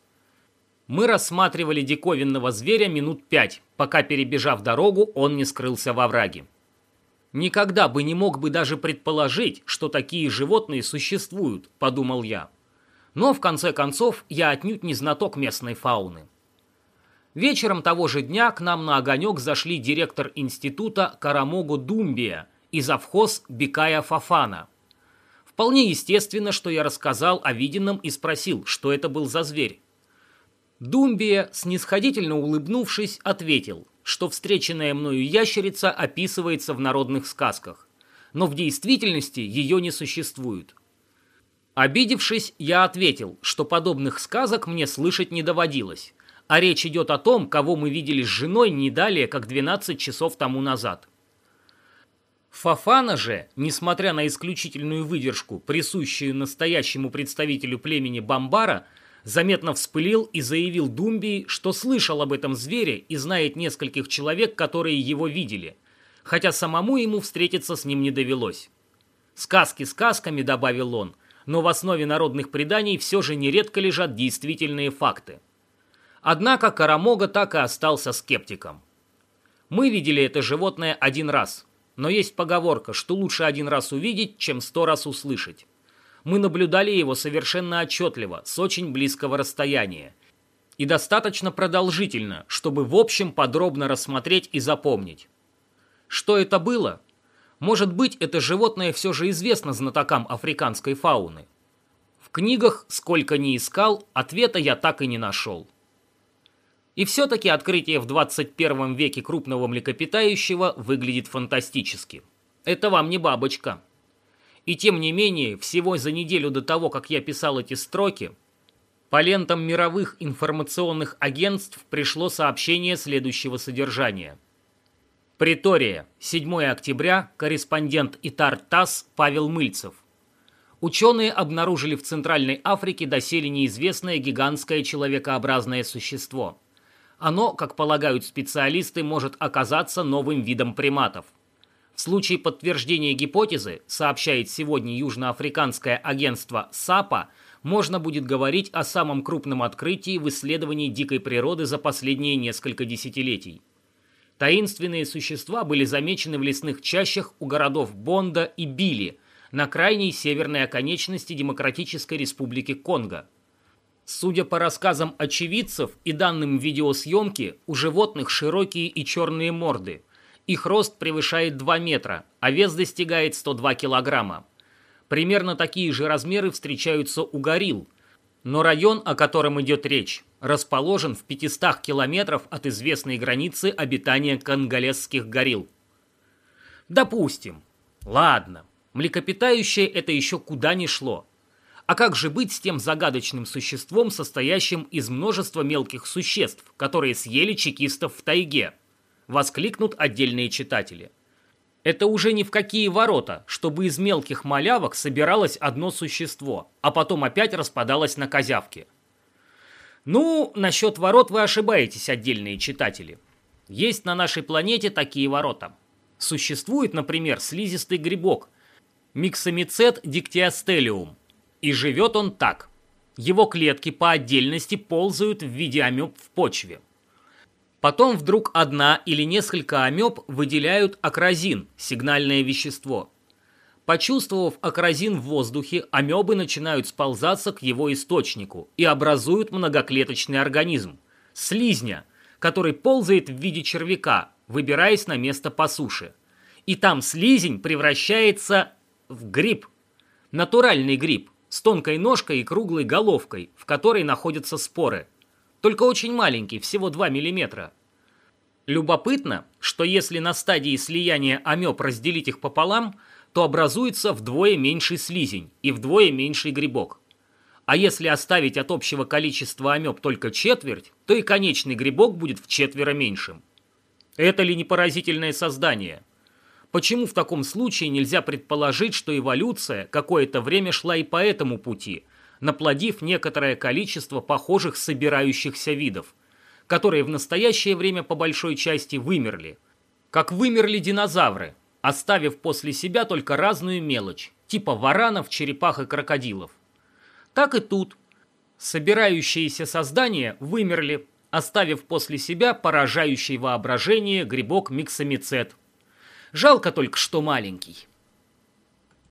Мы рассматривали диковинного зверя минут пять, пока, перебежав дорогу, он не скрылся во враге. «Никогда бы не мог бы даже предположить, что такие животные существуют», – подумал я. Но, в конце концов, я отнюдь не знаток местной фауны. Вечером того же дня к нам на огонек зашли директор института Карамогу Думбия и завхоз Бикая Фафана. Вполне естественно, что я рассказал о виденном и спросил, что это был за зверь. Думбия, снисходительно улыбнувшись, ответил, что встреченная мною ящерица описывается в народных сказках, но в действительности ее не существует – Обидевшись, я ответил, что подобных сказок мне слышать не доводилось, а речь идет о том, кого мы видели с женой не далее, как 12 часов тому назад. Фафана же, несмотря на исключительную выдержку, присущую настоящему представителю племени Бамбара, заметно вспылил и заявил Думбии, что слышал об этом звере и знает нескольких человек, которые его видели, хотя самому ему встретиться с ним не довелось. «Сказки сказками», — добавил он, но в основе народных преданий все же нередко лежат действительные факты. Однако Карамога так и остался скептиком. Мы видели это животное один раз — но есть поговорка, что лучше один раз увидеть, чем сто раз услышать. Мы наблюдали его совершенно отчетливо, с очень близкого расстояния. И достаточно продолжительно, чтобы в общем подробно рассмотреть и запомнить. Что это было? Может быть, это животное все же известно знатокам африканской фауны. В книгах, сколько ни искал, ответа я так и не нашел. И все-таки открытие в 21 веке крупного млекопитающего выглядит фантастически. Это вам не бабочка. И тем не менее, всего за неделю до того, как я писал эти строки, по лентам мировых информационных агентств пришло сообщение следующего содержания. Притория, 7 октября, корреспондент Итар ТАСС Павел Мыльцев. Ученые обнаружили в Центральной Африке доселе неизвестное гигантское человекообразное существо – оно, как полагают специалисты, может оказаться новым видом приматов. В случае подтверждения гипотезы, сообщает сегодня южноафриканское агентство САПА, можно будет говорить о самом крупном открытии в исследовании дикой природы за последние несколько десятилетий. Таинственные существа были замечены в лесных чащах у городов Бонда и Били на крайней северной оконечности Демократической Республики Конго – Судя по рассказам очевидцев и данным видеосъемки, у животных широкие и черные морды. Их рост превышает 2 метра, а вес достигает 102 килограмма. Примерно такие же размеры встречаются у горилл, но район, о котором идет речь, расположен в 500 километров от известной границы обитания конголезских горилл. Допустим. Ладно, млекопитающее это еще куда ни шло. А как же быть с тем загадочным существом, состоящим из множества мелких существ, которые съели чекистов в тайге? Воскликнут отдельные читатели. Это уже ни в какие ворота, чтобы из мелких малявок собиралось одно существо, а потом опять распадалось на козявки. Ну, насчет ворот вы ошибаетесь, отдельные читатели. Есть на нашей планете такие ворота. Существует, например, слизистый грибок – миксомицет диктиостелиум – и живет он так. Его клетки по отдельности ползают в виде амеб в почве. Потом вдруг одна или несколько амеб выделяют акрозин, сигнальное вещество. Почувствовав акрозин в воздухе, амебы начинают сползаться к его источнику и образуют многоклеточный организм – слизня, который ползает в виде червяка, выбираясь на место по суше. И там слизень превращается в гриб. Натуральный гриб, с тонкой ножкой и круглой головкой, в которой находятся споры. Только очень маленький, всего 2 мм. Любопытно, что если на стадии слияния амеб разделить их пополам, то образуется вдвое меньший слизень и вдвое меньший грибок. А если оставить от общего количества амеб только четверть, то и конечный грибок будет в четверо меньшим. Это ли не поразительное создание? Почему в таком случае нельзя предположить, что эволюция какое-то время шла и по этому пути, наплодив некоторое количество похожих собирающихся видов, которые в настоящее время по большой части вымерли? Как вымерли динозавры, оставив после себя только разную мелочь, типа варанов, черепах и крокодилов. Так и тут. Собирающиеся создания вымерли, оставив после себя поражающий воображение грибок миксомицет – Жалко только, что маленький.